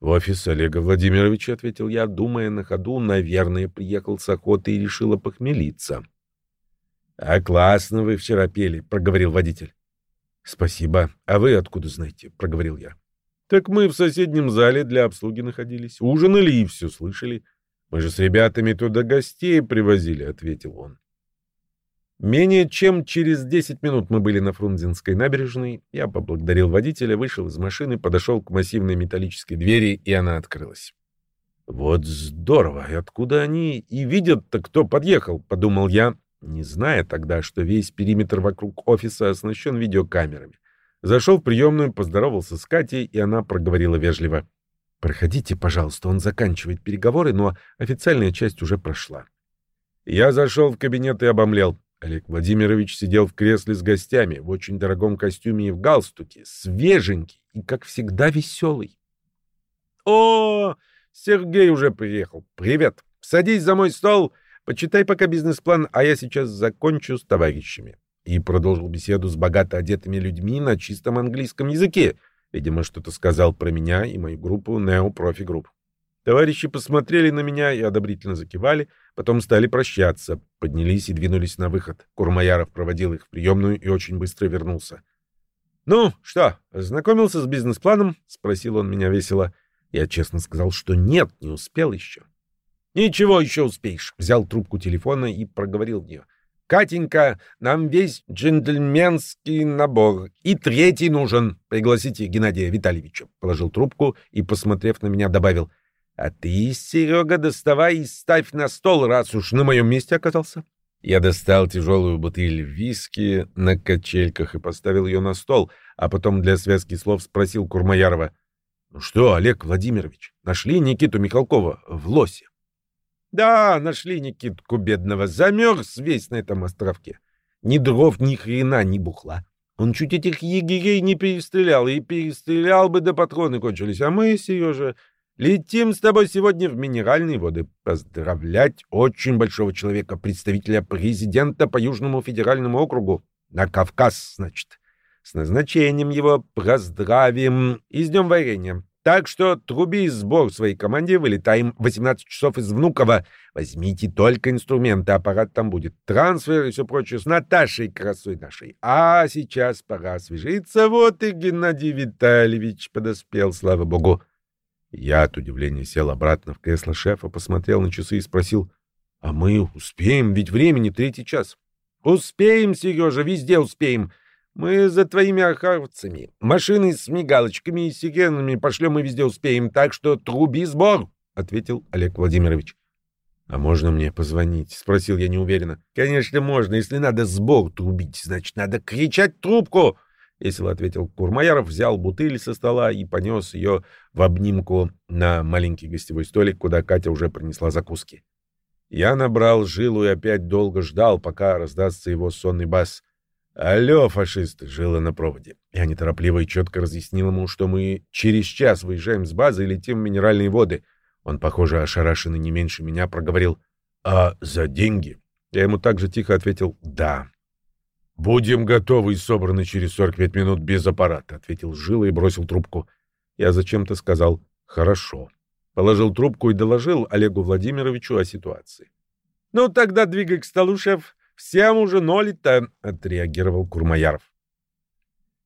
В офис Олега Владимировича, ответил я, думая на ходу, наверное, приехал с охоты и решил опохмелиться. А классно вы вчера пели, проговорил водитель. Спасибо. А вы откуда знаете? проговорил я. Так мы в соседнем зале для обслуги находились, ужинали и все слышали. Мы же с ребятами туда гостей привозили, ответил он. Менее чем через 10 минут мы были на Фрунзенской набережной. Я поблагодарил водителя, вышел из машины, подошел к массивной металлической двери, и она открылась. «Вот здорово! И откуда они и видят-то, кто подъехал?» — подумал я, не зная тогда, что весь периметр вокруг офиса оснащен видеокамерами. Зашел в приемную, поздоровался с Катей, и она проговорила вежливо. «Проходите, пожалуйста, он заканчивает переговоры, но официальная часть уже прошла». Я зашел в кабинет и обомлел. Олег Владимирович сидел в кресле с гостями, в очень дорогом костюме и в галстуке, свеженький и, как всегда, веселый. «О, Сергей уже приехал. Привет. Садись за мой стол, почитай пока бизнес-план, а я сейчас закончу с товарищами». И продолжил беседу с богато одетыми людьми на чистом английском языке. Видимо, что-то сказал про меня и мою группу Neo Profi Group. Товарищи посмотрели на меня и одобрительно закивали, потом стали прощаться, поднялись и двинулись на выход. Курмаяров проводил их в приемную и очень быстро вернулся. «Ну, что, знакомился с бизнес-планом?» — спросил он меня весело. Я честно сказал, что нет, не успел еще. «Ничего еще успеешь», — взял трубку телефона и проговорил в нее. «Катенька, нам весь джентльменский набор. И третий нужен. Пригласите Геннадия Витальевича». Положил трубку и, посмотрев на меня, добавил. А ты, Серега, доставай и ставь на стол, раз уж на моем месте оказался. Я достал тяжелую бутыль виски на качельках и поставил ее на стол, а потом для связки слов спросил Курмаярова. — Ну что, Олег Владимирович, нашли Никиту Михалкова в лосе? — Да, нашли Никитку бедного, замерз весь на этом островке. Ни дров, ни хрена, ни бухла. Он чуть этих егерей не перестрелял, и перестрелял бы, да патроны кончились. А мы, Сережа, Летим с тобой сегодня в минеральные воды поздравлять очень большого человека, представителя президента по Южному федеральному округу. На Кавказ, значит. С назначением его поздравим и с днем варенья. Так что труби сбор своей команде, вылетаем 18 часов из Внуково. Возьмите только инструменты, аппарат там будет, трансфер и все прочее с Наташей, красой нашей. А сейчас пора освежиться. Вот и Геннадий Витальевич подоспел, слава богу. Я от удивления сел обратно в кресло шефа, посмотрел на часы и спросил, «А мы успеем, ведь времени третий час». «Успеем, Сережа, везде успеем. Мы за твоими охарцами. Машины с мигалочками и сиренами пошлем и везде успеем, так что труби сбор», — ответил Олег Владимирович. «А можно мне позвонить?» — спросил я неуверенно. «Конечно, можно. Если надо сбор трубить, значит, надо кричать трубку!» — весело ответил Курмаяров, взял бутыль со стола и понес ее в обнимку на маленький гостевой столик, куда Катя уже принесла закуски. Я набрал жилу и опять долго ждал, пока раздастся его сонный бас. «Алло, фашисты!» — жила на проводе. Я неторопливо и четко разъяснил ему, что мы через час выезжаем с базы и летим в минеральные воды. Он, похоже, ошарашенный не меньше меня, проговорил «А за деньги?» Я ему также тихо ответил «Да». «Будем готовы и собраны через 45 минут без аппарата», — ответил Жила и бросил трубку. Я зачем-то сказал «хорошо». Положил трубку и доложил Олегу Владимировичу о ситуации. «Ну, тогда двигай к столу, шеф. Всем уже ноль-то», — отреагировал Курмаяров.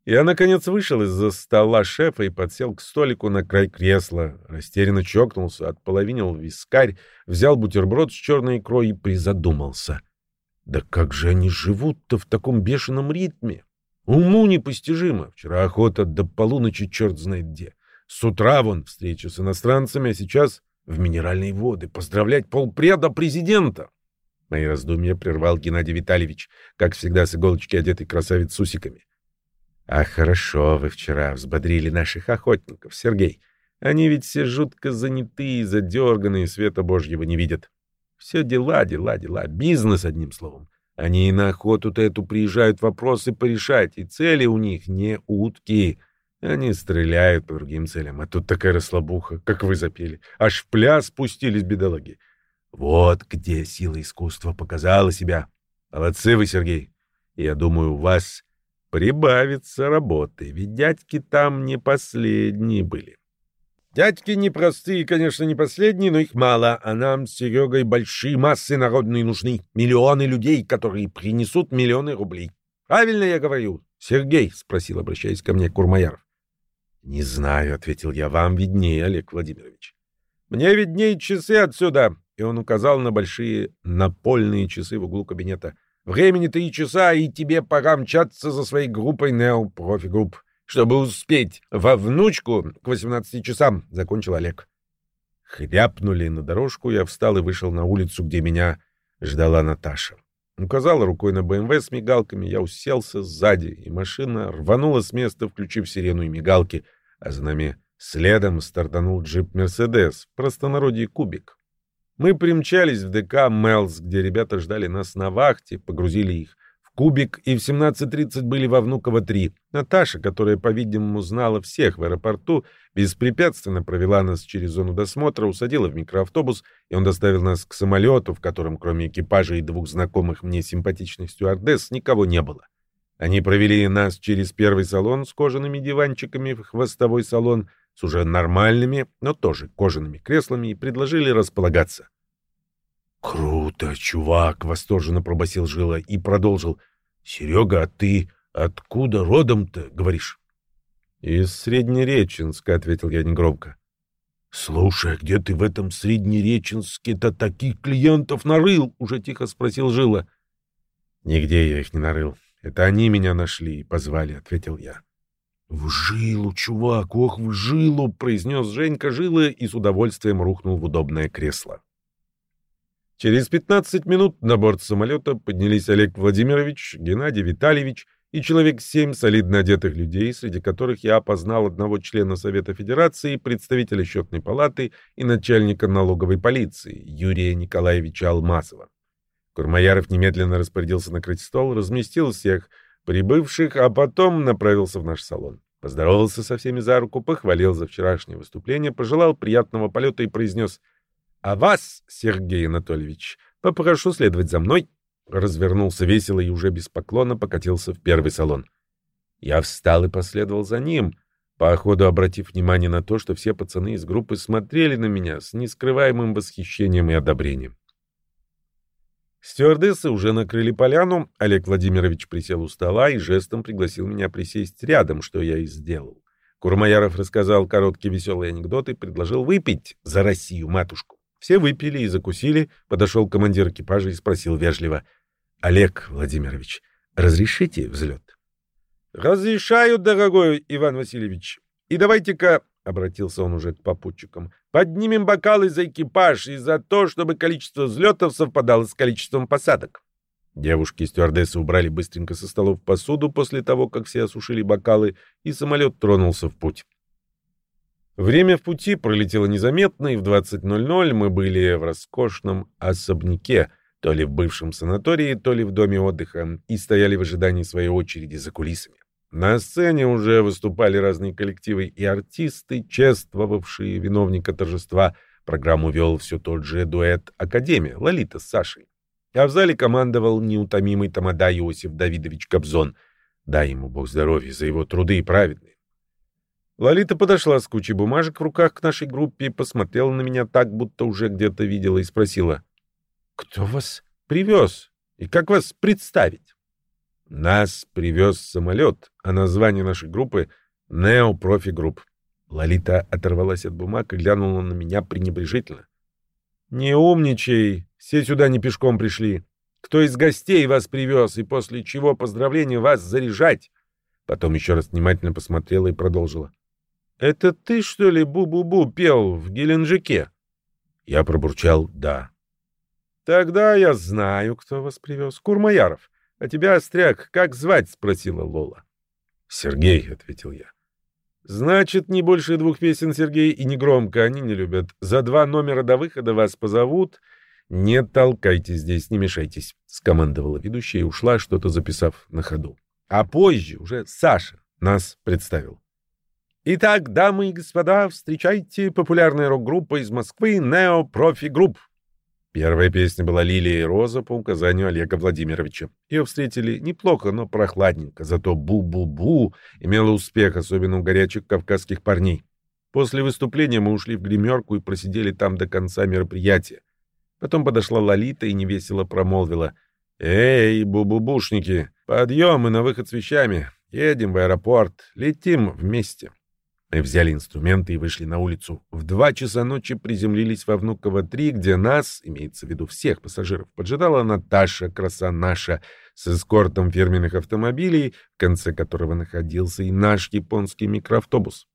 Я, наконец, вышел из-за стола шефа и подсел к столику на край кресла, растерянно чокнулся, отполовинил вискарь, взял бутерброд с черной икрой и призадумался — да как же они живут-то в таком бешеном ритме? Уму непостижимо. Вчера охота до полуночи черт знает где. С утра вон встреча с иностранцами, а сейчас в минеральные воды. Поздравлять полпреда президента. Мои раздумья прервал Геннадий Витальевич, как всегда с иголочки одетый красавец с усиками. — А хорошо вы вчера взбодрили наших охотников, Сергей. Они ведь все жутко занятые, задерганные, света божьего не видят. Все дела, дела, дела. Бизнес, одним словом. Они и на охоту-то эту приезжают вопросы порешать, и цели у них не утки. Они стреляют по другим целям, а тут такая расслабуха, как вы запели. Аж в пляс спустились бедолаги. Вот где сила искусства показала себя. Молодцы вы, Сергей. Я думаю, у вас прибавится работы, ведь дядьки там не последние были. Дядьки непростые, конечно, не последние, но их мало, а нам с Серегой большие массы народные нужны. Миллионы людей, которые принесут миллионы рублей. Правильно я говорю? Сергей, — спросил, обращаясь ко мне Курмаяров. — Не знаю, — ответил я, — вам виднее, Олег Владимирович. — Мне виднее часы отсюда, — и он указал на большие напольные часы в углу кабинета. — Времени три часа, и тебе пора мчаться за своей группой Нео Профи Групп чтобы успеть во внучку к 18 часам, — закончил Олег. Хряпнули на дорожку, я встал и вышел на улицу, где меня ждала Наташа. Указала рукой на БМВ с мигалками, я уселся сзади, и машина рванула с места, включив сирену и мигалки, а за нами следом стартанул джип «Мерседес», в простонародье «Кубик». Мы примчались в ДК «Мелс», где ребята ждали нас на вахте, погрузили их Кубик и в 17.30 были во Внуково-3. Наташа, которая, по-видимому, знала всех в аэропорту, беспрепятственно провела нас через зону досмотра, усадила в микроавтобус, и он доставил нас к самолету, в котором, кроме экипажа и двух знакомых мне симпатичных стюардесс, никого не было. Они провели нас через первый салон с кожаными диванчиками в хвостовой салон с уже нормальными, но тоже кожаными креслами и предложили располагаться. «Круто, чувак!» — восторженно пробасил Жила и продолжил. «Серега, а ты откуда родом-то, говоришь?» «Из Среднереченска», — ответил я негромко. «Слушай, а где ты в этом Среднереченске-то таких клиентов нарыл?» — уже тихо спросил Жила. «Нигде я их не нарыл. Это они меня нашли и позвали», — ответил я. «В жилу, чувак, ох, в жилу!» — произнес Женька Жила и с удовольствием рухнул в удобное кресло. Через 15 минут на борт самолета поднялись Олег Владимирович, Геннадий Витальевич и человек семь солидно одетых людей, среди которых я опознал одного члена Совета Федерации, представителя счетной палаты и начальника налоговой полиции Юрия Николаевича Алмазова. Курмаяров немедленно распорядился накрыть стол, разместил всех прибывших, а потом направился в наш салон. Поздоровался со всеми за руку, похвалил за вчерашнее выступление, пожелал приятного полета и произнес — а вас, Сергей Анатольевич, попрошу следовать за мной. Развернулся весело и уже без поклона покатился в первый салон. Я встал и последовал за ним, по ходу обратив внимание на то, что все пацаны из группы смотрели на меня с нескрываемым восхищением и одобрением. Стюардессы уже накрыли поляну, Олег Владимирович присел у стола и жестом пригласил меня присесть рядом, что я и сделал. Курмаяров рассказал короткий веселый анекдот и предложил выпить за Россию матушку. Все выпили и закусили. Подошел командир экипажа и спросил вежливо. «Олег Владимирович, разрешите взлет?» «Разрешаю, дорогой Иван Васильевич. И давайте-ка, — обратился он уже к попутчикам, — поднимем бокалы за экипаж и за то, чтобы количество взлетов совпадало с количеством посадок». Девушки-стюардессы убрали быстренько со столов посуду после того, как все осушили бокалы, и самолет тронулся в путь. Время в пути пролетело незаметно, и в 20.00 мы были в роскошном особняке, то ли в бывшем санатории, то ли в доме отдыха, и стояли в ожидании своей очереди за кулисами. На сцене уже выступали разные коллективы и артисты, чествовавшие виновника торжества. Программу вел все тот же дуэт «Академия» Лолита с Сашей. А в зале командовал неутомимый тамада Иосиф Давидович Кобзон. Дай ему бог здоровья за его труды праведные. Лолита подошла с кучей бумажек в руках к нашей группе, посмотрела на меня так, будто уже где-то видела, и спросила, «Кто вас привез? И как вас представить?» «Нас привез самолет, а название нашей группы — Нео Профи Групп». Лолита оторвалась от бумаг и глянула на меня пренебрежительно. «Не умничай, все сюда не пешком пришли. Кто из гостей вас привез, и после чего поздравления вас заряжать?» Потом еще раз внимательно посмотрела и продолжила. «Это ты, что ли, бу-бу-бу пел в Геленджике?» Я пробурчал «да». «Тогда я знаю, кто вас привез. Курмаяров. А тебя, Остряк, как звать?» — спросила Лола. «Сергей», — ответил я. «Значит, не больше двух песен, Сергей, и не громко, они не любят. За два номера до выхода вас позовут. Не толкайте здесь, не мешайтесь», — скомандовала ведущая и ушла, что-то записав на ходу. А позже уже Саша нас представил. Итак, дамы и господа, встречайте популярная рок-группа из Москвы Neo Profi Group. Первая песня была «Лилия и роза» по указанию Олега Владимировича. Ее встретили неплохо, но прохладненько, зато «Бу-бу-бу» имела успех, особенно у горячих кавказских парней. После выступления мы ушли в гримерку и просидели там до конца мероприятия. Потом подошла Лолита и невесело промолвила. «Эй, бубубушники, подъем и на выход с вещами. Едем в аэропорт, летим вместе». Мы взяли инструменты и вышли на улицу. В два часа ночи приземлились во Внуково-3, где нас, имеется в виду всех пассажиров, поджидала Наташа, краса наша, с эскортом фирменных автомобилей, в конце которого находился и наш японский микроавтобус.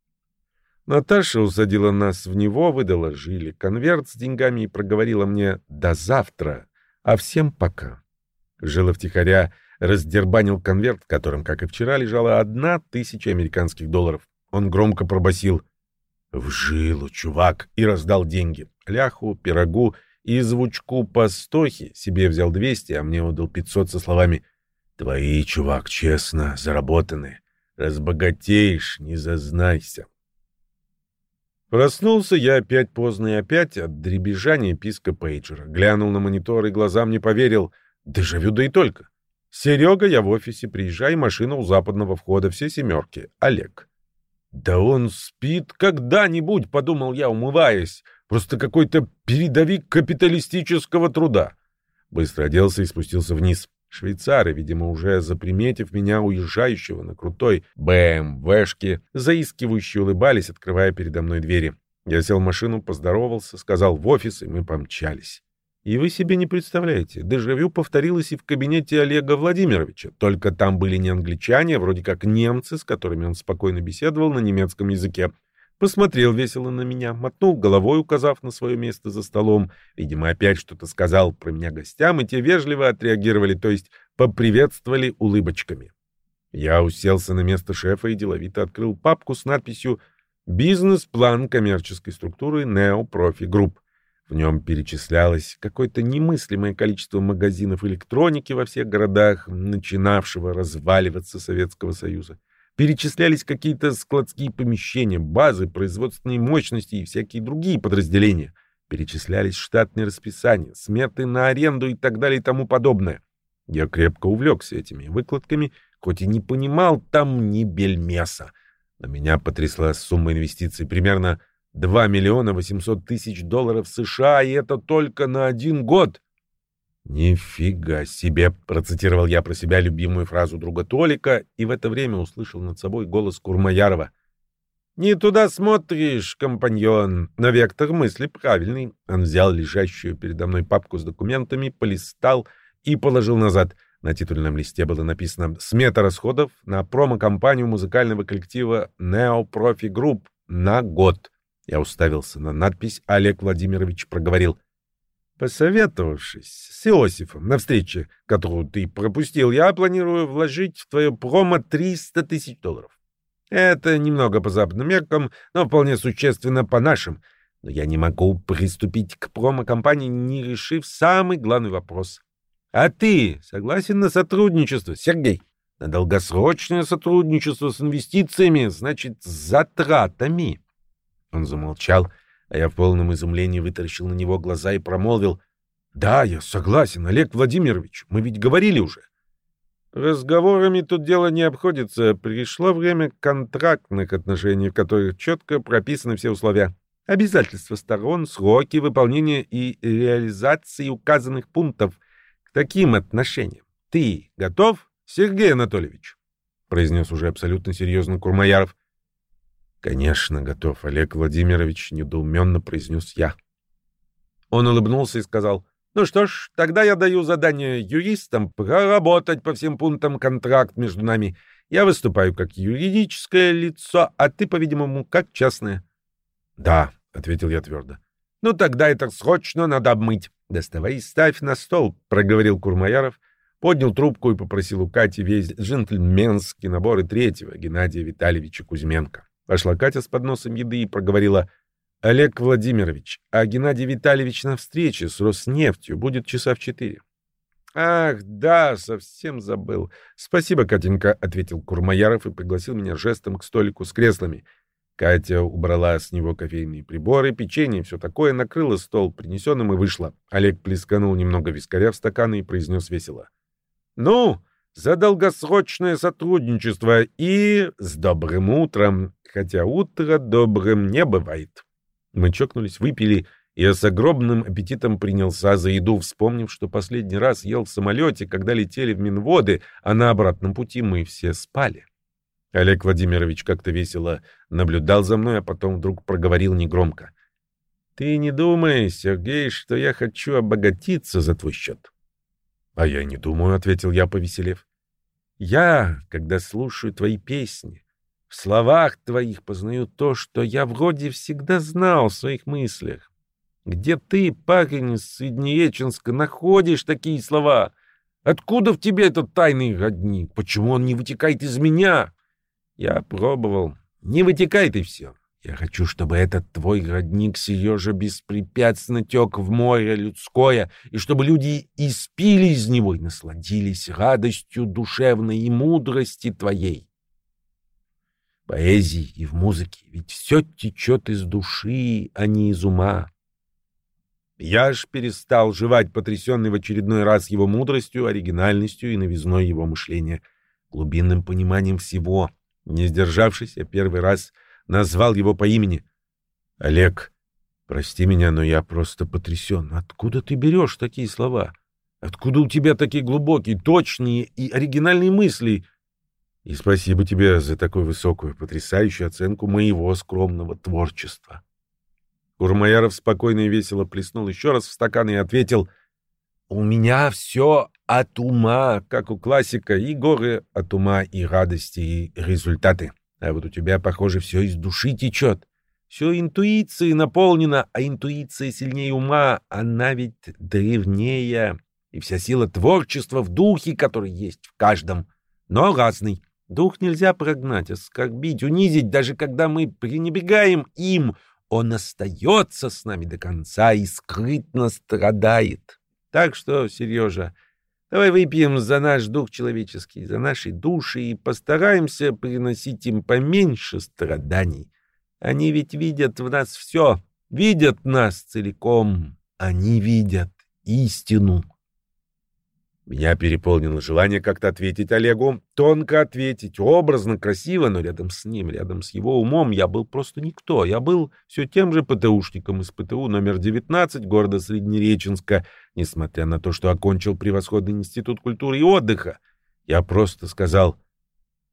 Наташа усадила нас в него, выдала Жиле конверт с деньгами и проговорила мне «до завтра», а всем пока. Жила втихаря раздербанил конверт, в котором, как и вчера, лежала одна тысяча американских долларов. Он громко пробасил «В жилу, чувак!» и раздал деньги. Ляху, пирогу и звучку по себе взял 200, а мне отдал 500 со словами «Твои, чувак, честно, заработанные. Разбогатеешь, не зазнайся». Проснулся я опять поздно и опять от дребезжания писка пейджера. Глянул на монитор и глазам не поверил. Дежавю да и только. Серега, я в офисе, приезжай, машина у западного входа, все семерки. Олег. «Да он спит когда-нибудь», — подумал я, умываясь. «Просто какой-то передовик капиталистического труда». Быстро оделся и спустился вниз. Швейцары, видимо, уже заприметив меня, уезжающего на крутой БМВшке, заискивающе улыбались, открывая передо мной двери. Я сел в машину, поздоровался, сказал в офис, и мы помчались. И вы себе не представляете, дежавю повторилось и в кабинете Олега Владимировича, только там были не англичане, а вроде как немцы, с которыми он спокойно беседовал на немецком языке. Посмотрел весело на меня, мотнул головой, указав на свое место за столом. Видимо, опять что-то сказал про меня гостям, и те вежливо отреагировали, то есть поприветствовали улыбочками. Я уселся на место шефа и деловито открыл папку с надписью «Бизнес-план коммерческой структуры Neo Profi Group». В нем перечислялось какое-то немыслимое количество магазинов электроники во всех городах, начинавшего разваливаться Советского Союза. Перечислялись какие-то складские помещения, базы, производственные мощности и всякие другие подразделения. Перечислялись штатные расписания, сметы на аренду и так далее и тому подобное. Я крепко увлекся этими выкладками, хоть и не понимал там ни бельмеса. На меня потрясла сумма инвестиций примерно 2 миллиона 800 тысяч долларов США, и это только на один год. «Нифига себе!» — процитировал я про себя любимую фразу друга Толика и в это время услышал над собой голос Курмаярова. «Не туда смотришь, компаньон, но вектор мысли правильный». Он взял лежащую передо мной папку с документами, полистал и положил назад. На титульном листе было написано «Смета расходов на промо-компанию музыкального коллектива Neo Profi Group на год». Я уставился на надпись, Олег Владимирович проговорил. Посоветовавшись с Иосифом на встрече, которую ты пропустил, я планирую вложить в твое промо 300 тысяч долларов. Это немного по западным меркам, но вполне существенно по нашим. Но я не могу приступить к промо-компании, не решив самый главный вопрос. А ты согласен на сотрудничество, Сергей? На долгосрочное сотрудничество с инвестициями, значит, с затратами. Он замолчал, а я в полном изумлении вытаращил на него глаза и промолвил. «Да, я согласен, Олег Владимирович, мы ведь говорили уже». Разговорами тут дело не обходится. Пришло время контрактных отношений, в которых четко прописаны все условия. Обязательства сторон, сроки выполнения и реализации указанных пунктов к таким отношениям. Ты готов, Сергей Анатольевич? произнес уже абсолютно серьезно Курмаяров. «Конечно, готов, Олег Владимирович», — недоуменно произнес я. Он улыбнулся и сказал, «Ну что ж, тогда я даю задание юристам проработать по всем пунктам контракт между нами. Я выступаю как юридическое лицо, а ты, по-видимому, как частное». «Да», — ответил я твердо. «Ну тогда это срочно надо обмыть. Доставай и ставь на стол», — проговорил Курмаяров, поднял трубку и попросил у Кати весь джентльменский набор и третьего, Геннадия Витальевича Кузьменко. Вошла Катя с подносом еды и проговорила «Олег Владимирович, а Геннадий Витальевич на встрече с Роснефтью будет часа в четыре». «Ах, да, совсем забыл. Спасибо, Катенька», — ответил Курмаяров и пригласил меня жестом к столику с креслами. Катя убрала с него кофейные приборы, печенье все такое, накрыла стол принесенным и вышла. Олег плесканул немного вискаря в стаканы и произнес весело. «Ну, за долгосрочное сотрудничество и с добрым утром, хотя утро добрым не бывает. Мы чокнулись, выпили, и я с огромным аппетитом принялся за еду, вспомнив, что последний раз ел в самолете, когда летели в Минводы, а на обратном пути мы все спали. Олег Владимирович как-то весело наблюдал за мной, а потом вдруг проговорил негромко. «Ты не думай, Сергей, что я хочу обогатиться за твой счет». «А я не думаю», — ответил я, повеселев. «Я, когда слушаю твои песни, в словах твоих познаю то, что я вроде всегда знал в своих мыслях. Где ты, парень из Среднереченска, находишь такие слова? Откуда в тебе этот тайный родник? Почему он не вытекает из меня? Я пробовал. Не вытекает и все. Я хочу, чтобы этот твой родник, Сережа, беспрепятственно тек в море людское, и чтобы люди испили из него и насладились радостью душевной и мудрости твоей. Поэзии и в музыке, ведь все течет из души, а не из ума. Я ж перестал жевать, потрясенный в очередной раз его мудростью, оригинальностью и новизной его мышления, глубинным пониманием всего. Не сдержавшись, я первый раз назвал его по имени. «Олег, прости меня, но я просто потрясен. Откуда ты берешь такие слова? Откуда у тебя такие глубокие, точные и оригинальные мысли?» И спасибо тебе за такую высокую, потрясающую оценку моего скромного творчества. Курмаяров спокойно и весело плеснул еще раз в стакан и ответил, «У меня все от ума, как у классика, и горы от ума, и радости, и результаты. А вот у тебя, похоже, все из души течет. Все интуицией наполнено, а интуиция сильнее ума, она ведь древнее. И вся сила творчества в духе, который есть в каждом, но разный. Дух нельзя прогнать, оскорбить, унизить, даже когда мы пренебегаем им — он остается с нами до конца и скрытно страдает. Так что, Сережа, давай выпьем за наш дух человеческий, за наши души и постараемся приносить им поменьше страданий. Они ведь видят в нас все, видят нас целиком, они видят истину. Меня переполнило желание как-то ответить Олегу, тонко ответить, образно, красиво, но рядом с ним, рядом с его умом я был просто никто. Я был все тем же ПТУшником из ПТУ номер 19 города Среднереченска, несмотря на то, что окончил превосходный институт культуры и отдыха. Я просто сказал,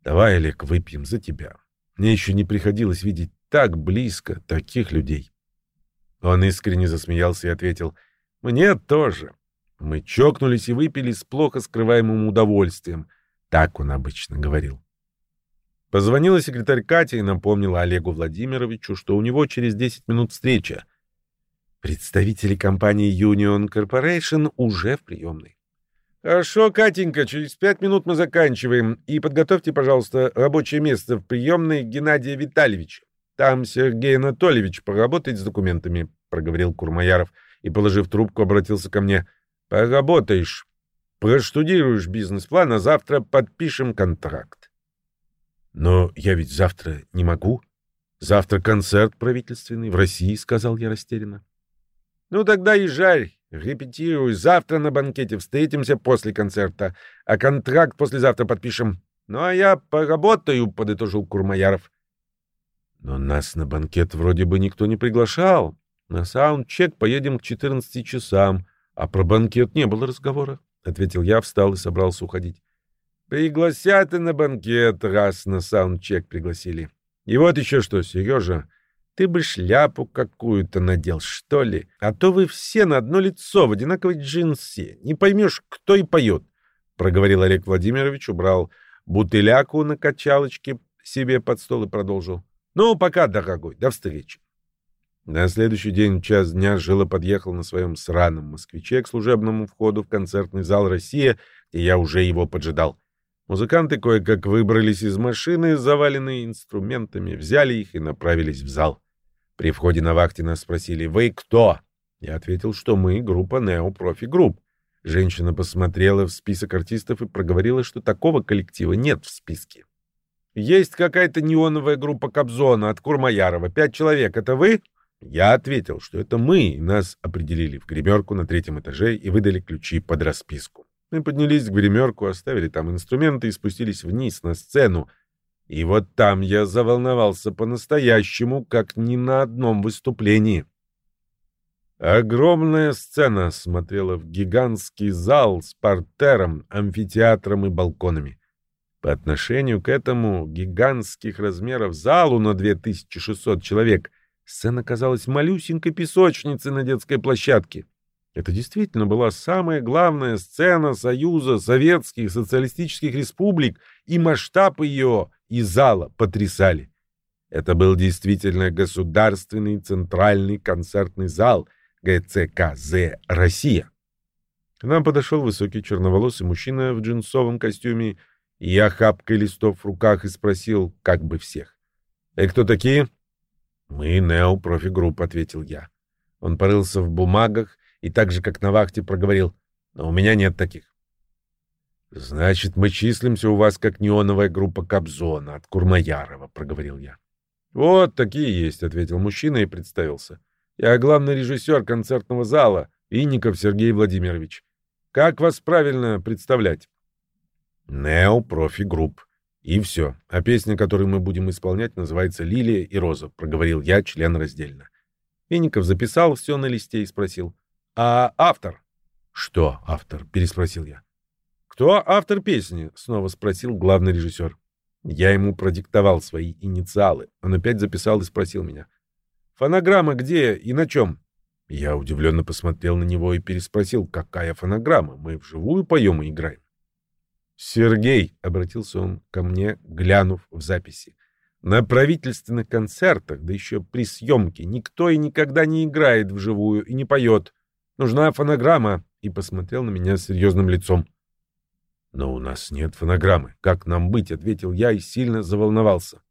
давай, Олег, выпьем за тебя. Мне еще не приходилось видеть так близко таких людей. Он искренне засмеялся и ответил, мне тоже. Мы чокнулись и выпили с плохо скрываемым удовольствием. Так он обычно говорил. Позвонила секретарь Катя и напомнила Олегу Владимировичу, что у него через 10 минут встреча. Представители компании Union Corporation уже в приемной. «Хорошо, Катенька, через пять минут мы заканчиваем. И подготовьте, пожалуйста, рабочее место в приемной Геннадия Витальевича. Там Сергей Анатольевич поработает с документами», — проговорил Курмаяров и, положив трубку, обратился ко мне. Поработаешь, проштудируешь бизнес-план, а завтра подпишем контракт. Но я ведь завтра не могу. Завтра концерт правительственный в России, сказал я растерянно. Ну тогда езжай, репетируй. Завтра на банкете встретимся после концерта, а контракт послезавтра подпишем. Ну а я поработаю, подытожил Курмаяров. Но нас на банкет вроде бы никто не приглашал. На саундчек поедем к 14 часам. А про банкет не было разговора, — ответил я, встал и собрался уходить. Пригласят и на банкет, раз на саундчек пригласили. И вот еще что, Сережа, ты бы шляпу какую-то надел, что ли? А то вы все на одно лицо в одинаковой джинсе. Не поймешь, кто и поет. Проговорил Олег Владимирович, убрал бутыляку на качалочке себе под стол и продолжил. Ну, пока, дорогой, до встречи. На следующий день в час дня Жила подъехал на своем сраном москвиче к служебному входу в концертный зал «Россия», где я уже его поджидал. Музыканты кое-как выбрались из машины, заваленные инструментами, взяли их и направились в зал. При входе на вахте нас спросили «Вы кто?». Я ответил, что мы группа «Нео Профи Групп». Женщина посмотрела в список артистов и проговорила, что такого коллектива нет в списке. «Есть какая-то неоновая группа Кобзона от Курмаярова. Пять человек. Это вы?» Я ответил, что это мы, нас определили в гримерку на третьем этаже и выдали ключи под расписку. Мы поднялись в гримерку, оставили там инструменты и спустились вниз на сцену. И вот там я заволновался по-настоящему, как ни на одном выступлении. Огромная сцена смотрела в гигантский зал с партером, амфитеатром и балконами. По отношению к этому гигантских размеров залу на 2600 человек сцена казалась малюсенькой песочницей на детской площадке. Это действительно была самая главная сцена Союза Советских Социалистических Республик, и масштаб ее и зала потрясали. Это был действительно государственный центральный концертный зал ГЦКЗ «Россия». К нам подошел высокий черноволосый мужчина в джинсовом костюме и охапкой листов в руках и спросил как бы всех. «И кто такие?» «Мы Нео Профи Групп», — ответил я. Он порылся в бумагах и так же, как на вахте, проговорил. «Но у меня нет таких». «Значит, мы числимся у вас как неоновая группа Кобзона от Курмаярова», — проговорил я. «Вот такие есть», — ответил мужчина и представился. «Я главный режиссер концертного зала, Винников Сергей Владимирович. Как вас правильно представлять?» «Neo Profi Group». И все. А песня, которую мы будем исполнять, называется «Лилия и роза», — проговорил я, членораздельно. Винников записал все на листе и спросил. А автор? Что автор? Переспросил я. Кто автор песни? Снова спросил главный режиссер. Я ему продиктовал свои инициалы. Он опять записал и спросил меня. Фонограмма где и на чем? Я удивленно посмотрел на него и переспросил, какая фонограмма? Мы вживую поем и играем. «Сергей», — обратился он ко мне, глянув в записи, — «на правительственных концертах, да еще при съемке, никто и никогда не играет вживую и не поет. Нужна фонограмма. И посмотрел на меня серьезным лицом. Но у нас нет фонограммы. Как нам быть? Ответил я и сильно заволновался.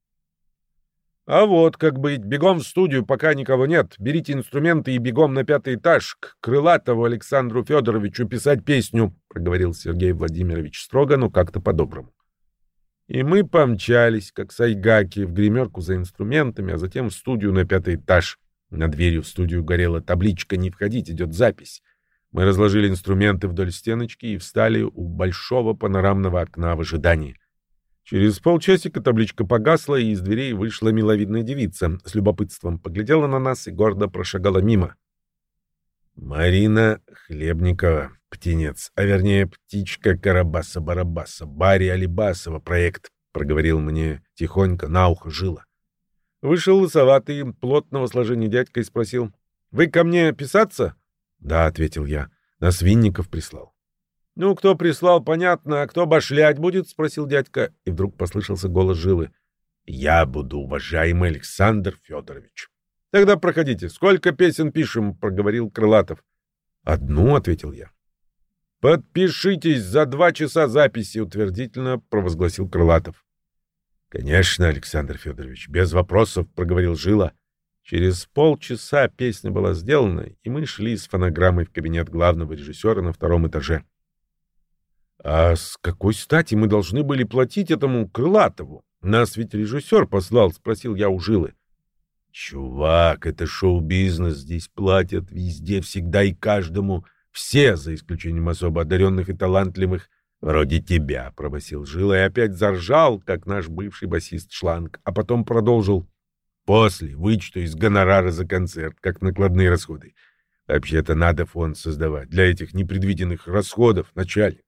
А вот как быть. Бегом в студию, пока никого нет. Берите инструменты и бегом на пятый этаж к Крылатову Александру Федоровичу писать песню, проговорил Сергей Владимирович строго, но как-то по-доброму. И мы помчались, как сайгаки, в гримерку за инструментами, а затем в студию на пятый этаж. На дверью в студию горела табличка «Не входить, идет запись». Мы разложили инструменты вдоль стеночки и встали у большого панорамного окна в ожидании. Через полчасика табличка погасла, и из дверей вышла миловидная девица. С любопытством поглядела на нас и гордо прошагала мимо. Марина Хлебникова, птенец, а вернее птичка Карабаса-Барабаса, Барри Алибасова проект, проговорил мне тихонько на ухо жила. Вышел лысоватый, плотного сложения дядька и спросил. «Вы ко мне писаться?» «Да», — ответил я. «Нас Винников прислал». «Ну, кто прислал, понятно, а кто башлять будет?» — спросил дядька. И вдруг послышался голос Жилы. «Я буду, уважаемый Александр Федорович». «Тогда проходите. Сколько песен пишем?» — проговорил Крылатов. «Одну», — ответил я. «Подпишитесь за два часа записи», — утвердительно провозгласил Крылатов. «Конечно, Александр Федорович, без вопросов», — проговорил Жила. Через полчаса песня была сделана, и мы шли с фонограммой в кабинет главного режиссера на втором этаже. «А с какой стати мы должны были платить этому Крылатову? Нас ведь режиссер послал», — спросил я у Жилы. «Чувак, это шоу-бизнес, здесь платят везде, всегда и каждому, все, за исключением особо одаренных и талантливых, «Вроде тебя», — пробасил Жила и опять заржал, как наш бывший басист Шланг, а потом продолжил. «После вычту из гонорара за концерт, как накладные расходы. Вообще-то надо фонд создавать для этих непредвиденных расходов, начальник».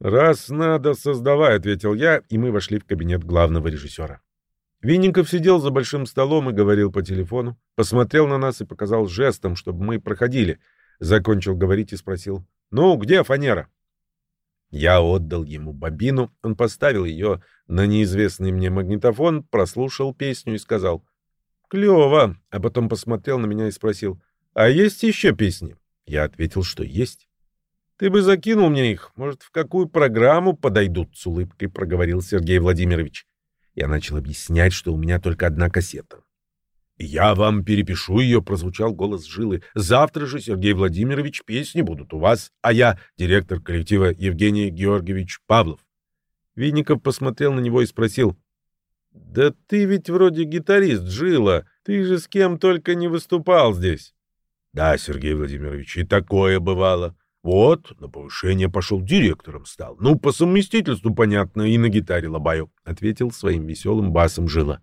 «Раз надо, создавай», — ответил я, и мы вошли в кабинет главного режиссера. Винников сидел за большим столом и говорил по телефону, посмотрел на нас и показал жестом, чтобы мы проходили. Закончил говорить и спросил, «Ну, где фанера?» Я отдал ему бобину, он поставил ее на неизвестный мне магнитофон, прослушал песню и сказал «Клево», а потом посмотрел на меня и спросил «А есть еще песни?» Я ответил, что есть. «Ты бы закинул мне их, может, в какую программу подойдут?» — с улыбкой проговорил Сергей Владимирович. Я начал объяснять, что у меня только одна кассета. «Я вам перепишу ее», — прозвучал голос Жилы. «Завтра же, Сергей Владимирович, песни будут у вас, а я директор коллектива Евгений Георгиевич Павлов». Винников посмотрел на него и спросил. «Да ты ведь вроде гитарист, Жила. Ты же с кем только не выступал здесь». «Да, Сергей Владимирович, и такое бывало. Вот, на повышение пошел директором стал. Ну, по совместительству, понятно, и на гитаре лобаю, — ответил своим веселым басом Жила.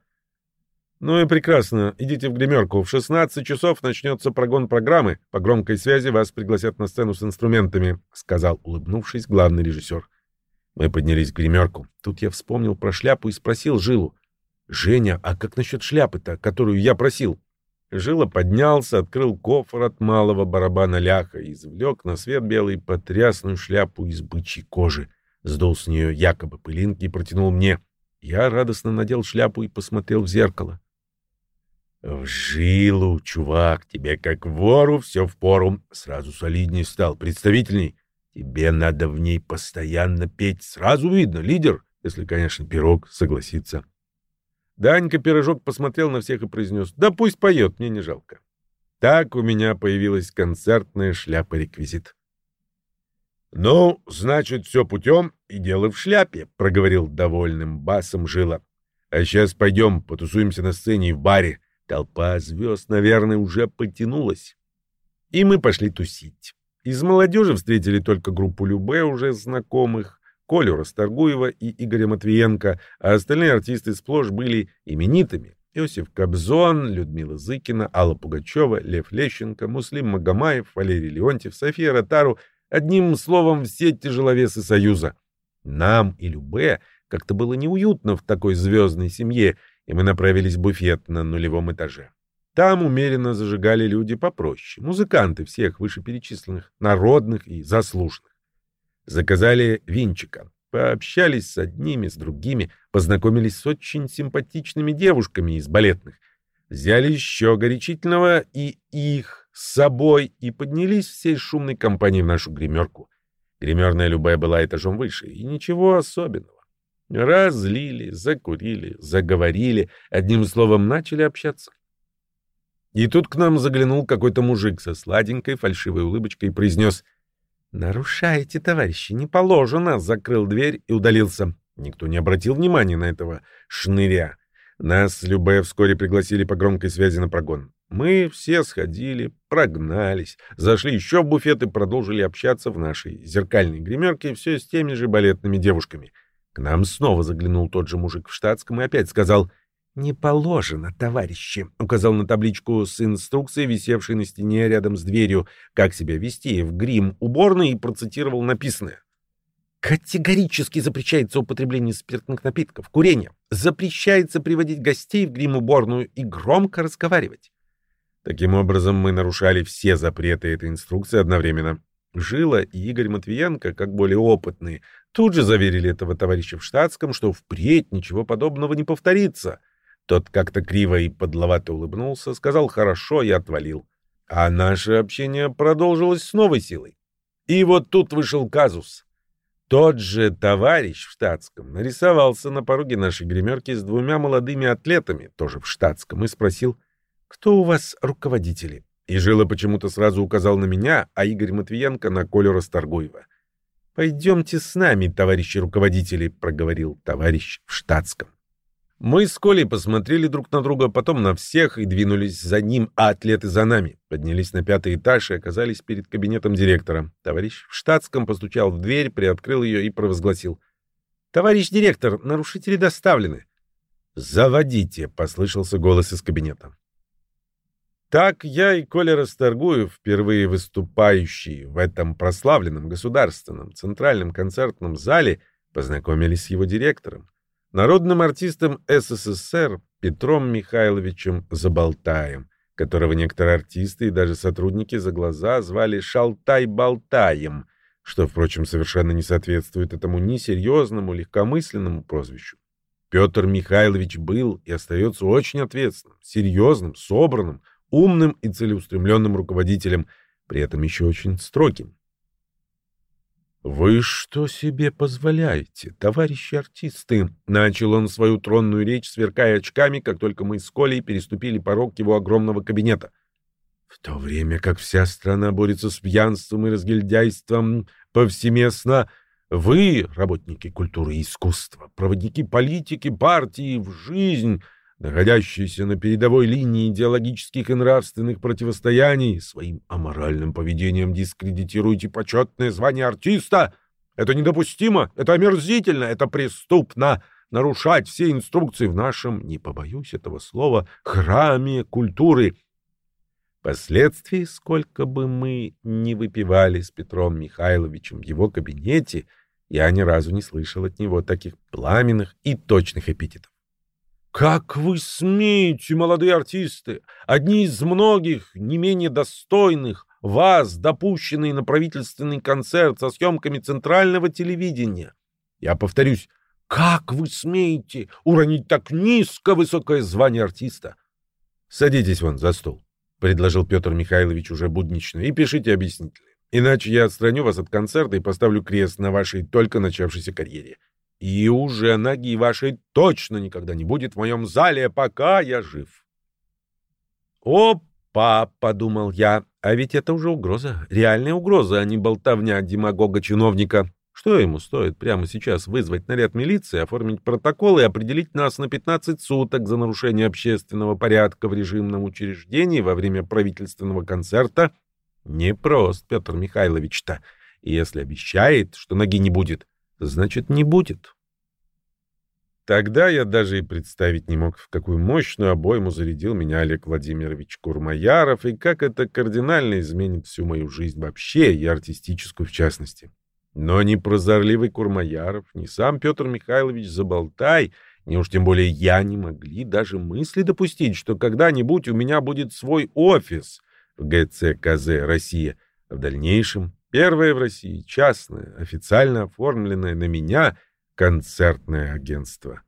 Ну и прекрасно. Идите в гримерку. В 16 часов начнется прогон программы. По громкой связи вас пригласят на сцену с инструментами, — сказал, улыбнувшись, главный режиссер. Мы поднялись в гримерку. Тут я вспомнил про шляпу и спросил Жилу. «Женя, а как насчет шляпы-то, которую я просил?» Жила поднялся, открыл кофр от малого барабана ляха и извлек на свет белый потрясную шляпу из бычьей кожи. Сдул с нее якобы пылинки и протянул мне. Я радостно надел шляпу и посмотрел в зеркало. «В жилу, чувак, тебе как вору все в пору. Сразу солидней стал, представительней. Тебе надо в ней постоянно петь. Сразу видно, лидер, если, конечно, пирог согласится». Данька Пирожок посмотрел на всех и произнес, «Да пусть поет, мне не жалко». Так у меня появилась концертная шляпа-реквизит. «Ну, значит, все путем и дело в шляпе», — проговорил довольным басом Жила. «А сейчас пойдем, потусуемся на сцене и в баре. Толпа звезд, наверное, уже потянулась». И мы пошли тусить. Из молодежи встретили только группу Любе, уже знакомых, Колю Расторгуева и Игоря Матвиенко, а остальные артисты сплошь были именитыми. Иосиф Кобзон, Людмила Зыкина, Алла Пугачева, Лев Лещенко, Муслим Магомаев, Валерий Леонтьев, София Ротару, одним словом, все тяжеловесы Союза. Нам и Любе как-то было неуютно в такой звездной семье, и мы направились в буфет на нулевом этаже. Там умеренно зажигали люди попроще, музыканты всех вышеперечисленных, народных и заслуженных. Заказали винчика. Пообщались с одними, с другими, познакомились с очень симпатичными девушками из балетных. Взяли еще горячительного и их с собой и поднялись всей шумной компанией в нашу гримерку. Гримерная любая была этажом выше, и ничего особенного. Разлили, закурили, заговорили, одним словом, начали общаться. И тут к нам заглянул какой-то мужик со сладенькой фальшивой улыбочкой и произнес — «Нарушаете, товарищи, не положено!» Закрыл дверь и удалился. Никто не обратил внимания на этого шныря. Нас с Любе вскоре пригласили по громкой связи на прогон. Мы все сходили, прогнались, зашли еще в буфет и продолжили общаться в нашей зеркальной гримерке все с теми же балетными девушками. К нам снова заглянул тот же мужик в штатском и опять сказал — «Не положено, товарищи», — указал на табличку с инструкцией, висевшей на стене рядом с дверью, как себя вести в грим уборной и процитировал написанное. Категорически запрещается употребление спиртных напитков, курение. Запрещается приводить гостей в грим-уборную и громко разговаривать. Таким образом, мы нарушали все запреты этой инструкции одновременно. Жила и Игорь Матвиенко, как более опытные, тут же заверили этого товарища в штатском, что впредь ничего подобного не повторится — тот как-то криво и подловато улыбнулся, сказал «хорошо» и отвалил. А наше общение продолжилось с новой силой. И вот тут вышел казус. Тот же товарищ в штатском нарисовался на пороге нашей гримерки с двумя молодыми атлетами, тоже в штатском, и спросил, «Кто у вас руководители?» И Жила почему-то сразу указал на меня, а Игорь Матвиенко на Колю Расторгуева. «Пойдемте с нами, товарищи руководители», — проговорил товарищ в штатском. Мы с Колей посмотрели друг на друга, потом на всех и двинулись за ним, а атлеты за нами. Поднялись на пятый этаж и оказались перед кабинетом директора. Товарищ в штатском постучал в дверь, приоткрыл ее и провозгласил. «Товарищ директор, нарушители доставлены». «Заводите», — послышался голос из кабинета. Так я и Коля Расторгуев, впервые выступающие в этом прославленном государственном центральном концертном зале, познакомились с его директором народным артистом СССР Петром Михайловичем Заболтаем, которого некоторые артисты и даже сотрудники за глаза звали Шалтай-Болтаем, что, впрочем, совершенно не соответствует этому несерьезному, легкомысленному прозвищу. Петр Михайлович был и остается очень ответственным, серьезным, собранным, умным и целеустремленным руководителем, при этом еще очень строгим. «Вы что себе позволяете, товарищи артисты?» Начал он свою тронную речь, сверкая очками, как только мы с Колей переступили порог его огромного кабинета. В то время как вся страна борется с пьянством и разгильдяйством повсеместно, вы, работники культуры и искусства, проводники политики, партии в жизнь, находящаяся на передовой линии идеологических и нравственных противостояний, своим аморальным поведением дискредитируете почетное звание артиста. Это недопустимо, это омерзительно, это преступно нарушать все инструкции в нашем, не побоюсь этого слова, храме культуры. Впоследствии, сколько бы мы ни выпивали с Петром Михайловичем в его кабинете, я ни разу не слышал от него таких пламенных и точных эпитетов. Как вы смеете, молодые артисты, одни из многих, не менее достойных, вас, допущенные на правительственный концерт со съемками центрального телевидения? Я повторюсь, как вы смеете уронить так низко высокое звание артиста? Садитесь вон за стол, — предложил Петр Михайлович уже буднично, — и пишите объяснители. Иначе я отстраню вас от концерта и поставлю крест на вашей только начавшейся карьере. И уже ноги вашей точно никогда не будет в моем зале, пока я жив. «Опа!» — подумал я. «А ведь это уже угроза. Реальная угроза, а не болтовня демагога-чиновника. Что ему стоит прямо сейчас вызвать наряд милиции, оформить протокол и определить нас на 15 суток за нарушение общественного порядка в режимном учреждении во время правительственного концерта? Не прост, Петр Михайлович-то. Если обещает, что ноги не будет, значит, не будет. Тогда я даже и представить не мог, в какую мощную обойму зарядил меня Олег Владимирович Курмаяров и как это кардинально изменит всю мою жизнь вообще и артистическую в частности. Но ни прозорливый Курмаяров, ни сам Петр Михайлович Заболтай, ни уж тем более я не могли даже мысли допустить, что когда-нибудь у меня будет свой офис в ГЦКЗ «Россия», в дальнейшем первое в России частное, официально оформленное на меня – концертное агентство.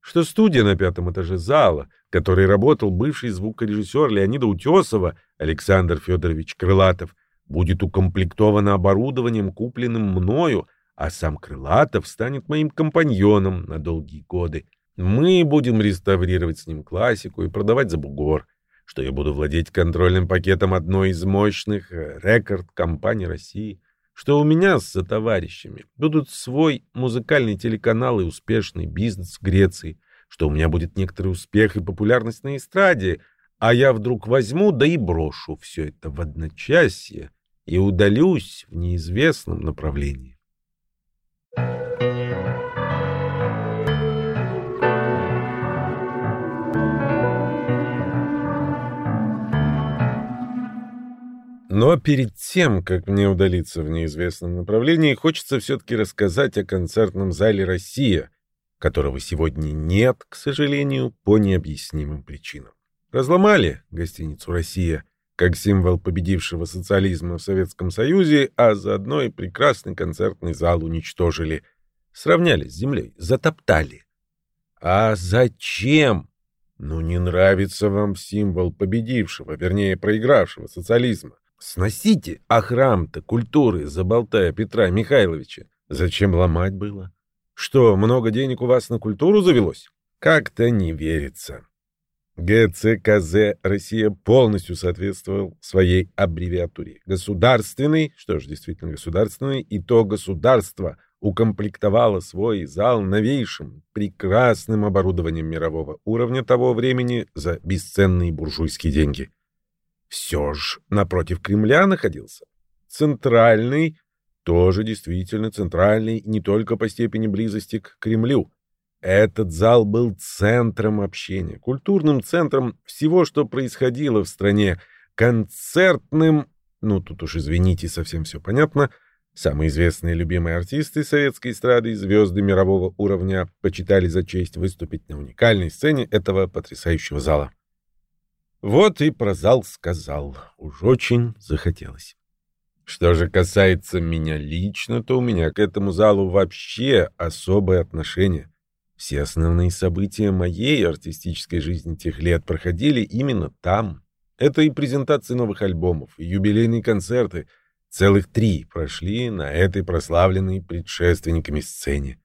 Что студия на пятом этаже зала, в которой работал бывший звукорежиссер Леонида Утесова Александр Федорович Крылатов, будет укомплектована оборудованием, купленным мною, а сам Крылатов станет моим компаньоном на долгие годы. Мы будем реставрировать с ним классику и продавать за бугор, что я буду владеть контрольным пакетом одной из мощных э, рекорд-компаний России — что у меня с товарищами будут свой музыкальный телеканал и успешный бизнес в Греции, что у меня будет некоторый успех и популярность на эстраде, а я вдруг возьму да и брошу все это в одночасье и удалюсь в неизвестном направлении. Но перед тем, как мне удалиться в неизвестном направлении, хочется все-таки рассказать о концертном зале «Россия», которого сегодня нет, к сожалению, по необъяснимым причинам. Разломали гостиницу «Россия» как символ победившего социализма в Советском Союзе, а заодно и прекрасный концертный зал уничтожили. Сравняли с землей, затоптали. А зачем? Ну, не нравится вам символ победившего, вернее, проигравшего социализма. Сносите, а храм-то культуры, заболтая Петра Михайловича. Зачем ломать было? Что, много денег у вас на культуру завелось? Как-то не верится. ГЦКЗ Россия полностью соответствовал своей аббревиатуре. Государственный, что ж, действительно государственный, и то государство укомплектовало свой зал новейшим, прекрасным оборудованием мирового уровня того времени за бесценные буржуйские деньги все же напротив Кремля находился. Центральный, тоже действительно центральный, не только по степени близости к Кремлю. Этот зал был центром общения, культурным центром всего, что происходило в стране, концертным, ну тут уж извините, совсем все понятно, самые известные любимые артисты советской эстрады и звезды мирового уровня почитали за честь выступить на уникальной сцене этого потрясающего зала. Вот и про зал сказал. Уж очень захотелось. Что же касается меня лично, то у меня к этому залу вообще особое отношение. Все основные события моей артистической жизни тех лет проходили именно там. Это и презентации новых альбомов, и юбилейные концерты. Целых три прошли на этой прославленной предшественниками сцене.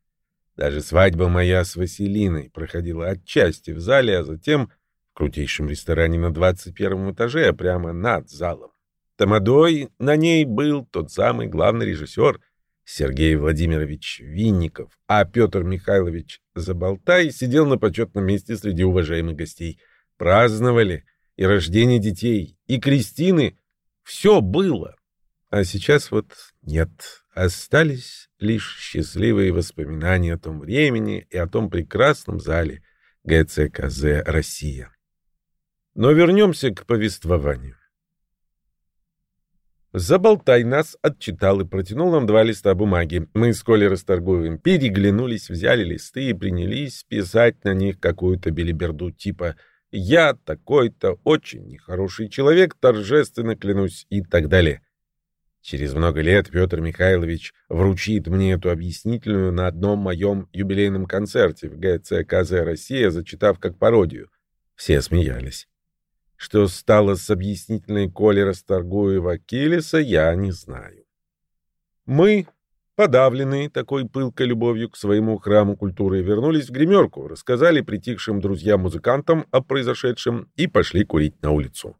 Даже свадьба моя с Василиной проходила отчасти в зале, а затем крутейшем ресторане на 21 этаже, прямо над залом. Тамадой на ней был тот самый главный режиссер Сергей Владимирович Винников, а Петр Михайлович Заболтай сидел на почетном месте среди уважаемых гостей. Праздновали и рождение детей, и крестины. Все было. А сейчас вот нет. Остались лишь счастливые воспоминания о том времени и о том прекрасном зале ГЦКЗ «Россия». Но вернемся к повествованию. Заболтай нас отчитал и протянул нам два листа бумаги. Мы с Колей Расторгуевым переглянулись, взяли листы и принялись писать на них какую-то белиберду типа «Я такой-то очень нехороший человек, торжественно клянусь» и так далее. Через много лет Петр Михайлович вручит мне эту объяснительную на одном моем юбилейном концерте в ГЦКЗ «Россия», зачитав как пародию. Все смеялись. Что стало с объяснительной Коли Расторгуева Килиса, я не знаю. Мы, подавленные такой пылкой любовью к своему храму культуры, вернулись в гримерку, рассказали притихшим друзьям-музыкантам о произошедшем и пошли курить на улицу.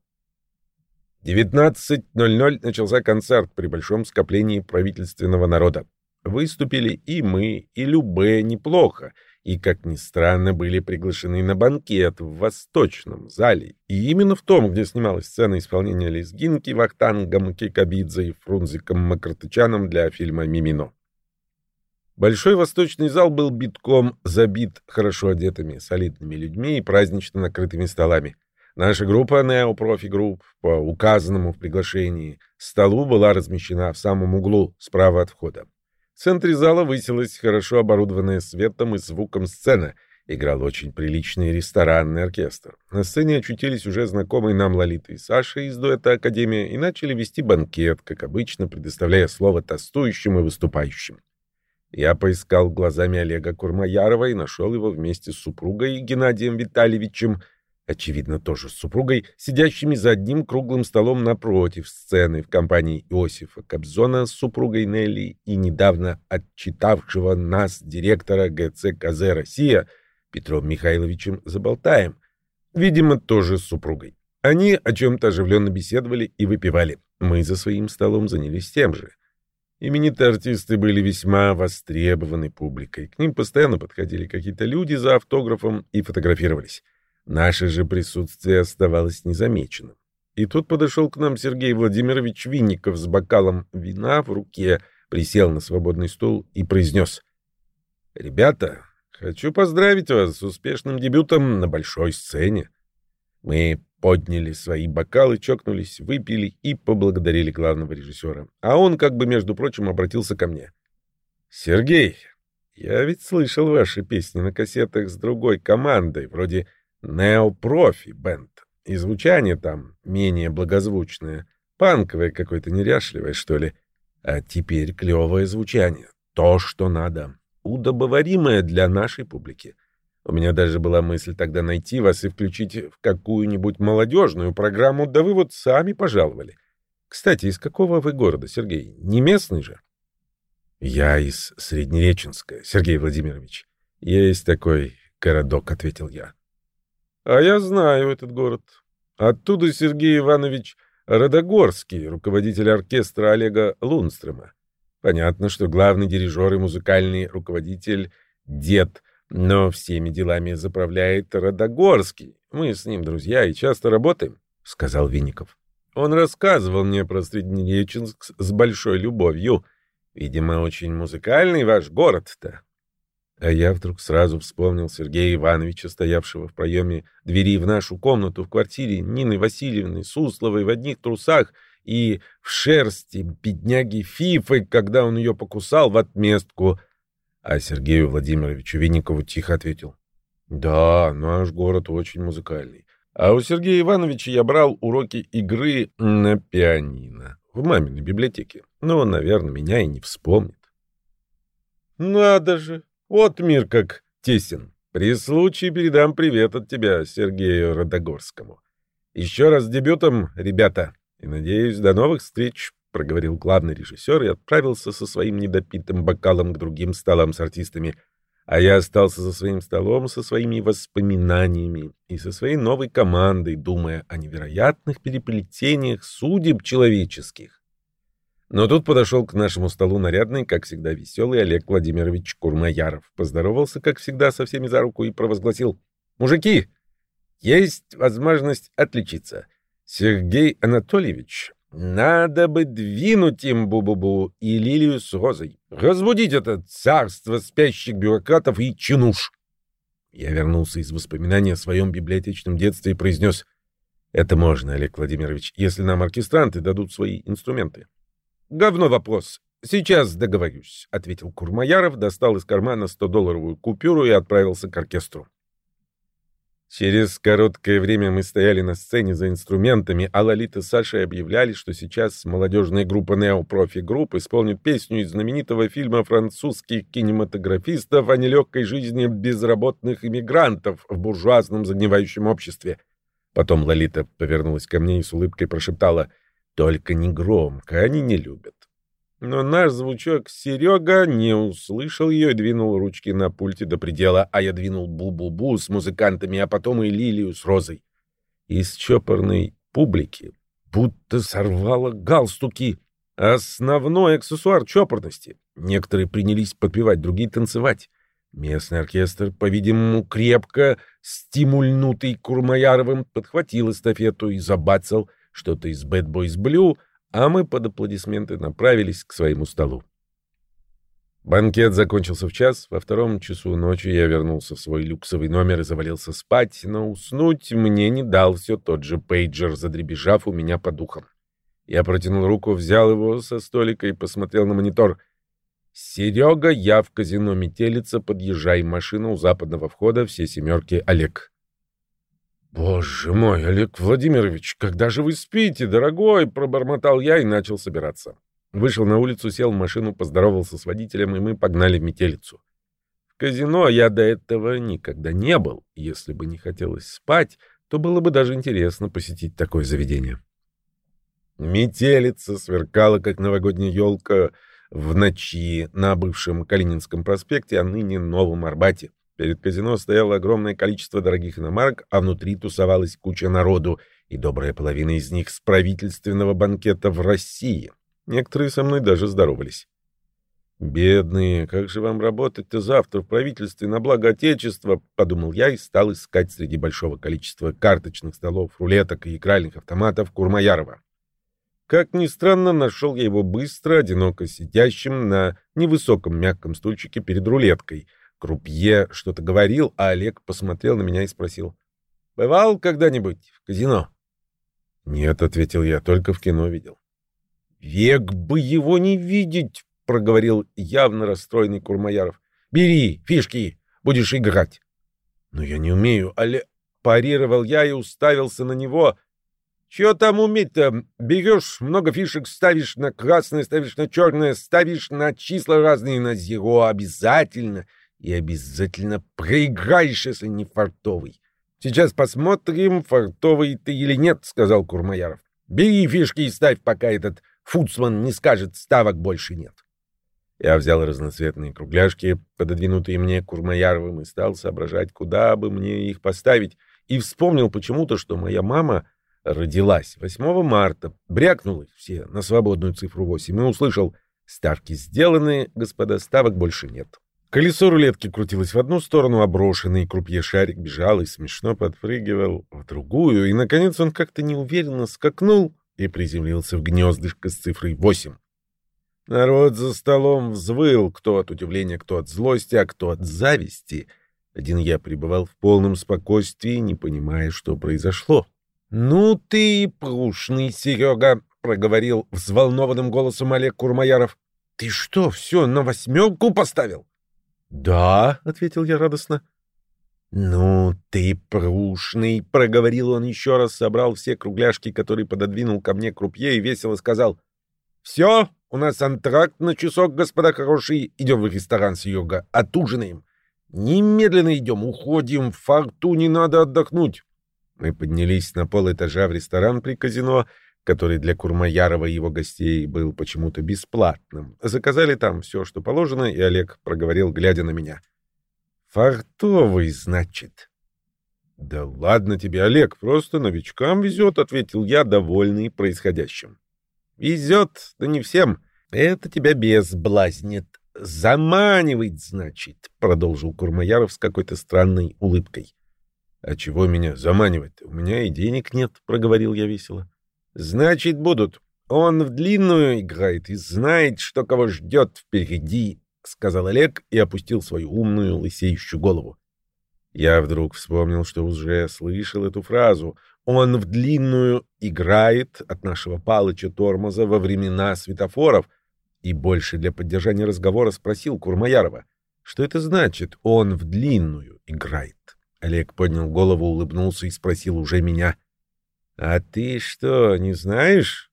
19.00 начался концерт при большом скоплении правительственного народа. Выступили и мы, и Любе неплохо, и, как ни странно, были приглашены на банкет в Восточном зале, и именно в том, где снималась сцена исполнения лезгинки Вахтангом Кикабидзе и Фрунзиком Макартычаном для фильма «Мимино». Большой восточный зал был битком забит хорошо одетыми, солидными людьми и празднично накрытыми столами. Наша группа Neo Profi Group по указанному в приглашении столу была размещена в самом углу, справа от входа. В центре зала высилась хорошо оборудованная светом и звуком сцена. Играл очень приличный ресторанный оркестр. На сцене очутились уже знакомые нам Лолита и Саша из дуэта «Академия» и начали вести банкет, как обычно, предоставляя слово тостующим и выступающим. Я поискал глазами Олега Курмаярова и нашел его вместе с супругой Геннадием Витальевичем – очевидно, тоже с супругой, сидящими за одним круглым столом напротив сцены в компании Иосифа Кобзона с супругой Нелли и недавно отчитавшего нас директора ГЦКЗ «Россия» Петром Михайловичем Заболтаем, видимо, тоже с супругой. Они о чем-то оживленно беседовали и выпивали. Мы за своим столом занялись тем же. Именитые артисты были весьма востребованы публикой. К ним постоянно подходили какие-то люди за автографом и фотографировались. Наше же присутствие оставалось незамеченным. И тут подошел к нам Сергей Владимирович Винников с бокалом вина в руке, присел на свободный стул и произнес. «Ребята, хочу поздравить вас с успешным дебютом на большой сцене». Мы подняли свои бокалы, чокнулись, выпили и поблагодарили главного режиссера. А он, как бы, между прочим, обратился ко мне. «Сергей, я ведь слышал ваши песни на кассетах с другой командой, вроде Неопрофи бенд. И звучание там менее благозвучное. Панковое какое-то неряшливое, что ли. А теперь клевое звучание. То, что надо. Удобоваримое для нашей публики. У меня даже была мысль тогда найти вас и включить в какую-нибудь молодежную программу, да вы вот сами пожаловали. Кстати, из какого вы города, Сергей? Не местный же? Я из Среднереченска, Сергей Владимирович. Есть такой городок, ответил я. А я знаю этот город. Оттуда Сергей Иванович Родогорский, руководитель оркестра Олега Лунстрема. Понятно, что главный дирижер и музыкальный руководитель — дед, но всеми делами заправляет Родогорский. Мы с ним друзья и часто работаем, — сказал Винников. Он рассказывал мне про Среднереченск с большой любовью. Видимо, очень музыкальный ваш город-то. А я вдруг сразу вспомнил Сергея Ивановича, стоявшего в проеме двери в нашу комнату в квартире Нины Васильевны Сусловой в одних трусах и в шерсти бедняги Фифы, когда он ее покусал в отместку. А Сергею Владимировичу Винникову тихо ответил. «Да, наш город очень музыкальный. А у Сергея Ивановича я брал уроки игры на пианино в маминой библиотеке. Но, наверное, меня и не вспомнит». «Надо же!» Вот мир как тесен. При случае передам привет от тебя Сергею Родогорскому. Еще раз с дебютом, ребята, и, надеюсь, до новых встреч, — проговорил главный режиссер и отправился со своим недопитым бокалом к другим столам с артистами, а я остался за своим столом со своими воспоминаниями и со своей новой командой, думая о невероятных переплетениях судеб человеческих. Но тут подошел к нашему столу нарядный, как всегда веселый Олег Владимирович Курмаяров. Поздоровался, как всегда, со всеми за руку и провозгласил. «Мужики, есть возможность отличиться. Сергей Анатольевич, надо бы двинуть им Бу-Бу-Бу и Лилию с Розой. Разбудить это царство спящих бюрократов и чинуш». Я вернулся из воспоминаний о своем библиотечном детстве и произнес «Это можно, Олег Владимирович, если нам оркестранты дадут свои инструменты». «Говно вопрос. Сейчас договорюсь», — ответил Курмаяров, достал из кармана 100-долларовую купюру и отправился к оркестру. Через короткое время мы стояли на сцене за инструментами, а Лолита с Сашей объявляли, что сейчас молодежная группа Neo Profi Group исполнит песню из знаменитого фильма французских кинематографистов о нелегкой жизни безработных иммигрантов в буржуазном загнивающем обществе. Потом Лолита повернулась ко мне и с улыбкой прошептала — только не громко, они не любят. Но наш звучок Серега не услышал ее и двинул ручки на пульте до предела, а я двинул бу-бу-бу с музыкантами, а потом и лилию с розой. Из чопорной публики будто сорвало галстуки. Основной аксессуар чопорности. Некоторые принялись подпевать, другие танцевать. Местный оркестр, по-видимому, крепко стимульнутый Курмаяровым, подхватил эстафету и забацал — что-то из Bad Boys Blue, а мы под аплодисменты направились к своему столу. Банкет закончился в час. Во втором часу ночи я вернулся в свой люксовый номер и завалился спать, но уснуть мне не дал все тот же пейджер, задребежав у меня по духам. Я протянул руку, взял его со столика и посмотрел на монитор. «Серега, я в казино «Метелица», подъезжай, машина у западного входа, все семерки, Олег». «Боже мой, Олег Владимирович, когда же вы спите, дорогой?» — пробормотал я и начал собираться. Вышел на улицу, сел в машину, поздоровался с водителем, и мы погнали в метелицу. В казино я до этого никогда не был. Если бы не хотелось спать, то было бы даже интересно посетить такое заведение. Метелица сверкала, как новогодняя елка в ночи на бывшем Калининском проспекте, а ныне Новом Арбате. Перед казино стояло огромное количество дорогих иномарок, а внутри тусовалась куча народу, и добрая половина из них с правительственного банкета в России. Некоторые со мной даже здоровались. «Бедные, как же вам работать-то завтра в правительстве на благо Отечества?» — подумал я и стал искать среди большого количества карточных столов, рулеток и игральных автоматов Курмаярова. Как ни странно, нашел я его быстро, одиноко сидящим на невысоком мягком стульчике перед рулеткой — Крупье что-то говорил, а Олег посмотрел на меня и спросил. «Бывал когда-нибудь в казино?» «Нет», — ответил я, — «только в кино видел». «Век бы его не видеть», — проговорил явно расстроенный Курмаяров. «Бери фишки, будешь играть». «Но я не умею, Олег...» — парировал я и уставился на него. «Чего там уметь-то? Берешь много фишек, ставишь на красное, ставишь на черное, ставишь на числа разные, на зеро обязательно. И обязательно проиграешь, если не фартовый. Сейчас посмотрим, фартовый ты или нет, — сказал Курмаяров. Бери фишки и ставь, пока этот фуцман не скажет, ставок больше нет. Я взял разноцветные кругляшки, пододвинутые мне Курмаяровым, и стал соображать, куда бы мне их поставить, и вспомнил почему-то, что моя мама родилась 8 марта, брякнул их все на свободную цифру 8 и услышал «Ставки сделаны, господа, ставок больше нет». Колесо рулетки крутилось в одну сторону, оброшенный крупье шарик бежал и смешно подпрыгивал в другую, и, наконец, он как-то неуверенно скакнул и приземлился в гнездышко с цифрой 8. Народ за столом взвыл, кто от удивления, кто от злости, а кто от зависти. Один я пребывал в полном спокойствии, не понимая, что произошло. «Ну ты прушный, Серега!» — проговорил взволнованным голосом Олег Курмаяров. «Ты что, все на восьмерку поставил?» «Да», — ответил я радостно. «Ну, ты прушный», — проговорил он еще раз, собрал все кругляшки, которые пододвинул ко мне крупье, и весело сказал. «Все, у нас антракт на часок, господа хорошие. Идем в ресторан с йога, отужинаем. Немедленно идем, уходим, в фортуне надо отдохнуть». Мы поднялись на пол этажа в ресторан при казино, — который для Курмаярова и его гостей был почему-то бесплатным. Заказали там все, что положено, и Олег проговорил, глядя на меня. «Фартовый, значит?» «Да ладно тебе, Олег, просто новичкам везет», — ответил я, довольный происходящим. Везет, да не всем. Это тебя безблазнит. Заманивает, значит, продолжил Курмаяров с какой-то странной улыбкой. А чего меня заманивать? У меня и денег нет, проговорил я весело. Значит, будут. Он в длинную играет и знает, что кого ждет впереди, сказал Олег и опустил свою умную лысеющую голову. Я вдруг вспомнил, что уже слышал эту фразу. Он в длинную играет от нашего Палыча Тормоза во времена светофоров — и больше для поддержания разговора спросил Курмаярова, что это значит «он в длинную играет». Олег поднял голову, улыбнулся и спросил уже меня. «А ты что, не знаешь?»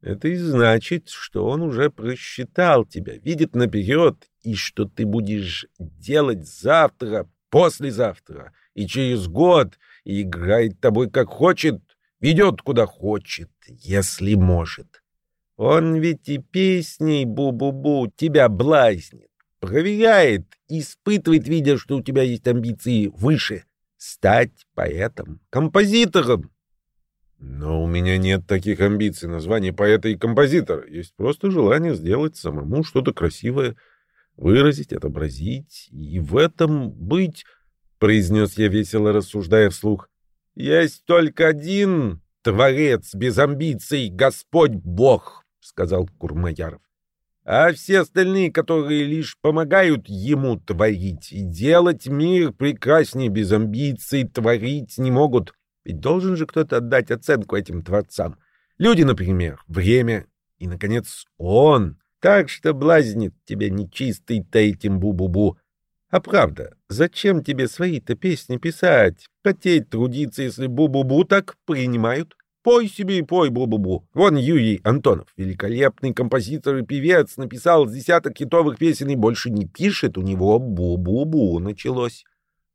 «Это и значит, что он уже просчитал тебя, видит наперед, и что ты будешь делать завтра, послезавтра и через год, и играет тобой как хочет, ведет куда хочет, если может». Он ведь и песней бу-бу-бу тебя блазнит, проверяет, испытывает, видя, что у тебя есть амбиции выше, стать поэтом, композитором. Но у меня нет таких амбиций на звание поэта и композитора. Есть просто желание сделать самому что-то красивое, выразить, отобразить и в этом быть, — произнес я весело, рассуждая вслух. Есть только один творец без амбиций, Господь Бог сказал Курмаяров. А все остальные, которые лишь помогают ему творить и делать мир прекраснее без амбиций, творить не могут. Ведь должен же кто-то отдать оценку этим творцам. Люди, например, время и, наконец, он. Так что блазнит тебя нечистый-то этим бу-бу-бу. А правда, зачем тебе свои-то песни писать? Потеть, трудиться, если бу-бу-бу так принимают? Пой себе и пой, бу-бу-бу. Вон Юрий Антонов, великолепный композитор и певец, написал десяток хитовых песен и больше не пишет, у него бу-бу-бу началось.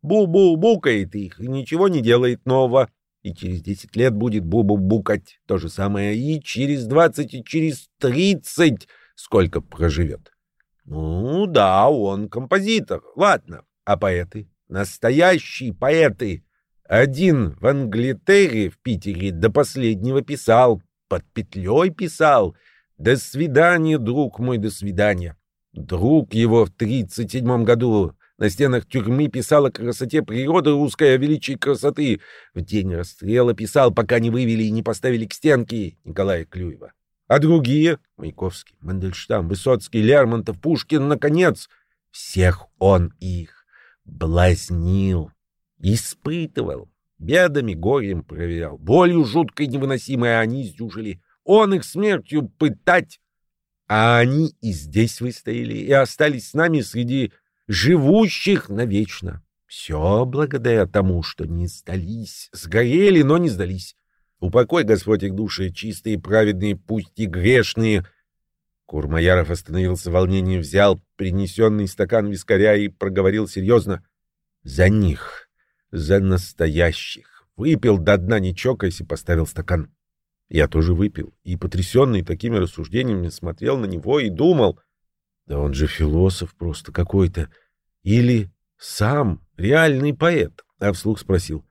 Бу-бу-букает их и ничего не делает нового. И через десять лет будет бу-бу-букать. То же самое и через двадцать, и через тридцать, сколько проживет. Ну да, он композитор, ладно. А поэты? Настоящие поэты один в Англитере в Питере до последнего писал, под петлей писал. «До свидания, друг мой, до свидания». Друг его в тридцать седьмом году на стенах тюрьмы писал о красоте природы русской, о величии красоты. В день расстрела писал, пока не вывели и не поставили к стенке Николая Клюева. А другие — Маяковский, Мандельштам, Высоцкий, Лермонтов, Пушкин, наконец — всех он их блазнил Испытывал. Бедами, горем проверял. Болью жуткой невыносимой они сдюжили. Он их смертью пытать. А они и здесь выстояли, и остались с нами среди живущих навечно. Все благодаря тому, что не сдались. Сгорели, но не сдались. Упокой, Господь, их души, чистые, праведные, пусть и грешные. Курмаяров остановился в волнении, взял принесенный стакан вискаря и проговорил серьезно. За них за настоящих. Выпил до дна, не чокаясь, и поставил стакан. Я тоже выпил, и, потрясенный такими рассуждениями, смотрел на него и думал, да он же философ просто какой-то, или сам реальный поэт. А вслух спросил,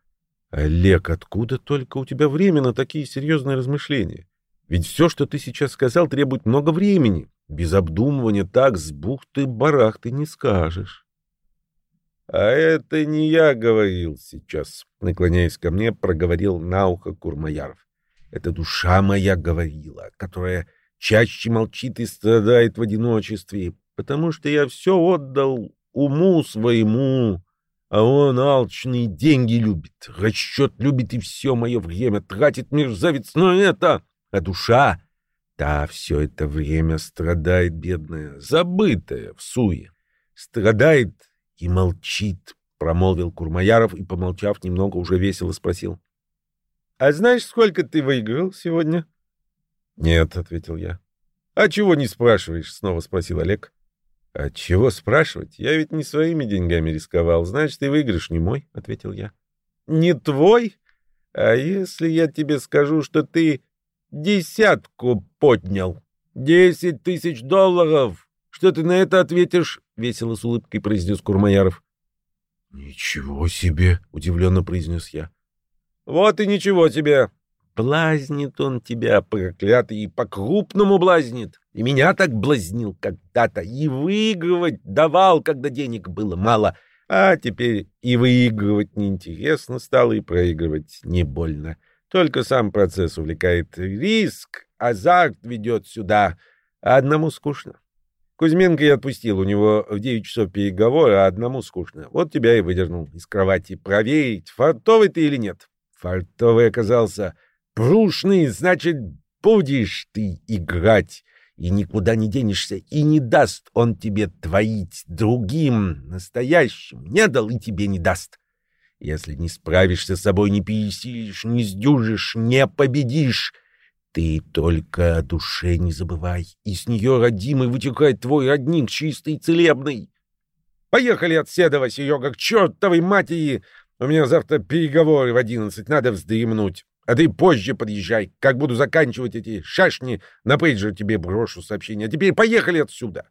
Олег, откуда только у тебя время на такие серьезные размышления? Ведь все, что ты сейчас сказал, требует много времени. Без обдумывания так с бухты-барахты не скажешь. «А это не я говорил сейчас», — наклоняясь ко мне, проговорил на ухо Курмаяров. «Это душа моя говорила, которая чаще молчит и страдает в одиночестве, потому что я все отдал уму своему, а он алчные деньги любит, расчет любит и все мое время тратит мерзавец на это, а душа, та все это время страдает, бедная, забытая в суе, страдает и молчит, — промолвил Курмаяров и, помолчав немного, уже весело спросил. — А знаешь, сколько ты выиграл сегодня? — Нет, — ответил я. — А чего не спрашиваешь? — снова спросил Олег. — А чего спрашивать? Я ведь не своими деньгами рисковал. Значит, и выигрыш не мой, — ответил я. — Не твой? А если я тебе скажу, что ты десятку поднял? Десять тысяч долларов! Что ты на это ответишь? — весело с улыбкой произнес Курмаяров. — Ничего себе! — удивленно произнес я. — Вот и ничего себе! Блазнит он тебя, проклятый, и по-крупному блазнит. И меня так блазнил когда-то, и выигрывать давал, когда денег было мало. А теперь и выигрывать неинтересно стало, и проигрывать не больно. Только сам процесс увлекает риск, азарт ведет сюда, а одному скучно. Кузьменко я отпустил, у него в девять часов переговор, а одному скучно. Вот тебя и выдернул из кровати. Проверить, фартовый ты или нет. Фартовый оказался. Прушный, значит, будешь ты играть. И никуда не денешься, и не даст он тебе творить другим, настоящим. Не дал и тебе не даст. Если не справишься с собой, не пересилишь, не сдюжишь, не победишь, ты только о душе не забывай, и с нее, родимый, вытекает твой родник чистый целебный. Поехали от Седова, Серега, к чертовой матери! У меня завтра переговоры в одиннадцать, надо вздремнуть. А ты позже подъезжай. Как буду заканчивать эти шашни, на пейджер тебе брошу сообщение. А теперь поехали отсюда.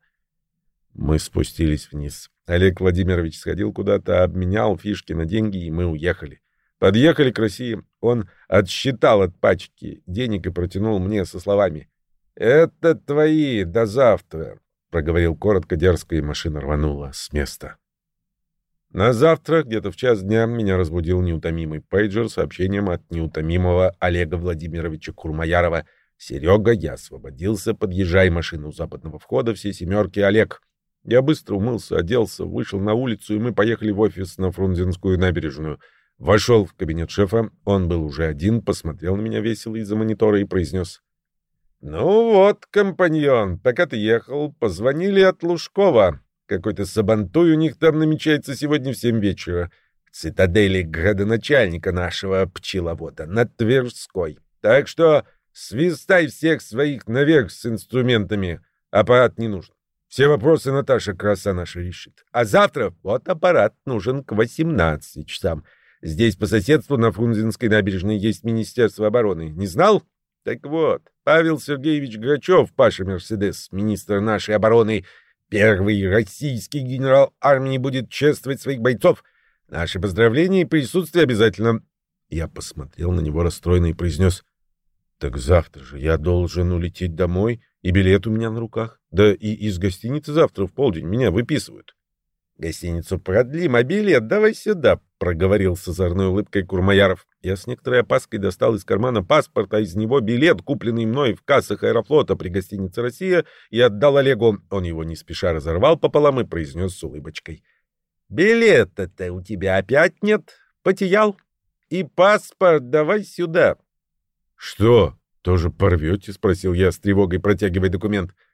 Мы спустились вниз. Олег Владимирович сходил куда-то, обменял фишки на деньги, и мы уехали. Подъехали к России. Он отсчитал от пачки денег и протянул мне со словами. «Это твои, до завтра», — проговорил коротко, дерзко, и машина рванула с места. На завтра, где-то в час дня, меня разбудил неутомимый пейджер сообщением от неутомимого Олега Владимировича Курмаярова. «Серега, я освободился, подъезжай машину у западного входа, все семерки, Олег». Я быстро умылся, оделся, вышел на улицу, и мы поехали в офис на Фрунзенскую набережную — Вошел в кабинет шефа, он был уже один, посмотрел на меня весело из-за монитора и произнес. «Ну вот, компаньон, пока ты ехал, позвонили от Лужкова. Какой-то сабантуй у них там намечается сегодня в семь вечера. В цитадели градоначальника нашего пчеловода на Тверской. Так что свистай всех своих наверх с инструментами. Аппарат не нужен. Все вопросы Наташа краса наша решит. А завтра вот аппарат нужен к 18 часам. Здесь по соседству на Фрунзенской набережной есть Министерство обороны. Не знал? Так вот, Павел Сергеевич Грачев, Паша Мерседес, министр нашей обороны, первый российский генерал армии будет чествовать своих бойцов. Наши поздравления и присутствие обязательно. Я посмотрел на него расстроенно и произнес. Так завтра же я должен улететь домой, и билет у меня на руках. Да и из гостиницы завтра в полдень меня выписывают. Гостиницу продлим, а билет давай сюда, — проговорил с озорной улыбкой Курмаяров. Я с некоторой опаской достал из кармана паспорт, а из него билет, купленный мной в кассах аэрофлота при гостинице «Россия», и отдал Олегу. Он его не спеша разорвал пополам и произнес с улыбочкой. «Билета-то у тебя опять нет? Потерял? И паспорт давай сюда». «Что, тоже порвете?» — спросил я с тревогой, протягивая документ. —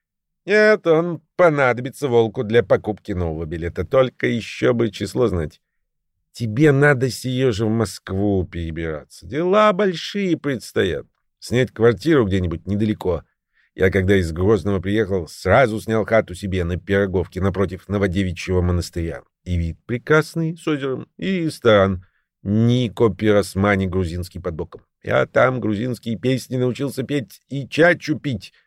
нет, он понадобится волку для покупки нового билета, только еще бы число знать. Тебе надо сие же в Москву перебираться. Дела большие предстоят. Снять квартиру где-нибудь недалеко. Я, когда из Грозного приехал, сразу снял хату себе на Пироговке напротив Новодевичьего монастыря. И вид прекрасный, с озером, и ресторан. Нико Пиросмани грузинский под боком. Я там грузинские песни научился петь и чачу пить —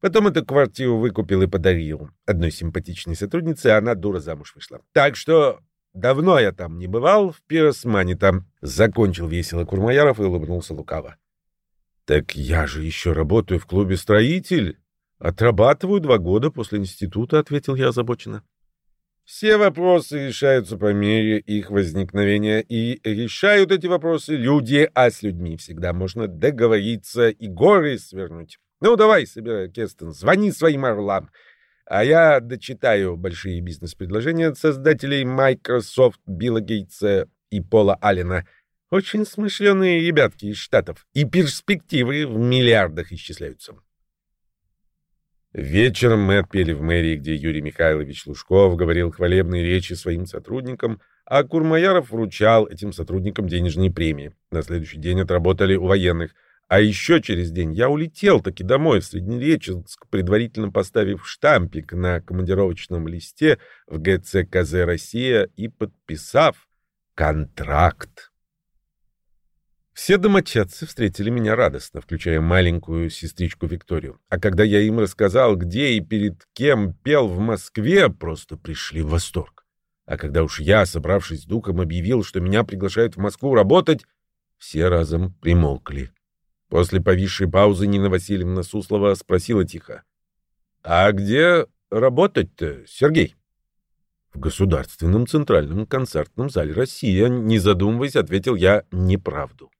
Потом эту квартиру выкупил и подарил одной симпатичной сотруднице, а она дура замуж вышла. Так что давно я там не бывал, в Пиросмане там. Закончил весело Курмаяров и улыбнулся лукаво. Так я же еще работаю в клубе «Строитель». Отрабатываю два года после института, ответил я озабоченно. Все вопросы решаются по мере их возникновения, и решают эти вопросы люди, а с людьми всегда можно договориться и горы свернуть. Ну, давай, собирай, Кестен, звони своим орлам. А я дочитаю большие бизнес-предложения от создателей Microsoft, Билла Гейтса и Пола Аллена. Очень смышленые ребятки из Штатов. И перспективы в миллиардах исчисляются. Вечером мы отпели в мэрии, где Юрий Михайлович Лужков говорил хвалебные речи своим сотрудникам, а Курмаяров вручал этим сотрудникам денежные премии. На следующий день отработали у военных – а еще через день я улетел таки домой в Среднереченск, предварительно поставив штампик на командировочном листе в ГЦКЗ «Россия» и подписав контракт. Все домочадцы встретили меня радостно, включая маленькую сестричку Викторию. А когда я им рассказал, где и перед кем пел в Москве, просто пришли в восторг. А когда уж я, собравшись с духом, объявил, что меня приглашают в Москву работать, все разом примолкли. После повисшей паузы Нина Васильевна Суслова спросила тихо. «А где работать-то, Сергей?» «В Государственном Центральном концертном зале «Россия», не задумываясь, ответил я неправду.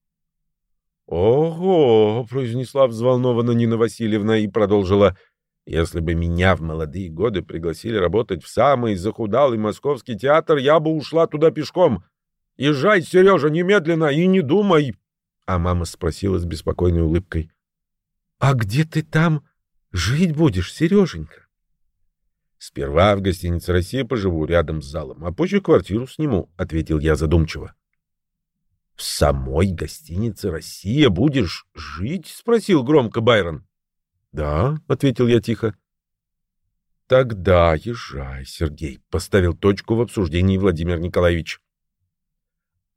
«Ого!» — произнесла взволнованно Нина Васильевна и продолжила. «Если бы меня в молодые годы пригласили работать в самый захудалый московский театр, я бы ушла туда пешком. Езжай, Сережа, немедленно и не думай!» А мама спросила с беспокойной улыбкой. «А где ты там жить будешь, Сереженька?» «Сперва в гостинице «Россия» поживу рядом с залом, а позже квартиру сниму», — ответил я задумчиво. «В самой гостинице «Россия» будешь жить?» — спросил громко Байрон. «Да», — ответил я тихо. «Тогда езжай, Сергей», — поставил точку в обсуждении Владимир Николаевич.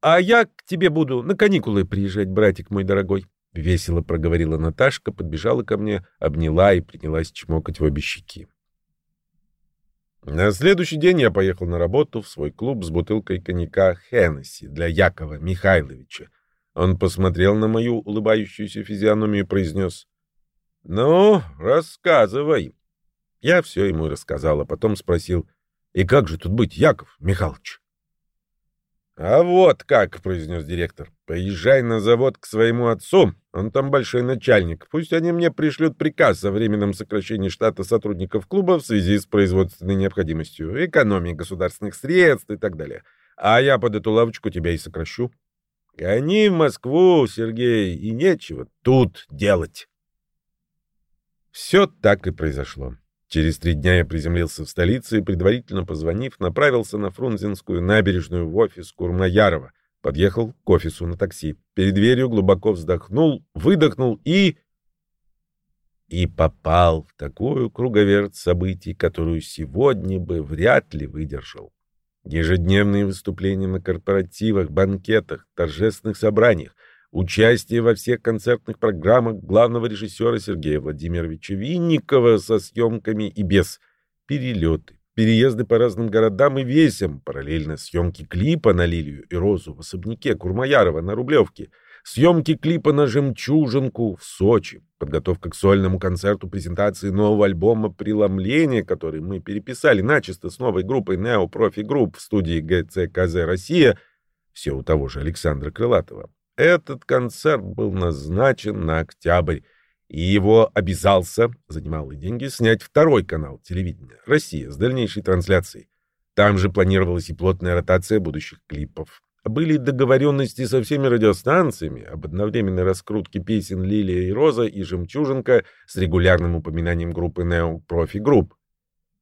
«А я к тебе буду на каникулы приезжать, братик мой дорогой», — весело проговорила Наташка, подбежала ко мне, обняла и принялась чмокать в обе щеки. На следующий день я поехал на работу в свой клуб с бутылкой коньяка Хеннесси для Якова Михайловича. Он посмотрел на мою улыбающуюся физиономию и произнес «Ну, рассказывай». Я все ему рассказал, а потом спросил «И как же тут быть, Яков Михайлович?» «А вот как», — произнес директор, — «поезжай на завод к своему отцу, он там большой начальник. Пусть они мне пришлют приказ о временном сокращении штата сотрудников клуба в связи с производственной необходимостью, экономией государственных средств и так далее. А я под эту лавочку тебя и сокращу. Гони в Москву, Сергей, и нечего тут делать». Все так и произошло. Через три дня я приземлился в столице и, предварительно позвонив, направился на Фрунзенскую набережную в офис Курмаярова. Подъехал к офису на такси. Перед дверью глубоко вздохнул, выдохнул и... И попал в такую круговерть событий, которую сегодня бы вряд ли выдержал. Ежедневные выступления на корпоративах, банкетах, торжественных собраниях, Участие во всех концертных программах главного режиссера Сергея Владимировича Винникова со съемками и без. Перелеты, переезды по разным городам и весям, параллельно съемки клипа на Лилию и Розу в особняке Курмаярова на Рублевке, съемки клипа на «Жемчужинку» в Сочи, подготовка к сольному концерту презентации нового альбома «Преломление», который мы переписали начисто с новой группой Neo Profi Group в студии ГЦКЗ «Россия», все у того же Александра Крылатова. Этот концерт был назначен на октябрь, и его обязался, за немалые деньги, снять второй канал телевидения «Россия» с дальнейшей трансляцией. Там же планировалась и плотная ротация будущих клипов. Были договоренности со всеми радиостанциями об одновременной раскрутке песен «Лилия и Роза» и «Жемчужинка» с регулярным упоминанием группы «Neo Profi Group».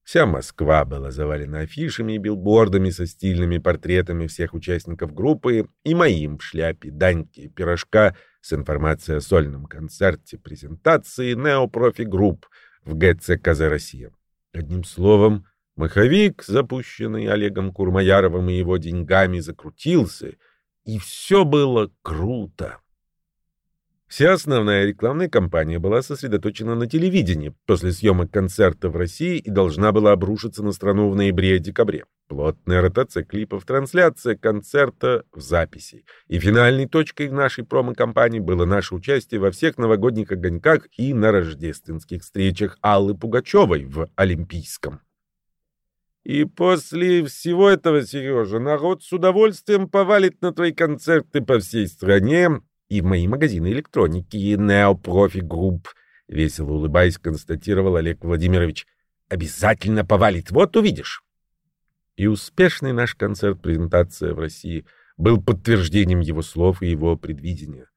Вся Москва была завалена афишами и билбордами со стильными портретами всех участников группы и моим в шляпе Даньки Пирожка с информацией о сольном концерте презентации неопрофи групп в ГЦКЗ «Россия». Одним словом, маховик, запущенный Олегом Курмаяровым и его деньгами, закрутился, и все было круто. Вся основная рекламная кампания была сосредоточена на телевидении после съемок концерта в России и должна была обрушиться на страну в ноябре-декабре. Плотная ротация клипов, трансляция концерта в записи. И финальной точкой в нашей промо-компании было наше участие во всех новогодних огоньках и на рождественских встречах Аллы Пугачевой в Олимпийском. И после всего этого, Сережа, народ с удовольствием повалит на твои концерты по всей стране, и в мои магазины электроники Neo Profi Group, весело улыбаясь, констатировал Олег Владимирович. Обязательно повалит, вот увидишь. И успешный наш концерт-презентация в России был подтверждением его слов и его предвидения.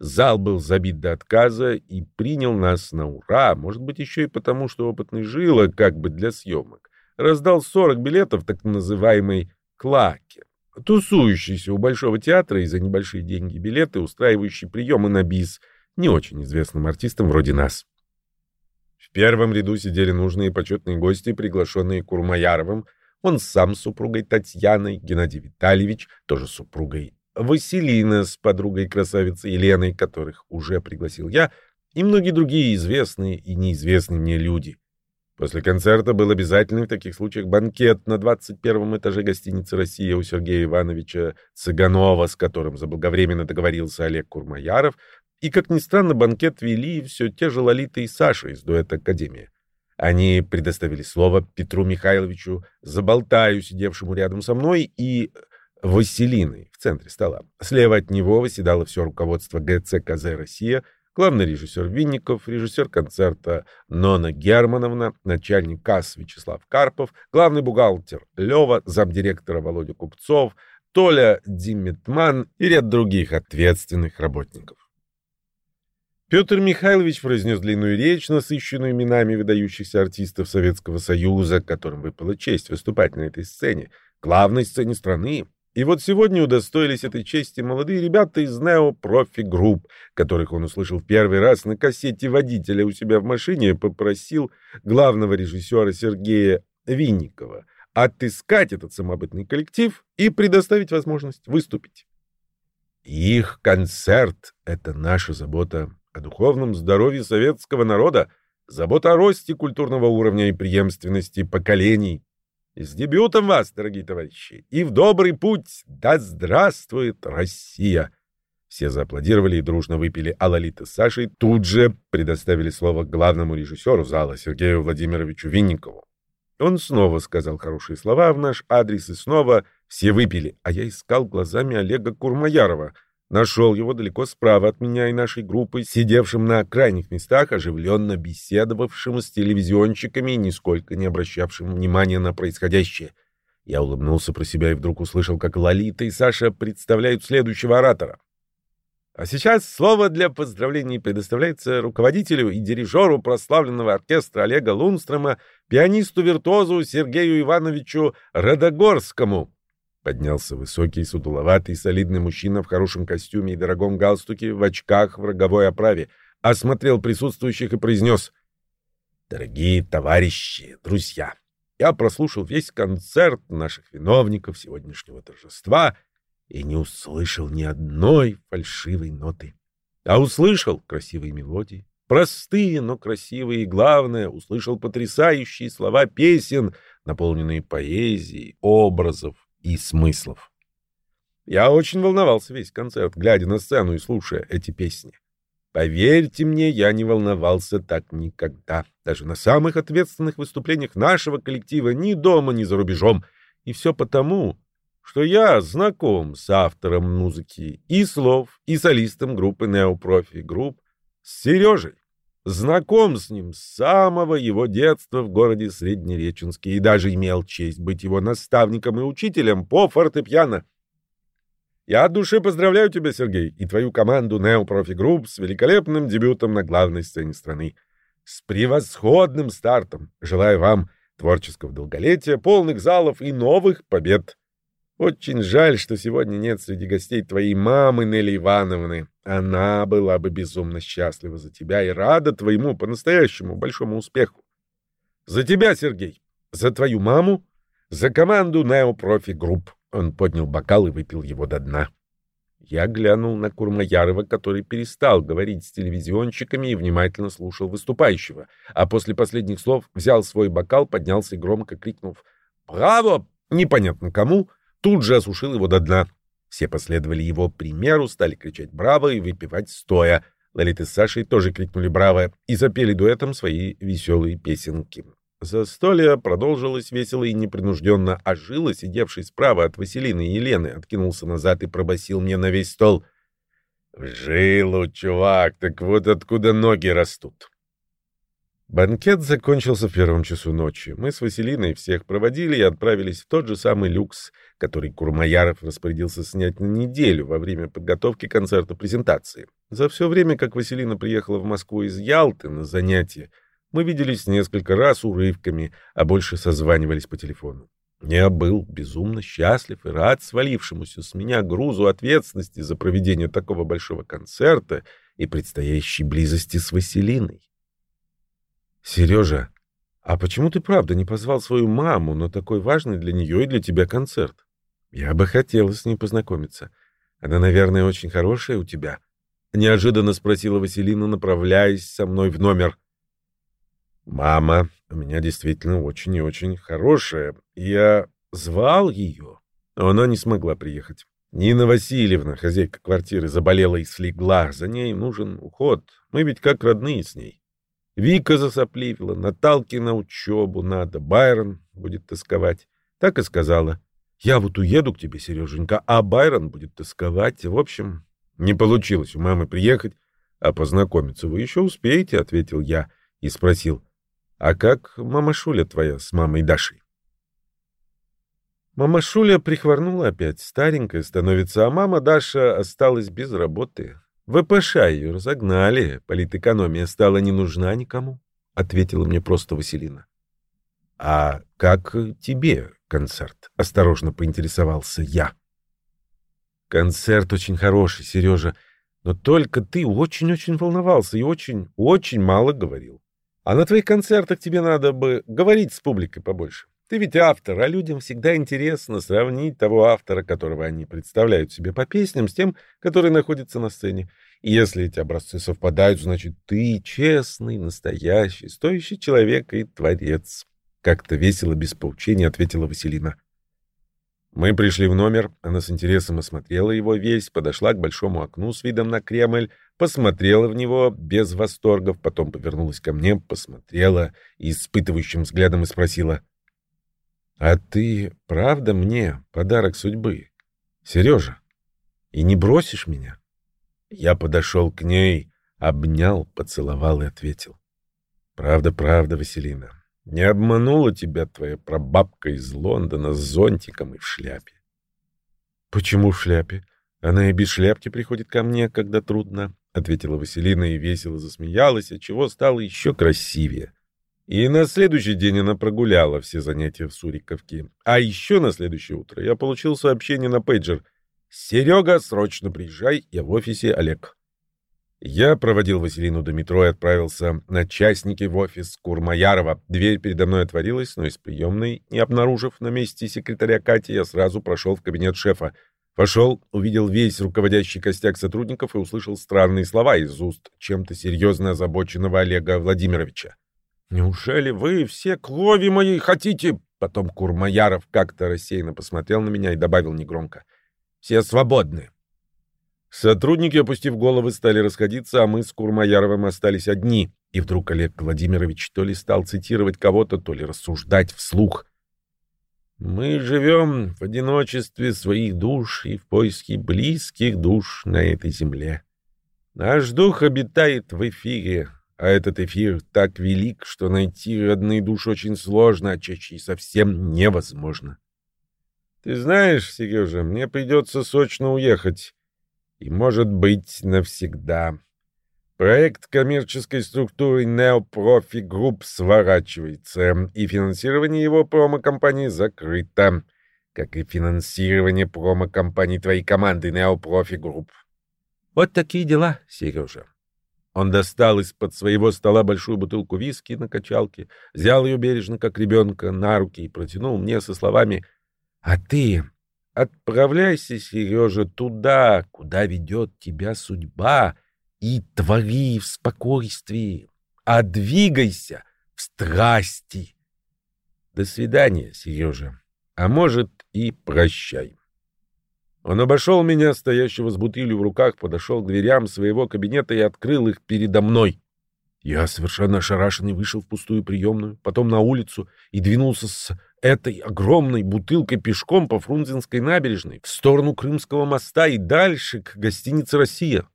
Зал был забит до отказа и принял нас на ура, может быть, еще и потому, что опытный жила, как бы для съемок, раздал 40 билетов так называемой «клаке» тусующийся у Большого театра и за небольшие деньги билеты, устраивающий приемы на бис не очень известным артистам вроде нас. В первом ряду сидели нужные почетные гости, приглашенные Курмаяровым, он сам с супругой Татьяной, Геннадий Витальевич, тоже супругой, Василина с подругой красавицы Еленой, которых уже пригласил я, и многие другие известные и неизвестные мне люди. После концерта был обязательный в таких случаях банкет на 21 этаже гостиницы «Россия» у Сергея Ивановича Цыганова, с которым заблаговременно договорился Олег Курмаяров, И, как ни странно, банкет вели все те же Лолита и Саша из дуэта «Академия». Они предоставили слово Петру Михайловичу Заболтаю, сидевшему рядом со мной, и Василиной в центре стола. Слева от него восседало все руководство ГЦКЗ «Россия», главный режиссер Винников, режиссер концерта Нона Германовна, начальник касс Вячеслав Карпов, главный бухгалтер Лева, замдиректора Володя Купцов, Толя Димитман и ряд других ответственных работников. Петр Михайлович произнес длинную речь, насыщенную именами выдающихся артистов Советского Союза, которым выпала честь выступать на этой сцене, главной сцене страны. И вот сегодня удостоились этой чести молодые ребята из Neo Profi Group, которых он услышал в первый раз на кассете водителя у себя в машине, попросил главного режиссера Сергея Винникова отыскать этот самобытный коллектив и предоставить возможность выступить. Их концерт — это наша забота о духовном здоровье советского народа, забота о росте культурного уровня и преемственности поколений. С дебютом вас, дорогие товарищи, и в добрый путь! Да здравствует Россия! Все зааплодировали и дружно выпили, а Лолита с Сашей тут же предоставили слово главному режиссеру зала Сергею Владимировичу Винникову. Он снова сказал хорошие слова в наш адрес, и снова все выпили, а я искал глазами Олега Курмаярова — Нашел его далеко справа от меня и нашей группы, сидевшим на крайних местах, оживленно беседовавшим с телевизионщиками и нисколько не обращавшим внимания на происходящее. Я улыбнулся про себя и вдруг услышал, как Лолита и Саша представляют следующего оратора. А сейчас слово для поздравлений предоставляется руководителю и дирижеру прославленного оркестра Олега Лунстрема, пианисту-виртуозу Сергею Ивановичу Родогорскому. Поднялся высокий, сутуловатый, солидный мужчина в хорошем костюме и дорогом галстуке, в очках, в роговой оправе, осмотрел присутствующих и произнес. «Дорогие товарищи, друзья, я прослушал весь концерт наших виновников сегодняшнего торжества и не услышал ни одной фальшивой ноты, а услышал красивые мелодии, простые, но красивые, и, главное, услышал потрясающие слова песен, наполненные поэзией, образов, и смыслов. Я очень волновался весь концерт, глядя на сцену и слушая эти песни. Поверьте мне, я не волновался так никогда, даже на самых ответственных выступлениях нашего коллектива ни дома, ни за рубежом. И все потому, что я знаком с автором музыки и слов, и солистом группы Neo Profi Group, с Сережей. Знаком с ним с самого его детства в городе Среднереченске и даже имел честь быть его наставником и учителем по фортепиано. Я от души поздравляю тебя, Сергей, и твою команду Neo Profi Group с великолепным дебютом на главной сцене страны. С превосходным стартом. Желаю вам творческого долголетия, полных залов и новых побед. Очень жаль, что сегодня нет среди гостей твоей мамы Нелли Ивановны. Она была бы безумно счастлива за тебя и рада твоему по-настоящему большому успеху. За тебя, Сергей, за твою маму, за команду Neo Profi Group. Он поднял бокал и выпил его до дна. Я глянул на Курмаярова, который перестал говорить с телевизионщиками и внимательно слушал выступающего, а после последних слов взял свой бокал, поднялся и громко крикнув «Браво!» непонятно кому — тут же осушил его до дна. Все последовали его примеру, стали кричать «Браво!» и выпивать стоя. Лолита с Сашей тоже крикнули «Браво!» и запели дуэтом свои веселые песенки. Застолье продолжилось весело и непринужденно, а Жила, сидевший справа от Василины и Елены, откинулся назад и пробасил мне на весь стол. «В жилу, чувак, так вот откуда ноги растут». Банкет закончился в первом часу ночи. Мы с Василиной всех проводили и отправились в тот же самый люкс, который Курмаяров распорядился снять на неделю во время подготовки концерта презентации. За все время, как Василина приехала в Москву из Ялты на занятия, мы виделись несколько раз урывками, а больше созванивались по телефону. Я был безумно счастлив и рад свалившемуся с меня грузу ответственности за проведение такого большого концерта и предстоящей близости с Василиной. Сережа, а почему ты правда не позвал свою маму на такой важный для нее и для тебя концерт? Я бы хотела с ней познакомиться. Она, наверное, очень хорошая у тебя. Неожиданно спросила Василина, направляясь со мной в номер. Мама у меня действительно очень и очень хорошая. Я звал ее, но она не смогла приехать. Нина Васильевна, хозяйка квартиры, заболела и слегла. За ней нужен уход. Мы ведь как родные с ней. Вика засопливила, Наталке на учебу надо, Байрон будет тосковать. Так и сказала. Я вот уеду к тебе, Сереженька, а Байрон будет тосковать. В общем, не получилось у мамы приехать, а познакомиться вы еще успеете, — ответил я и спросил. А как мама Шуля твоя с мамой Дашей? Мама Шуля прихворнула опять, старенькая становится, а мама Даша осталась без работы. ВПШ ее разогнали, политэкономия стала не нужна никому, — ответила мне просто Василина. — А как тебе концерт? — осторожно поинтересовался я. — Концерт очень хороший, Сережа, но только ты очень-очень волновался и очень-очень мало говорил. А на твоих концертах тебе надо бы говорить с публикой побольше. Ты ведь автор, а людям всегда интересно сравнить того автора, которого они представляют себе по песням, с тем, который находится на сцене. И если эти образцы совпадают, значит, ты честный, настоящий, стоящий человек и творец. Как-то весело, без поучения, ответила Василина. Мы пришли в номер, она с интересом осмотрела его весь, подошла к большому окну с видом на Кремль, посмотрела в него без восторгов, потом повернулась ко мне, посмотрела испытывающим взглядом и спросила — а ты правда мне подарок судьбы, Сережа? И не бросишь меня? Я подошел к ней, обнял, поцеловал и ответил. Правда, правда, Василина. Не обманула тебя твоя прабабка из Лондона с зонтиком и в шляпе. Почему в шляпе? Она и без шляпки приходит ко мне, когда трудно, ответила Василина и весело засмеялась, отчего стало еще красивее. И на следующий день она прогуляла все занятия в Суриковке. А еще на следующее утро я получил сообщение на пейджер. «Серега, срочно приезжай, я в офисе Олег». Я проводил Василину до метро и отправился на частники в офис Курмаярова. Дверь передо мной отворилась, но из приемной, не обнаружив на месте секретаря Кати, я сразу прошел в кабинет шефа. Вошел, увидел весь руководящий костяк сотрудников и услышал странные слова из уст чем-то серьезно озабоченного Олега Владимировича. «Неужели вы все крови моей хотите?» Потом Курмаяров как-то рассеянно посмотрел на меня и добавил негромко. «Все свободны». Сотрудники, опустив головы, стали расходиться, а мы с Курмаяровым остались одни. И вдруг Олег Владимирович то ли стал цитировать кого-то, то ли рассуждать вслух. «Мы живем в одиночестве своих душ и в поиске близких душ на этой земле. Наш дух обитает в эфире, а этот эфир так велик, что найти родные души очень сложно, а чаще совсем невозможно. Ты знаешь, Сережа, мне придется срочно уехать. И, может быть, навсегда. Проект коммерческой структуры Neoprofi Group сворачивается, и финансирование его промо-компании закрыто, как и финансирование промо-компании твоей команды Neoprofi Group. Вот такие дела, Сережа. Он достал из-под своего стола большую бутылку виски на качалке, взял ее бережно, как ребенка, на руки и протянул мне со словами «А ты отправляйся, Сережа, туда, куда ведет тебя судьба, и твори в спокойствии, а двигайся в страсти». До свидания, Сережа, а может и прощай. Он обошел меня, стоящего с бутылью в руках, подошел к дверям своего кабинета и открыл их передо мной. Я совершенно ошарашенный вышел в пустую приемную, потом на улицу и двинулся с этой огромной бутылкой пешком по Фрунзенской набережной в сторону Крымского моста и дальше к гостинице «Россия».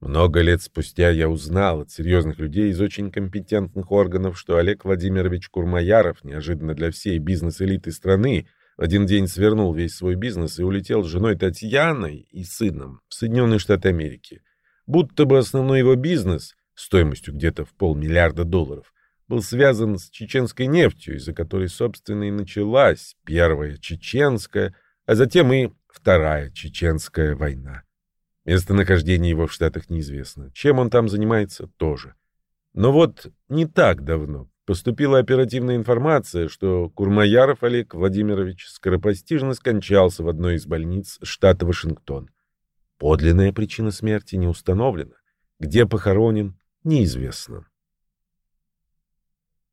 Много лет спустя я узнал от серьезных людей из очень компетентных органов, что Олег Владимирович Курмаяров, неожиданно для всей бизнес-элиты страны, в один день свернул весь свой бизнес и улетел с женой Татьяной и сыном в Соединенные Штаты Америки. Будто бы основной его бизнес, стоимостью где-то в полмиллиарда долларов, был связан с чеченской нефтью, из-за которой, собственно, и началась Первая Чеченская, а затем и Вторая Чеченская война. Местонахождение его в Штатах неизвестно. Чем он там занимается, тоже. Но вот не так давно, Поступила оперативная информация, что Курмаяров Олег Владимирович скоропостижно скончался в одной из больниц штата Вашингтон. Подлинная причина смерти не установлена. Где похоронен, неизвестно.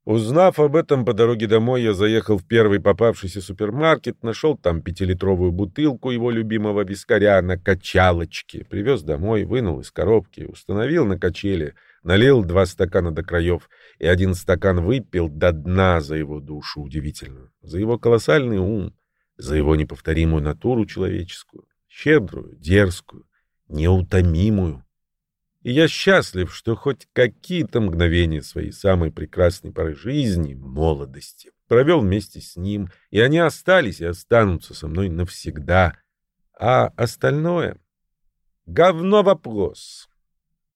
Узнав об этом по дороге домой, я заехал в первый попавшийся супермаркет, нашел там пятилитровую бутылку его любимого вискаря на качалочке, привез домой, вынул из коробки, установил на качели, налил два стакана до краев и один стакан выпил до дна за его душу удивительную, за его колоссальный ум, за его неповторимую натуру человеческую, щедрую, дерзкую, неутомимую. И я счастлив, что хоть какие-то мгновения своей самой прекрасной поры жизни, молодости, провел вместе с ним, и они остались и останутся со мной навсегда. А остальное — говно вопрос.